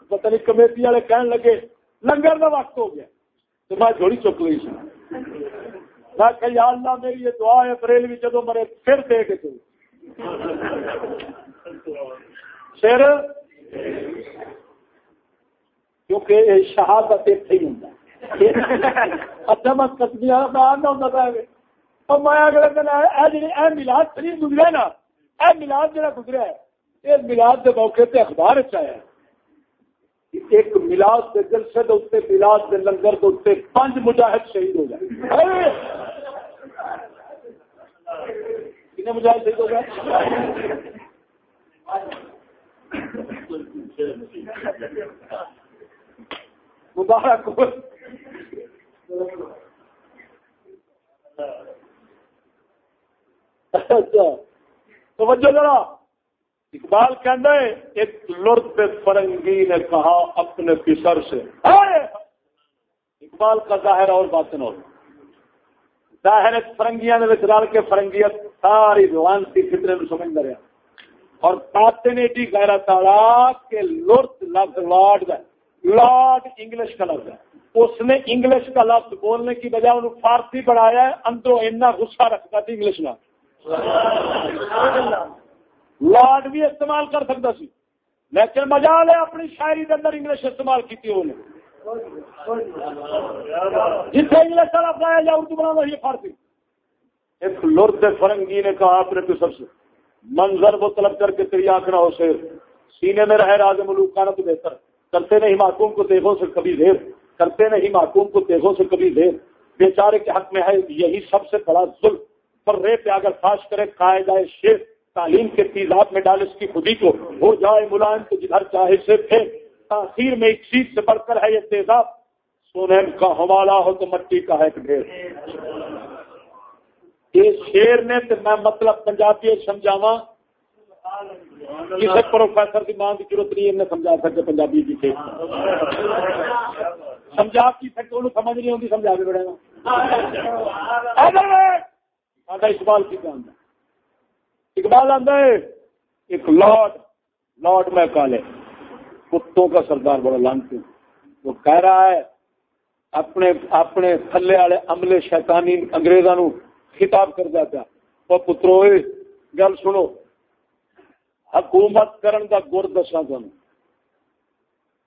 پتہ نہیں کمیٹی والے لگے لنگر کا وقت ہو گیا۔ تو میں جوڑی چک لی میں کہ یا اللہ میری یہ دعا ہے بریلوی جدو مرے پھر دے کے تو پھر کیونکہ شہادت اتنے ہی ہوں اچھا میں اور میں اگلے دن اے جی، شریف گزرا نا۔ اے گزرا ہے ملاد کے موقع اخبار ایک ملاد کے جلسے دے ملاد کے لنگر پانچ مجاہد شہید ہو جائے۔ کتنے مجاہد شہید ہو گئے؟ مبارک اچھا توجہ ذرا۔ اقبال کہنا ہے ایک لرد فرنگی نے کہا اپنے پسر سے۔ اقبال کا ظاہر اور باطن اور۔ ظاہر فرنگیاں نے کے فرنگیت ساری روانسی فطرے میں سمجھ رہا اور باطن ایڈی گہرا تالا کہ لرد لفظ لارڈ لارڈ انگلش کا لفظ ہے۔ اس نے انگلش کا لفظ بولنے کی بجائے انہوں فارسی بڑھایا ہے، اندروں اتنا غصہ رکھتا تھا انگلش میں لارڈ بھی استعمال کر سکتا سی۔ لیکن مزہ لے اپنی شاعری کے اندر انگلش استعمال کی جتنے انگلش کا لفظ آیا یا اردو بنا یہ فارسی۔ ایک لرد فرنگی نے کہا اپنے تو سب سے۔ منظر وہ طلب کر کے تیری آنکھ نہ ہو سے سینے میں رہے راج ملوک کا نہ تو بہتر کرتے نہیں معقوم کو دیکھو سے کبھی دیر کرتے نہیں، معقوم کو دیکھو سے کبھی دیر بیچارے کے حق میں ہے، یہی سب سے بڑا ظلم۔ پر رے پہ اگر فاش کرے قاعدہ شیر، تعلیم کے تیزاب میں ڈال اس کی خودی کو۔ ہو جائے ملائم تو جدھر چاہے سے پھر تاثیر میں ایک چیز سے بڑھ کر ہے یہ تیزاب۔ سونے کا حوالہ ہو تو مٹی کا ہے ایک ڈھیر۔ یہ شیر نے تو میں مطلب پنجابی سمجھاوا کسی پروفیسر کی ماں کی ضرورت نہیں سمجھا سکتے پنجابی کی سمجھا کی سکتے انہوں سمجھ نہیں ہوتی سمجھا کے گا اقبال کی جان اقبال آتا ہے ایک لارڈ لارڈ میں کالے کتوں کا سردار بڑا لانتی وہ کہہ رہا ہے اپنے اپنے تھلے والے عملے شیطانی انگریزوں خطاب کر جاتا وہ پترو گل سنو حکومت کرن کا گر دسا تم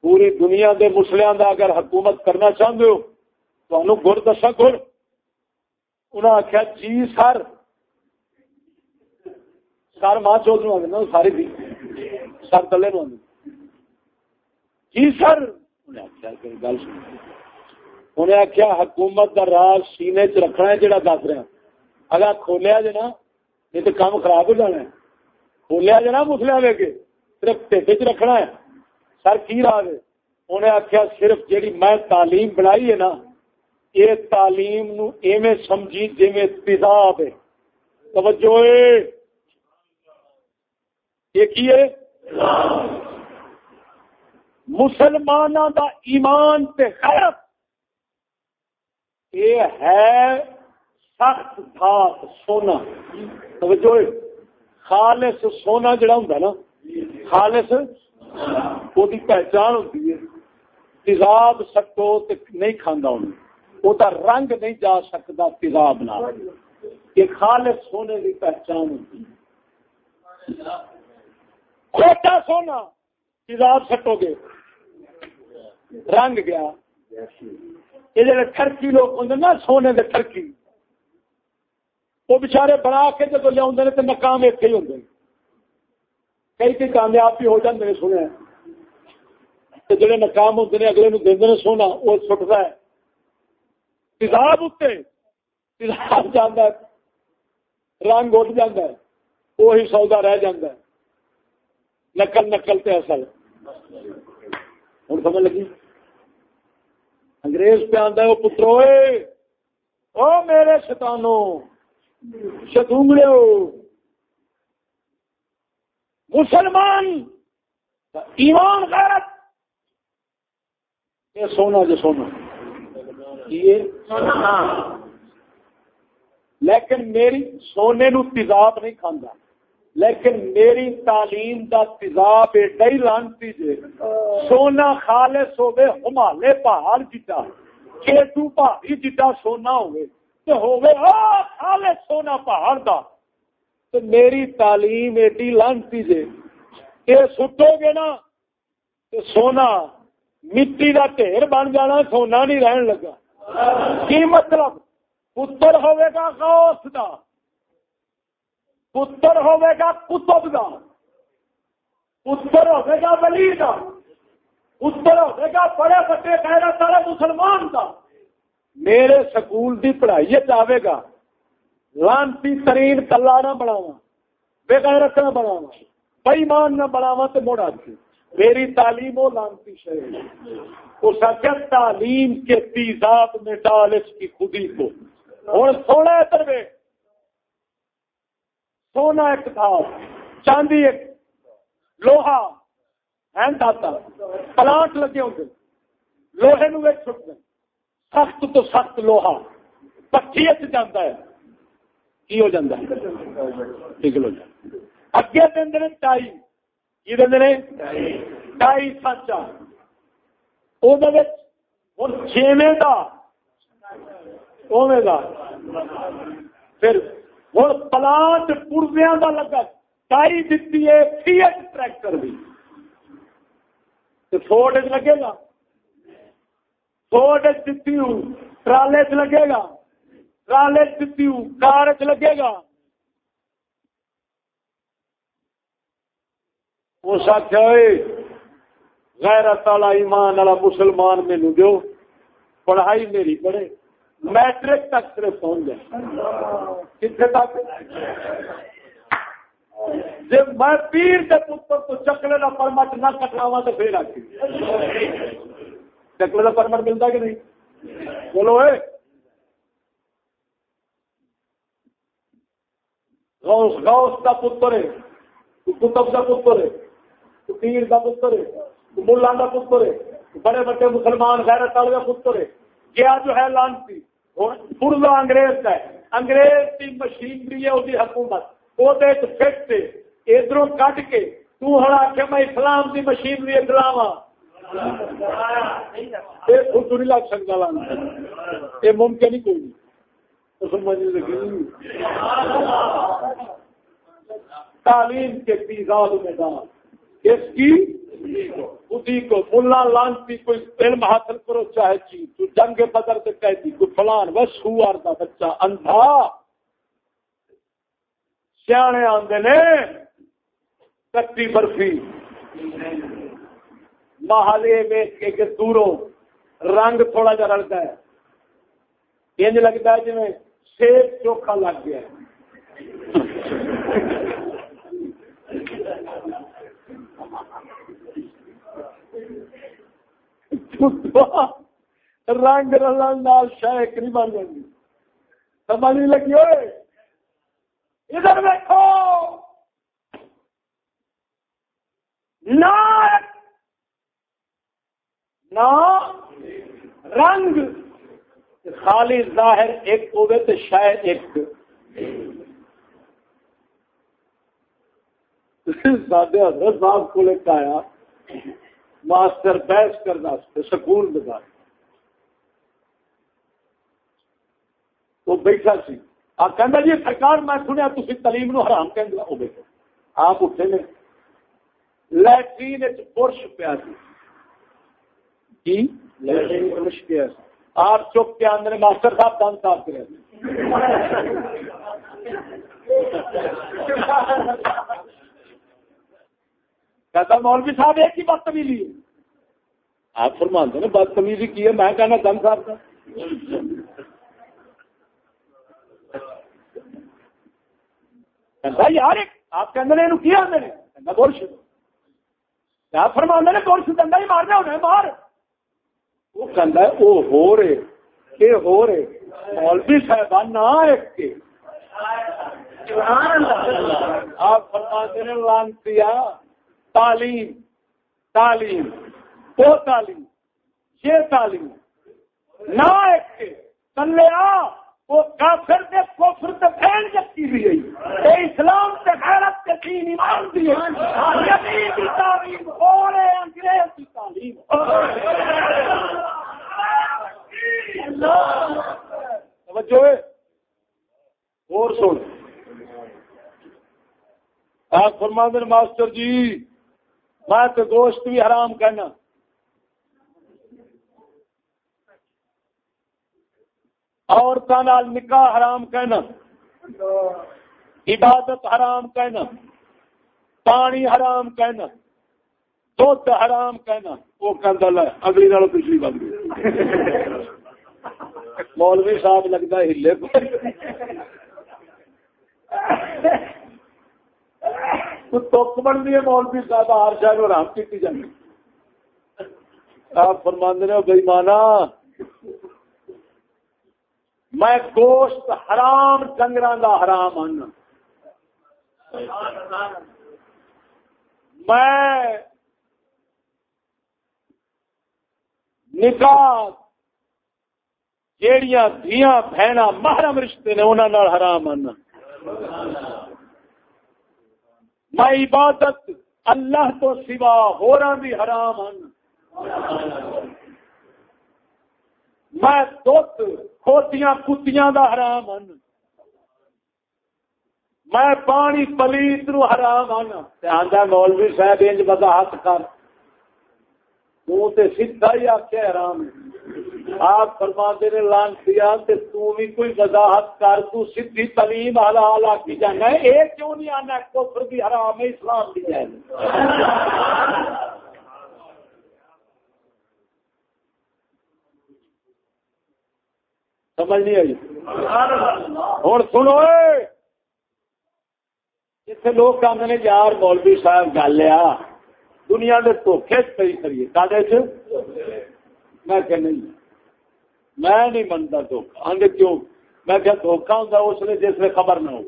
پوری دنیا دے مسلیاں دا اگر حکومت کرنا چاہتے ہو تو گر دسا گر انہوں نے آخیا جی سر۔ سر ماں چوتھ نو آدھے ساری دی۔ سر تلے نو آدھے جی سر۔ انہیں آخیا گل سن انہیں آخیا حکومت کا راج سینے چ رکھنا ہے جہاں دس رہا اگر کھولیا جی نا نہیں تو کام خراب ہو جانا ہے۔ کھولیا جی نا مسلیا لے کے صرف ٹھیک چ رکھنا ہے۔ سر کی راج انہیں آخیا صرف جیڑی میں تعلیم بنائی ہے نا یہ تعلیم نو ایویں سمجھی جی تیزاب ہے۔ توجہ یہ کی ہے؟ مسلمان دا ایمان تے غیرت۔ یہ ہے سخت دھات سونا۔ توجہ خالص سونا جڑا ہوں نا، خالص وہ پہچان ہوتی ہے۔ تیزاب سکو نہیں کھانا انہیں وہ رنگ نہیں جا سکتا تیزاب نہ یہ خالص سونے کی پہچان ہوتی ہے۔ کھوٹا سونا تیزاب سٹو گے۔ رنگ گیا۔ یہ جڑے ٹرکی لوگ ہوں نا، سونے کے ٹرکی وہ بچارے بنا کے جب لیا تو ناکام اتنے ہی ہوں کئی کئی کامیاب بھی ہو جاتے ہیں سنیا جڑے ناکام ہوتے ہیں اگلے دے سونا، وہ سٹتا ہے۔ تیزاب اتنے تیزاب جانا ہے۔ رنگ اٹھ جاتا ہے۔ وہی سودا رہ جاتا ہے۔ نقل نقل تے اصل۔ ہوں سمجھ لگی؟ انگریز پہ آتا ہے وہ پترو او میرے شتانو شتونگڑے مسلمان، ایمان غیرت۔ یہ سونا جو سونا۔ لیکن میری سونے نو تیزاب نہیں کھانا لیکن میری تعلیم دا تیزاب ایڈا ہی لانتی جے۔ سونا خالص ہوئے ہمالے پہاڑ جیتا کیٹو پہاڑی جیتا سونا ہوئے تو ہوئے خالص سونا پہاڑ دا۔ تو میری تعلیم ایڈی لانتی جے یہ سٹو گے نا تو سونا مٹی دا ٹھیر بن جانا، سونا نہیں رہن لگا۔ کی مطلب؟ پتر ہوئے گا غوث دا۔ پتر ہوئے گا کتب دا۔ پتر ہوئے گا ولی دا۔ پتر ہوئے گا بڑے بڑے کہہ سارے مسلمان دا۔ میرے سکول دی پڑھائی چاہے گا۔ لانتی ترین کلا نہ بناوا بےغیرت نہ بناوا بےمان نہ بناوا تو مڑ آتی میری تعلیم و لانتی شہر اس اگر تعلیم کے تیزاب میں ڈال اس کی خودی کو۔ اور سونا تروے۔ سونا ایک تھا چاندی ایک، لوہا ہینڈ آتا پلانٹ لگے ہوتے لوہے نو چھٹ گئے سخت تو سخت لوہا۔ پچی جانا ہے۔ کی ہو جاتا ہے؟ پگل ہو جاتا اگے دن ٹائی۔ کی دن ٹائی سچا وہ چھویں کا پھر ہوں پلانٹ پورزیا کا لگا۔ ٹائی دیتی ہے فیٹ ٹریکٹر بھی فورڈ لگے گا۔ فورڈ دیتی ہوں، ٹرالے چ لگے گا۔ ٹرالے دیتی ہوں کار لگے گا۔ اس آخیا غیرت والا ایمان والا مسلمان مینو دو پڑھائی میری پڑھے میٹرک تک صرف پہنچ جائے۔ کتنے تک؟ جب میں پیر کے پتر تو چکلے کا پرمٹ نہ کٹواوا تو پھر آ چکلے کا پرمٹ ملتا کہ نہیں؟ بولو اے۔ غوث غوث کا پتر ہے کتب کا پتر ہے پیر کا پتر ہے ملا کا پتر ہے بڑے بڑے مسلمان غیرت والے کا پتر ہے۔ کیا جو ہے لانتی۔ پورزا انگریز کا ہے۔ انگریز کی مشینری ہے وہی حکومت۔ وہ فٹ سے ادھر کٹ کے تو ہر آخ میں اسلام کی مشینری اسلام خود نہیں لگ سکتا لانا یہ ممکن ہی کوئی نہیں۔ سمجھ لگی تعلیم کے تیزاد میدان۔ اس کی خودی کو ملا لانتی کوئی علم حاصل کرو چاہے چیز تو جنگ بدر سے کہتی کوئی فلان بس ہوا کا بچہ اندھا۔ سیانے آدھے نے کٹی برفی۔ محلے میں کے کہ دوروں رنگ تھوڑا جا رلتا ہے۔ انج لگتا ہے جی سیب چوکھا لگ گیا۔ رنگ رلن شاید نہیں بن جائے سمجھ نہیں لگی ہوئے ادھر دیکھو نہ رنگ۔ خالی ظاہر ایک ہوگے تو شاید ایک سادے حضرت صاحب کو لے آیا، ماسٹر بحث کرنا سکول بتا تو بیٹھا سی۔ کہ جی سرکار میں سنیا تھی تعلیم نو حرام کہ آپ اٹھے نے۔ لٹرین برش پیا جی برش پیا آپ چپ کے آدھے ماسٹر صاحب دن صاف کرے کہتا مولوی صاحب ایک ہی بدتمیزی ہے۔ آپ فرمانتے ہیں بدتمیزی کی ہے؟ میں کہنا دن صاحب کا یار آپ کے اندر کیا برش آپ فرما نے برش ڈنڈا ہی مارنا ہونا مار وہ کہہ وہ ہو رہے یہ ہو رہے، مولوی صاحبان نہ ایک کے آپ فرماتے ہیں لانتیا تعلیم تعلیم، وہ تعلیم، یہ تعلیم، نہ ایک کے تلیا وہ کافر دے کفر تے پھیل جتی بھی گئی اے اسلام تے غیرت تے دین ایمان دی یقین دی تعلیم اور انگریز دی تعلیم۔ توجہ ہے۔ اور سن۔ آپ فرما دین ماسٹر جی میں تو گوشت بھی حرام کرنا عورتوں نکاح حرام کہنا، عبادت حرام کہنا، پانی حرام کہنا، دھد حرام کہنا۔ وہ کہ اگلی نال پچھلی بن گئی مولوی صاحب لگتا ہلے۔ تک بنتی ہے مولوی صاحب، ہر شاید آرام کی جانی آپ فرماندے بھائی مانا میں گوشت حرام ڈنگر کا حرام آنا میں نکاح جیڑیاں دیا بہن محرم رشتے نے انہوں حرام آنا میں عبادت اللہ تو سوا ہو بھی حرام آنا میں دھد کھوتیاں، کتیاں دا حرام ہن۔ میں پانی پلیت نو حرام ہن۔ آندا مولوی صاحب، انج وضاحت کر۔ تو تے سیدھا ہی آکھیا حرام۔ ہے آپ فرماتے نے لان کیا تے تو بھی کوئی وضاحت کر۔ تو سیدھی تعلیم حلال آکی جانا ہے۔ اے کیوں نہیں آنا؟ کفر بھی حرام ہے، اسلام بھی جائز۔ سمجھ نہیں آئی؟ ہوں، سنو جتنے لوگ کہتے ہیں یار مولوی صاحب گل آ، دنیا کے دھوکھے صحیح کریے۔ کدے میں کہ نہیں، میں نہیں منتا دھوکھا آگے کیوں؟ میں کیا دھوکھا ہوں اس نے جس نے خبر نہ ہو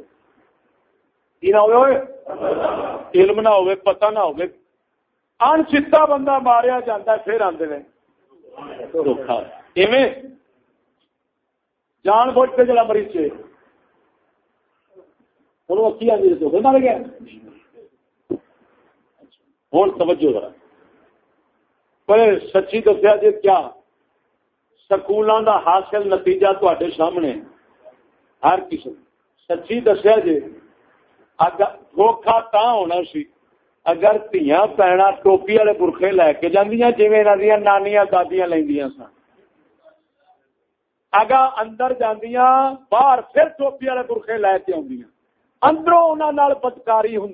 علم نہ ہوئے، پتہ نہ ہوئے۔ ان چتا بندہ ماریا جاتا پھر آدھے دھوکھا ایویں؟ جان بوجھ کے جڑا مریض سے ہوں اکی تو مر گیا۔ ہوں توجہ ذرا۔ پر سچی دسیا جی کیا سکولوں کا حاصل نتیجہ تے سامنے ہر قسم سچی دسیا جی دھوکھا تا ہونا سی۔ اگر تیاں پینا ٹوپی والے برخے لے کے جاندیاں جی نانیاں، دادیاں لیندیاں سن اگا اندر جاندیاں، باہر پھر ٹوپی والے برخے لے کے آدیاں اندروں انہوں بدکاری ہوں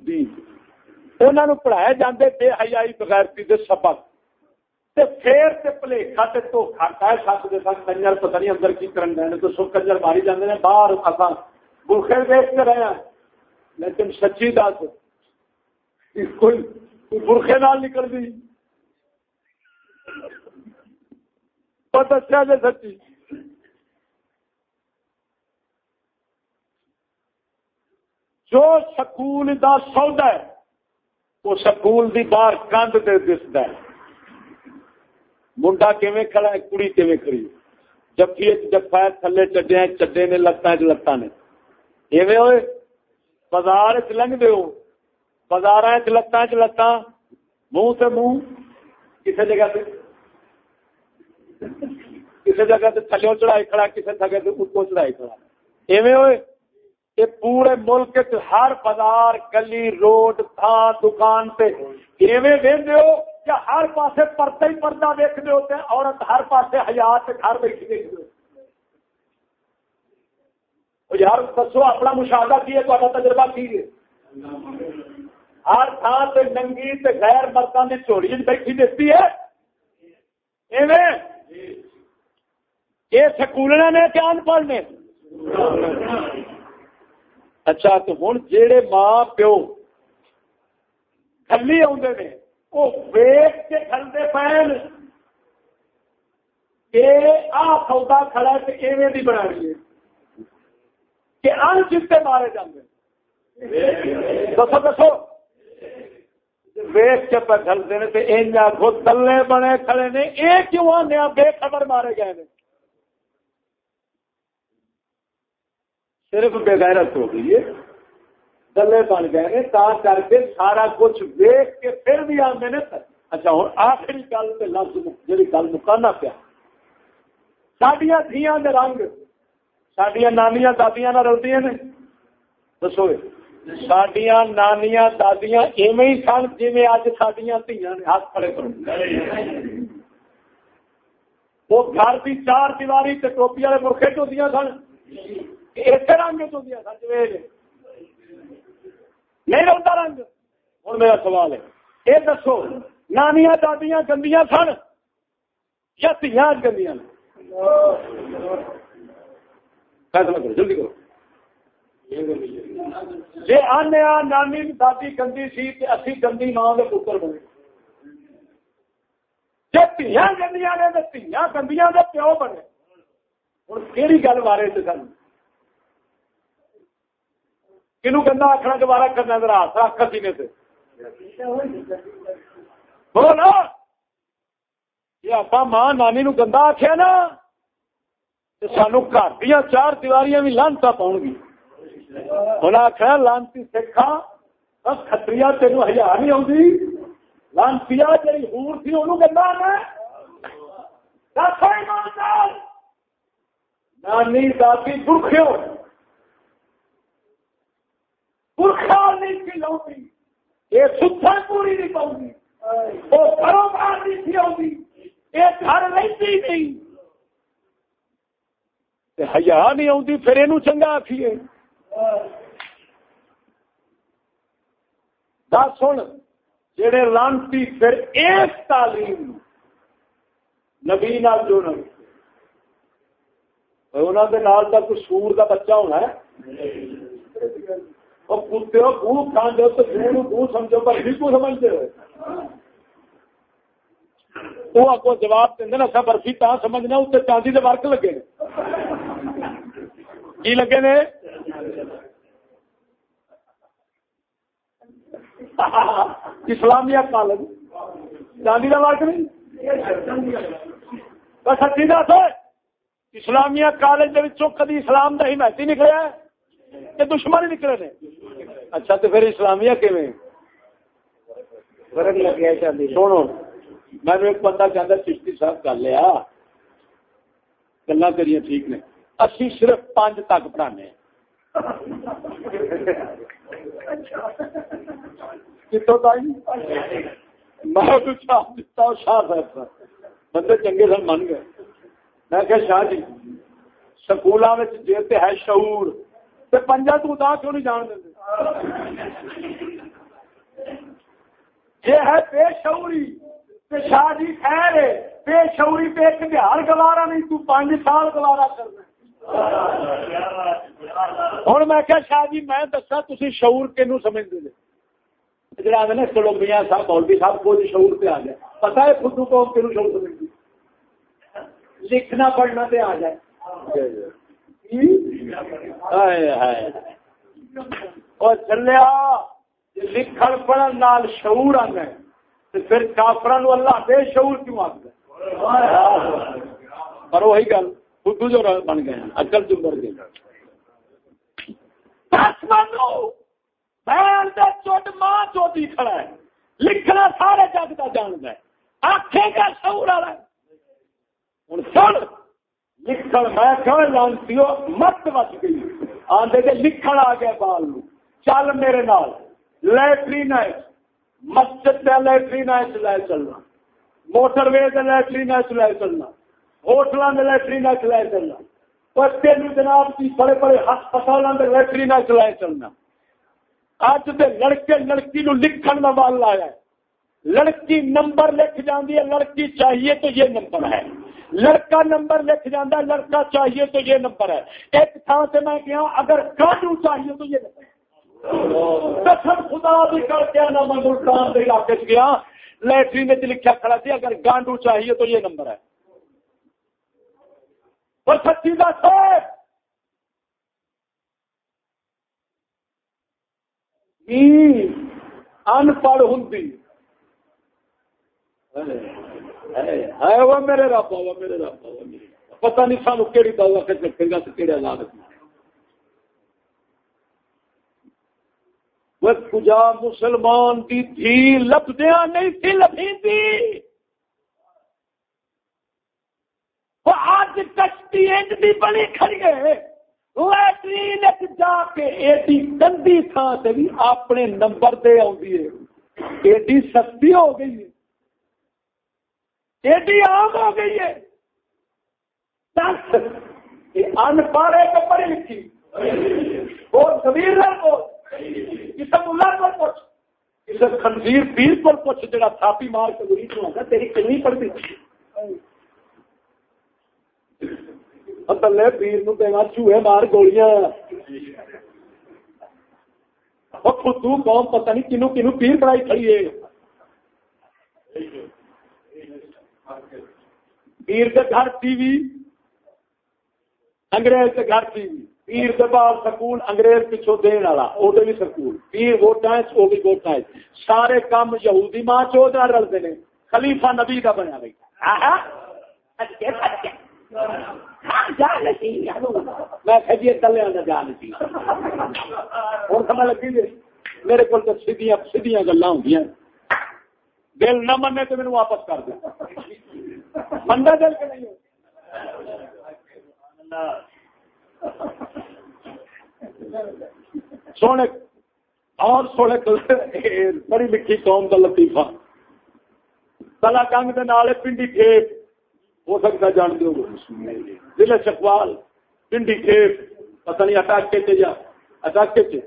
انہوں نے پڑھائے جاندے بے حیائی، بغیرتی دے سبق۔ تے پھر تے تے کنجر پتہ نہیں اندر کی کرن تو سو کنجر ماری جاندے نے، باہر اساں برخے دیکھ کے رہے ہیں۔ لیکن سچی دس کوئی برخے نال نکل گئی۔ دسیا جی سچی۔ جو سکول دا سودا ہے، وہ سکول دی باہر کندھ دے دستا ہے۔ منڈا کیویں کھڑا ہے، کڑی کیویں کھڑی جفی جفا ہے، تھلے چڈیا چڈے نے لتاں چ لتاں نے۔ ایویں ہوئے؟ بازار چ لنگ دے بازار چ لتاں چ لتاں۔ منہ سے منہ۔ کسی جگہ سے کسی جگہ سے تھلو چڑھائی کھڑا کسی جگہ سے اتو چڑھائی کھڑا۔ ایویں ہوئے؟ کہ پورے ملک ہر بازار، گلی، روڈ تھان دکان سے ایویں وہدے ہو کہ ہر پاسے پردہ ہی پردہ ویک دے ہوتے ہیں، عورت ہر پاسے حیات گھر بیٹھی دیکھ دے یار، دسو اپنا مشاہدہ کی ہے تو تجربہ کی ہے؟ ہر تھان سے ننگی تے غیر مردوں کی چوڑی بیٹھی دیتی ہے۔ یہ سکولنا نے کیا ان پڑھ نے؟ اچھا تو ہوں جہے ماں پیو کلی آدھے نے وہ ویگ کے کھلتے پہن۔ کہ آ سودا کھڑا تو ایویں بھی بنا ہے۔ کہ ان چیزیں مارے جاتے دسو دسو۔ ویگ کے پہ کھلتے ہیں تو ان خود تلے بنے کھڑے نے۔ یہ کیوں آنے بے خبر مارے گئے نے۔ صرف بےغیرت ہو گئی ہے گلے بن گئے تا کر کے سارا کچھ ویک کے پھر بھی آتے نے اچھا ہوں آخری گل پہ لفظ جی گل مکانا پیا۔ سڈیا دیا رنگ سڈیا نانیاں دادیاں رلدی نے۔ دسو سڈیا نانیاں دادیاں ایویں ہی سن جی اج سڈیا دیا نے۔ ہاتھ کھڑے کرو۔ وہ گھر کی چار دیواری ٹوپی والے مرخے چوندیاں سن۔ رنگ نہیں رہتا رنگ۔ ہوں میرا سوال ہے، یہ دسو، نانیاں، دادیاں گندیاں سن یا تیاں گندیاں؟ فیصلہ کرو، جلدی کرو۔ جی آنے نانی، دادی گندی سی اسی گندی ماں کے پتر بنے۔ جی تیاں گندیاں نے تو تیاں گندیاں کے پیو بنے۔ ہوں کہڑی گل بارے سے سن؟ کنو گندا آخنا دوبارہ کرنا ذرا ہاتھ رکھ سینے سے بولو نا یہ آپ ماں نانی نو گندا آخیا نا سانو گھر دیا چار دیواریاں بھی لانتا پاؤ گی انہیں آخیا لانتی سکھا بس کتری تین ہزار نہیں آتی لانتی جی ہور تھی انہوں گندا آنا نانی دادی برخیو نہیں سی یہ ستھا پوری نہیں پاؤں گی وہ گھروں باہر نہیں سی گی یہ گھر رہتی نہیں۔ ہیا نہیں آتی پھر یہ چنگا آخیے دس سن، جڑے لانتی، پھر اس تعلیم نبی نال جو نبی۔ انہوں نے کوئی سور کا بچہ ہونا ہے۔ اور کتے ہو گو کھان دو تو گو گو سمجھو پر بھی کو سمجھتے ہو وہ آپ کو جواب دیں نا سا برفی تا سمجھنا، اس سے چاندی کے ورک لگے کی لگے نے؟ اسلامیہ کالج چاندی کا ورک نہیں؟ بس سچی دس اسلامیہ کالج کدی اسلام کا حمایتی نکلیا کہ دشمن ہی نکلے نے۔ اچھا تو پھر اسلامیہ کیویں؟ سنو میں ایک بندہ کہتا چشتی صاحب کر لیا۔ گلا ٹھیک نے۔ اسی صرف پانچ تک پڑھانے۔ کتوں میں شاہ صاحب بندے چنگے سن من گئے۔ میں کہ شاہ جی سکولوں میں جی ہے شعور۔ پنجا تو دا کیوں نہیں جان دیں یہ ہے بے شعوری شاہ جی خیر ہے، بے شعوری پہ ایک بہار گوارا نہیں، تو پانچ سال گوارا کرنا ہوں میں کیا شاہ جی میں دسا تھی شعور کنو سمجھتے جڑا آدھے چلو میاں صاحب مولوی صاحب کو شعور پہ آ جائے پتا ہے خود کو کنو شعور سمجھتی لکھنا پڑھنا پہ آ جائے۔ اور چلیا لکھن پڑھن نال شعور آنا ہے۔ پھر کافران اللہ بے شعور کیوں آتا پر وہی گل خود جو بن گئے اکل جو مر گئے ماں چوٹی کھڑا ہے۔ لکھنا سارے جگ کا جانتا ہے۔ آخے کا شعور والا ہوں سن۔ لکھن میں کہ لانتی مت بچ گئی آدھے لکھن آ گیا بال نو چل میرے نال لٹرین مسجد لٹرین لے چلنا موٹر وے لٹرین لے چلنا ہوٹلوں کے لٹرین لے چلنا بچے جناب کی بڑے بڑے ہسپتالوں کے لٹرین لے چلنا اج دے لڑکے لڑکی نو لکھن کا بال لایا لڑکی نمبر لکھ جاندی ہے لڑکی چاہیے تو یہ نمبر ہے لڑکا نمبر لکھ جانا لڑکا چاہیے تو یہ نمبر ہے۔ ایک تھان سے میں گیا اگر کاٹو چاہیے تو یہ نمبر قسم خدا بھی کر کے نا میں ملتان کے علاقے گیا۔ لیٹرین لکھا کھڑا تھی اگر گانڈو چاہیے تو یہ نمبر ہے۔ اور سچی بات ہے۔ ان پڑھ ہوں وہ میرے رابطہ وہ میرے رب رابطہ پتہ نہیں سانو کہڑی دوا کے رکھے گا تو کہڑے علاقے کجا مسلمان کی تھی لبدیا نہیں تھی لبھی تھی وہ آج کشتی انج بھی بڑی کھڑی ہے لیٹرین جا کے ایڈی گندی تھان سے بھی اپنے نمبر دے آئی ہے ایڈی سستی ہو گئی ہے ایڈی عام ہو گئی ہے۔ دس۔ ان پڑھ ہے پڑھی لکھی۔ اور زمین کو خنزیر پیر پر پوچھ، جڑا تھاپی مار کے گری تو آتا تیری کنی پڑتی تلے پیر نو دینا چوہے مار گولیاں۔ خود قوم پتہ نہیں کنو کنو پیر پڑھائی کھڑی ہے۔ پیر کے گھر ٹی وی انگریز کے گھر ٹی وی۔ پیر دبال سکول انگریز پچھو دین والا وہ بھی سکول۔ پیر ووٹا وہ بھی ووٹا سارے کام یہودی ماں چو رلتے ہیں خلیفہ نبی کا بنیا بھائی۔ میرے کو سیدیاں گلا ہوں دل نہ منے واپس کر دیں بندہ دل کے نہیں سونے، اور سونے، بڑی لکھی قوم کا لطیفہ۔ کلا کنگ کے نال پنڈی کھیت ہو سکتا جانتے ہو ضلع چکوال، پنڈی کھیت پتہ نہیں اٹاکے سے یا اٹاکے سے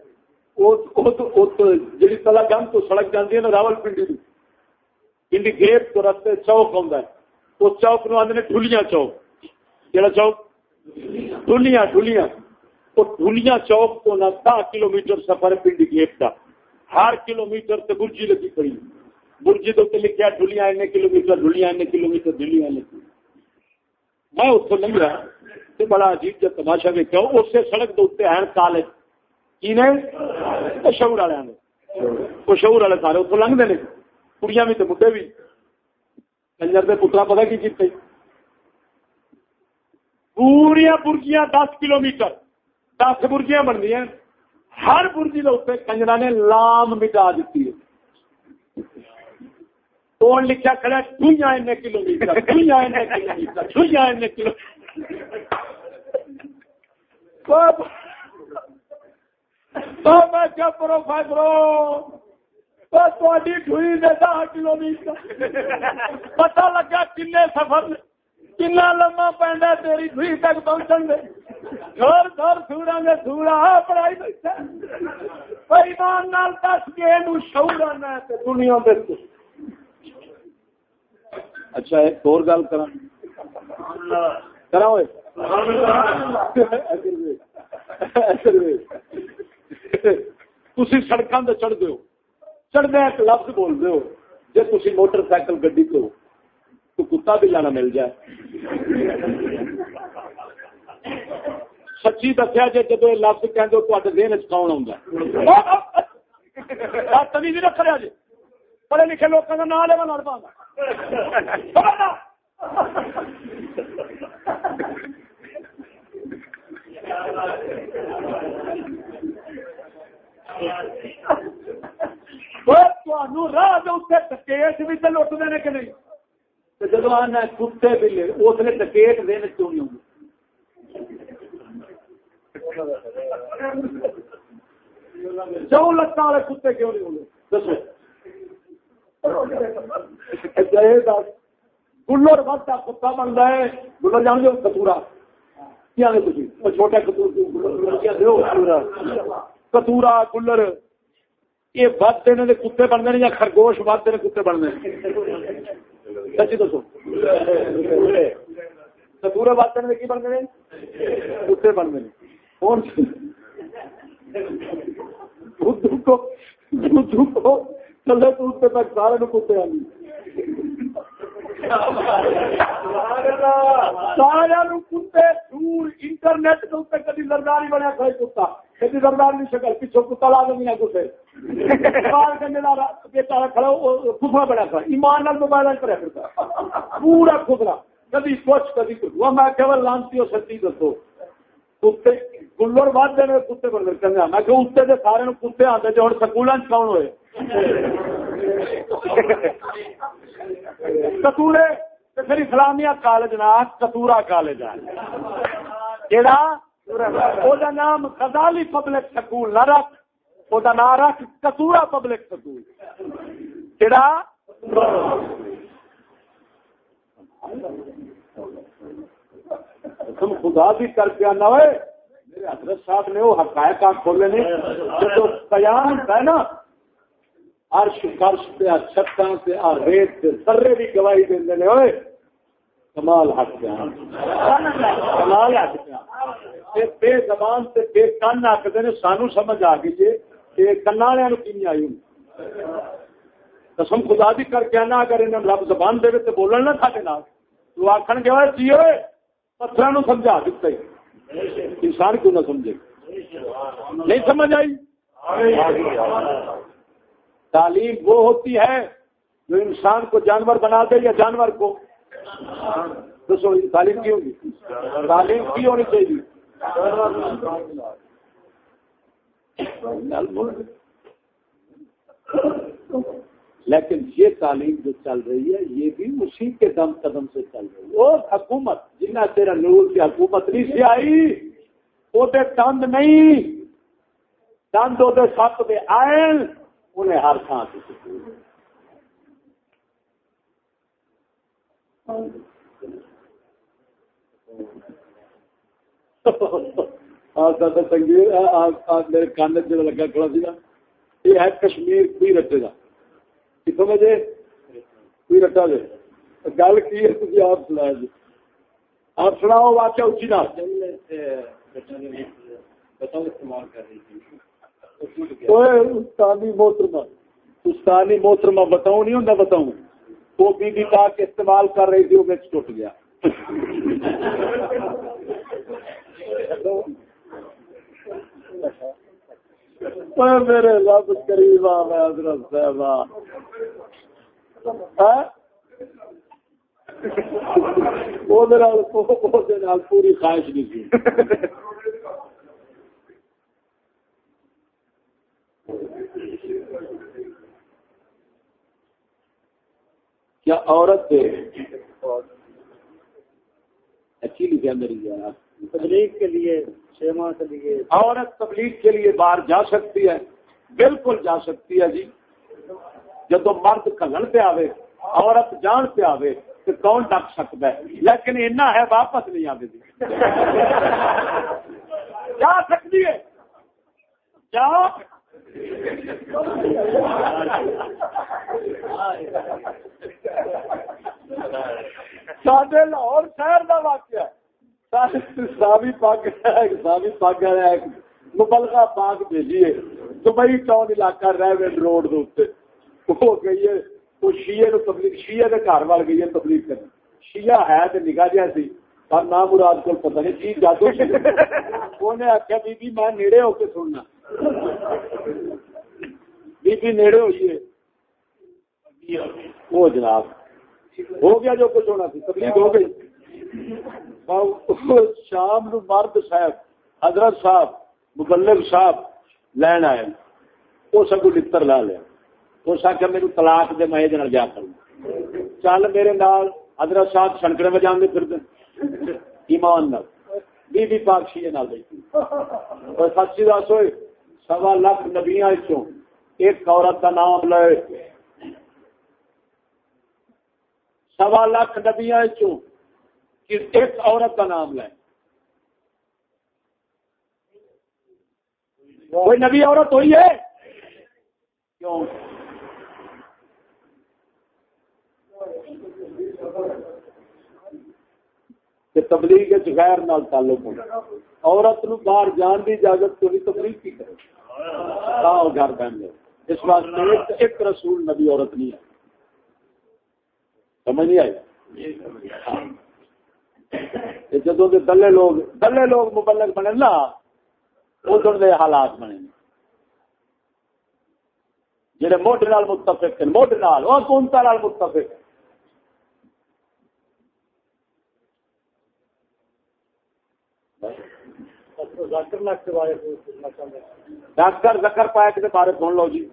جی تلا گنگ تو سڑک جاتی ہے نا، راول پنڈی پنڈی کھیت تو رستے چوک آتا ہے۔ اس چوک نو آدھے ٹھلیاں چوک۔ کہڑا چوک؟ ٹھلیاں ٹھلیاں تو ڈھولیا چوک تو نہ دہ کلو میٹر سفر پنڈ گیٹ کا ہر کلو میٹر سے برجی لگی پڑی۔ برجی تو لکھا ڈھولیا این کلو میٹر ڈھولیا این کلو میٹر ڈھولیا میں اتوں نہیں رہا تو بڑا عجیب جب تماشا دیکھا اسے سڑک کے اتنے ہیں کالج کی نے؟ شعور والے نے وہ شعور والے سارے اتوں لنگتے ہیں کڑیاں بھی تو مدے بھی۔ کنجر کے پترا پتا کی چیز پوریا برجیاں دس کلو میٹر دس برجیاں بن گیا ہر برجی کے اتنے کنجرا نے لام مٹا دیتی ہے۔ کون لکھا کھڑا چھوئیاں این کلو میٹر چھوئیاں این کلو میٹر چھوئیاں این کلو تو میں کیا پرو فائدرو کلو میٹر پتا لگا کن سفر کنا لما پہنتا تیری ڈوئی تک پہنچن دے۔ گھر گھر سورا نے سورا پڑھائی ایمان نال دس کے شعور آنا دنیا اچھا ایک اور گل کرا کرا تھی سڑکوں سے چڑھ دو چڑھنے ایک لفظ بول دو جی تھی موٹر سائیکل گڈی تو تو کتا بھی لانا مل جائے۔ سچی دسیا جی جب یہ لفظ کہہ کہ تے دن چون آمی بھی رکھ رہا جی پڑھے لکھے لوگوں کا نام لے لڑ پا راہ ٹکیٹ بھی تو لٹ دے کہ نہیں جب آنا کتے بلے اس نے ٹکیٹ دن کیوں نہیں ہوں جو لگتا والے کتے کیوں نہیں ہوں دسو گلر وقت کتا بنتا ہے گلر جان دو کتورا کیا چھوٹا کتورا گلر یہ بد دن کتے بنتے ہیں یا خرگوش بد دن کتے بنتے ہیں؟ سچی دسو۔ کتورے بد دن کی بنتے ہیں؟ کتے بنتے ہیں۔ کون؟ کو چلے تو اس تک سارے نو کتے آئی سارا کتے دور انٹرنیٹ کے اتنے کدی سرداری بنیا کھائی کتا کدی سردار کی شکل پیچھو کتا لا دیں کتے خسرا بڑا تھا ایمان نال موبائل کرا کرتا پورا خسرا کدی کچھ کدی کچھ۔ وہ میں کیول لانتی ہوں سچی دسو۔ کتے گلر بد دے کتے بن چنگا میں کہ اتنے کے سارے کتے آتے جو ہوں سکول کون ہوئے۔ کتورے پھر اسلامیہ کالج نا کتورا کالج ہے جہاں نام خزالی پبلک سکول نہ رکھ وہ نام رکھ کتورا پبلک سکول۔ کہڑا تم خدا بھی کر کے آنا ہوئے۔ میرے حضرت صاحب نے وہ حقائق کھولے نے جو بیان ہے نا۔ عرش فرش سے چھتاں سے ریت سے سرے بھی گواہی دیں دے ہوئے۔ کمال حق بیان کمال حق بیان بے زبان سے بے کن آخر نے، سانو سمجھ آ گئی جی کہ کنا والے کی آئی ہوں؟ قسم خدا بھی کر کے آنا، اگر انہیں رب زبان دے تو بولن نہ سارے تھا تو آخر گیا جی ہوئے پتھر سمجھا دیتا ہی انسان کیوں نہ سمجھے؟ نہیں سمجھ آئی؟ تعلیم وہ ہوتی ہے جو انسان کو جانور بنا دے یا جانور کو۔ تو سو تعلیم کی ہوگی؟ تعلیم کی ہونی چاہیے۔ لیکن یہ تعلیم جو چل رہی ہے، یہ بھی اسی کے دم قدم سے چل رہی ہے۔ اور حکومت جنہیں تیرا نور کی حکومت نہیں سے آئی وہ دند نہیں۔ دند وہ سپ دے آئے انہیں ہر تھان سے میرے کان جا لگا کھڑا سا یہ ہے کشمیر کوئی رٹے گا کتوں میں جی کوئی رٹا جی گل کی ہے تھی آپ سنا جی۔ آپ سناؤ واقعہ اچھی نہ استعمال کر رہی تھی۔ استانی محترمہ۔ استانی محترمہ بتاؤں نہیں ہوں بتاؤں۔ وہ بی بی پاک استعمال کر رہی تھی، وہ میں ٹوٹ گیا۔ میرے رب قریب آ میں حضرت صاحب پوری خواہش نہیں تھی۔ کیا عورت اچھی لکھا میری تبلیغ کے لیے چھ ماہ کے لیے۔ عورت تبلیغ کے لیے باہر جا سکتی ہے۔ بالکل جا سکتی ہے جی۔ جب مرد کلن پہ آئے عورت جان پہ آئے تو کون ڈک سکتا ہے؟ لیکن اینا ہے واپس نہیں آتی جا سکتی ہے۔ جا۔ سڈے لاہور شہر کا واقعہ مبلغہ پاگ بھیجیے دبئی ٹاؤن علاقہ روڈ ہو گئی ہے وہ شیے نو تبلیغ شیے کے گھر وال گئی ہے تبلیغ کرنے شیعہ ہے تو نگاہ جہا سی پر نام مراد کو پتہ نہیں چیز جادو انہیں آخیا بی بی میں نیڑے ہو کے سننا۔ بی بی نیڑے ہوئیے وہ جناب، ہو گیا جو کچھ ہونا سی تبلیغ ہو گئی۔ شام نو مرد صاحب، حضرت صاحب، مبلغ صاحب لین آئے۔ وہ سب لڑ لا لیا۔ اس آخر میرے طلاق دے میں یہ جا کروں۔ چل میرے نال، حضرت صاحب سنکڑے میں جانے پھر ایمان نال۔ بی بی پاک شیے نال اور سچی دس ہوئے سوا لاکھ نبیاں ایک عورت کا نام لے۔ سوا لاکھ نبیاں ایک عورت کا نام لیں کوئی نبی عورت ہوئی ہے؟ کیوں؟ تبلیغ غیر نال تعلق ہونا عورت نو باہر جان کی اجازت کو نہیں تبلیغ کی کرے۔ گھر بہن لے اس واسطے ایک رسول نبی عورت نہیں ہے۔ سمجھ نہیں آئی؟ ہاں۔ جدو کے دلے لوگ دلے لوگ مبلک بنے نا، ادھر دے حالات بنے۔ جہے موٹے نال متفق موٹے نال اور کونتا نال متفق ڈاکٹر زکر پائک کے بارے سن لو جی۔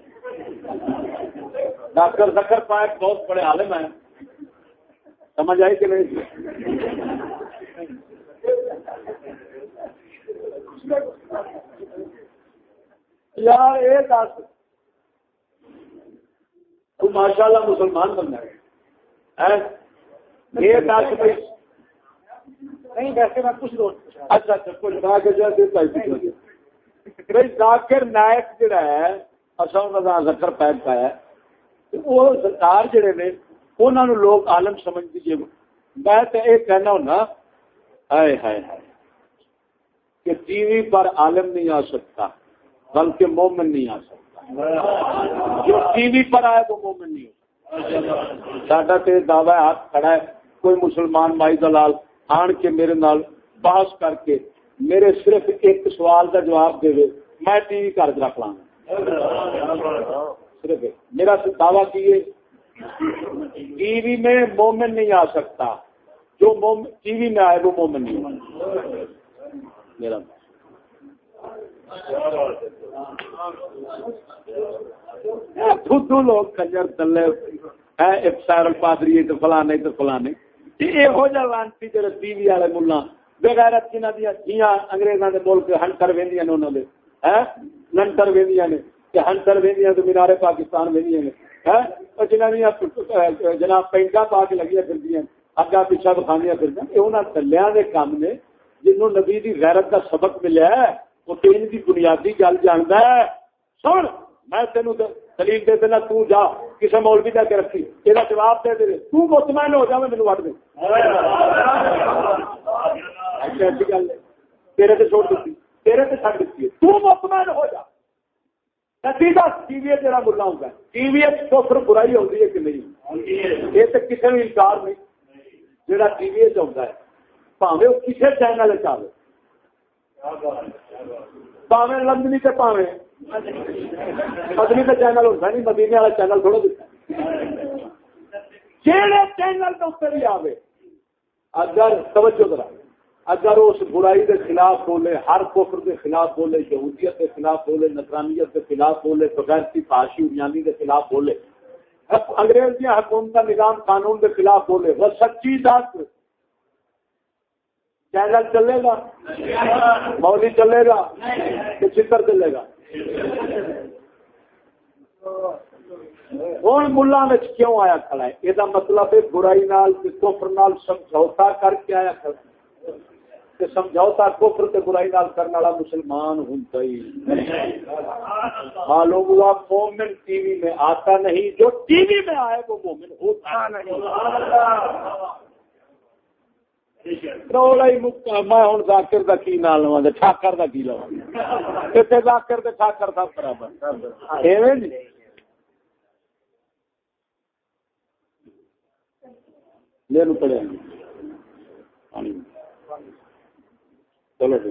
ڈاکٹر زکر پائک بہت بڑے عالم ہیں۔ سمجھ آئی کہ نہیں؟ یار یہ دس۔ تو ماشاء اللہ مسلمان بن جائے یہ دس بھائی۔ نہیں ویسے میں کچھ روز اچھا اچھا کچھ بنا کے بھائی، ذاکر نائک جڑا ہے، اصل ذکر پیک کا ہے وہ سرکار جڑے نے انہوں نے لوگ عالم سمجھ دیجیے میں تو یہ کہنا ہونا، ہائے ہائے ہائے، کہ ٹی وی پر عالم نہیں آ سکتا، بلکہ مومن نہیں آ سکتا۔ جو ٹی وی پر آئے، وہ مومن نہیں ہو سکتا۔ ساڈا تو دعوی ہاتھ کھڑا ہے، کوئی مسلمان مائی دلال آن کے میرے نال بحث کر کے میرے صرف ایک سوال کا جواب دے میں ٹی وی کر رکھ لاں۔ صرف میرا دعوی کیے ٹی وی میں مومن نہیں آ سکتا۔ جو ٹی وی میں آئے وہ مومن نہیں۔ میرا لوگ کنجر تلے ایک سائرل پادری تو فلانے تو فلانے۔ یہ جڑے ٹی وی والے ملا۔ بغیرت جنہ دیا دیا ملک ہنٹر نے انہوں نے۔ لنٹر نے ہنٹر تو مینارے پاکستان نے۔ جنہ دیا جناب پینٹا پا کے لگیاں پھردیاں، اگا پیچھا دکھاندیاں پھردیاں یہ انہاں کام نے جنوں نبی دی غیرت کا سبق ملیا ہے، وہ تین دی بنیادی گل جانتا ہے۔ سن، میں تینوں دلیل دے دینا تو جا کسی مولوی دے کے رکھی۔ یہ جواب دے دے۔ تو مطمئن ہو جا میں مینو وڈ دے۔ ایسی گل تیرے تے چھوڑ دیتی۔ تیرے تے دیتی تو مطمئن ہو جا۔ نتیجہ ٹی وی تیرا ملا ہوگا ٹی وی کفر برائی ہوتی ہے کہ نہیں؟ یہ تو کسی انکار نہیں۔ جہاں ٹی وی چاہتا ہے پاوے وہ کسی چینل چاہے پاوے لندنی سے پاوے مدنی کا چینل ہوتا نہیں، مدینے والا چینل تھوڑا دکھتا جہے چینل کے اتنے بھی آئے اگر توجہ کرا اگر اس برائی کے خلاف بولے، ہر کفر کے خلاف بولے، یہودیت کے خلاف بولے نسرانیت کے خلاف بولے بغیر فاشی اریانی کے خلاف بولے، انگریز حکومت کا نظام قانون کے خلاف بولے، وہ سچی دس چینل چلے گا؟ مولی چلے گا؟ کہ چکر چلے گا؟ ہوں ملا کیوں آیا کھڑا ہے؟ یہ مطلب ہے برائی نال کفر نال سمجھوتا کر کے آیا کھڑا کہ سمجھوتا کفر تے برائی نال کرنے والا مسلمان ہوتا ہی معلوم ہاں، ہوا مومن ٹی وی میں آتا نہیں، جو ٹی وی میں آئے وہ مومن ہوتا نہیں۔ میں ہوں ذاکر کا کی نام لوا ٹھاکر کا کی لوا کتنے ذاکر ٹھاکر تھا برابر لے لو پڑے چلو جی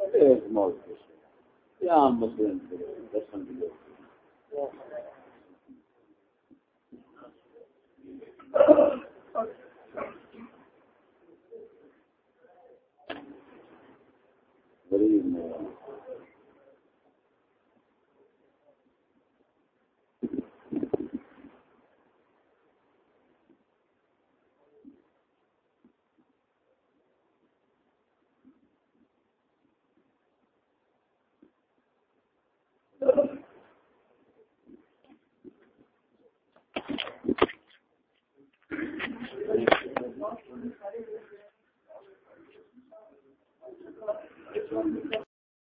بس ہماری دوستی آپ کو کرنے غریب میں السلام علیکم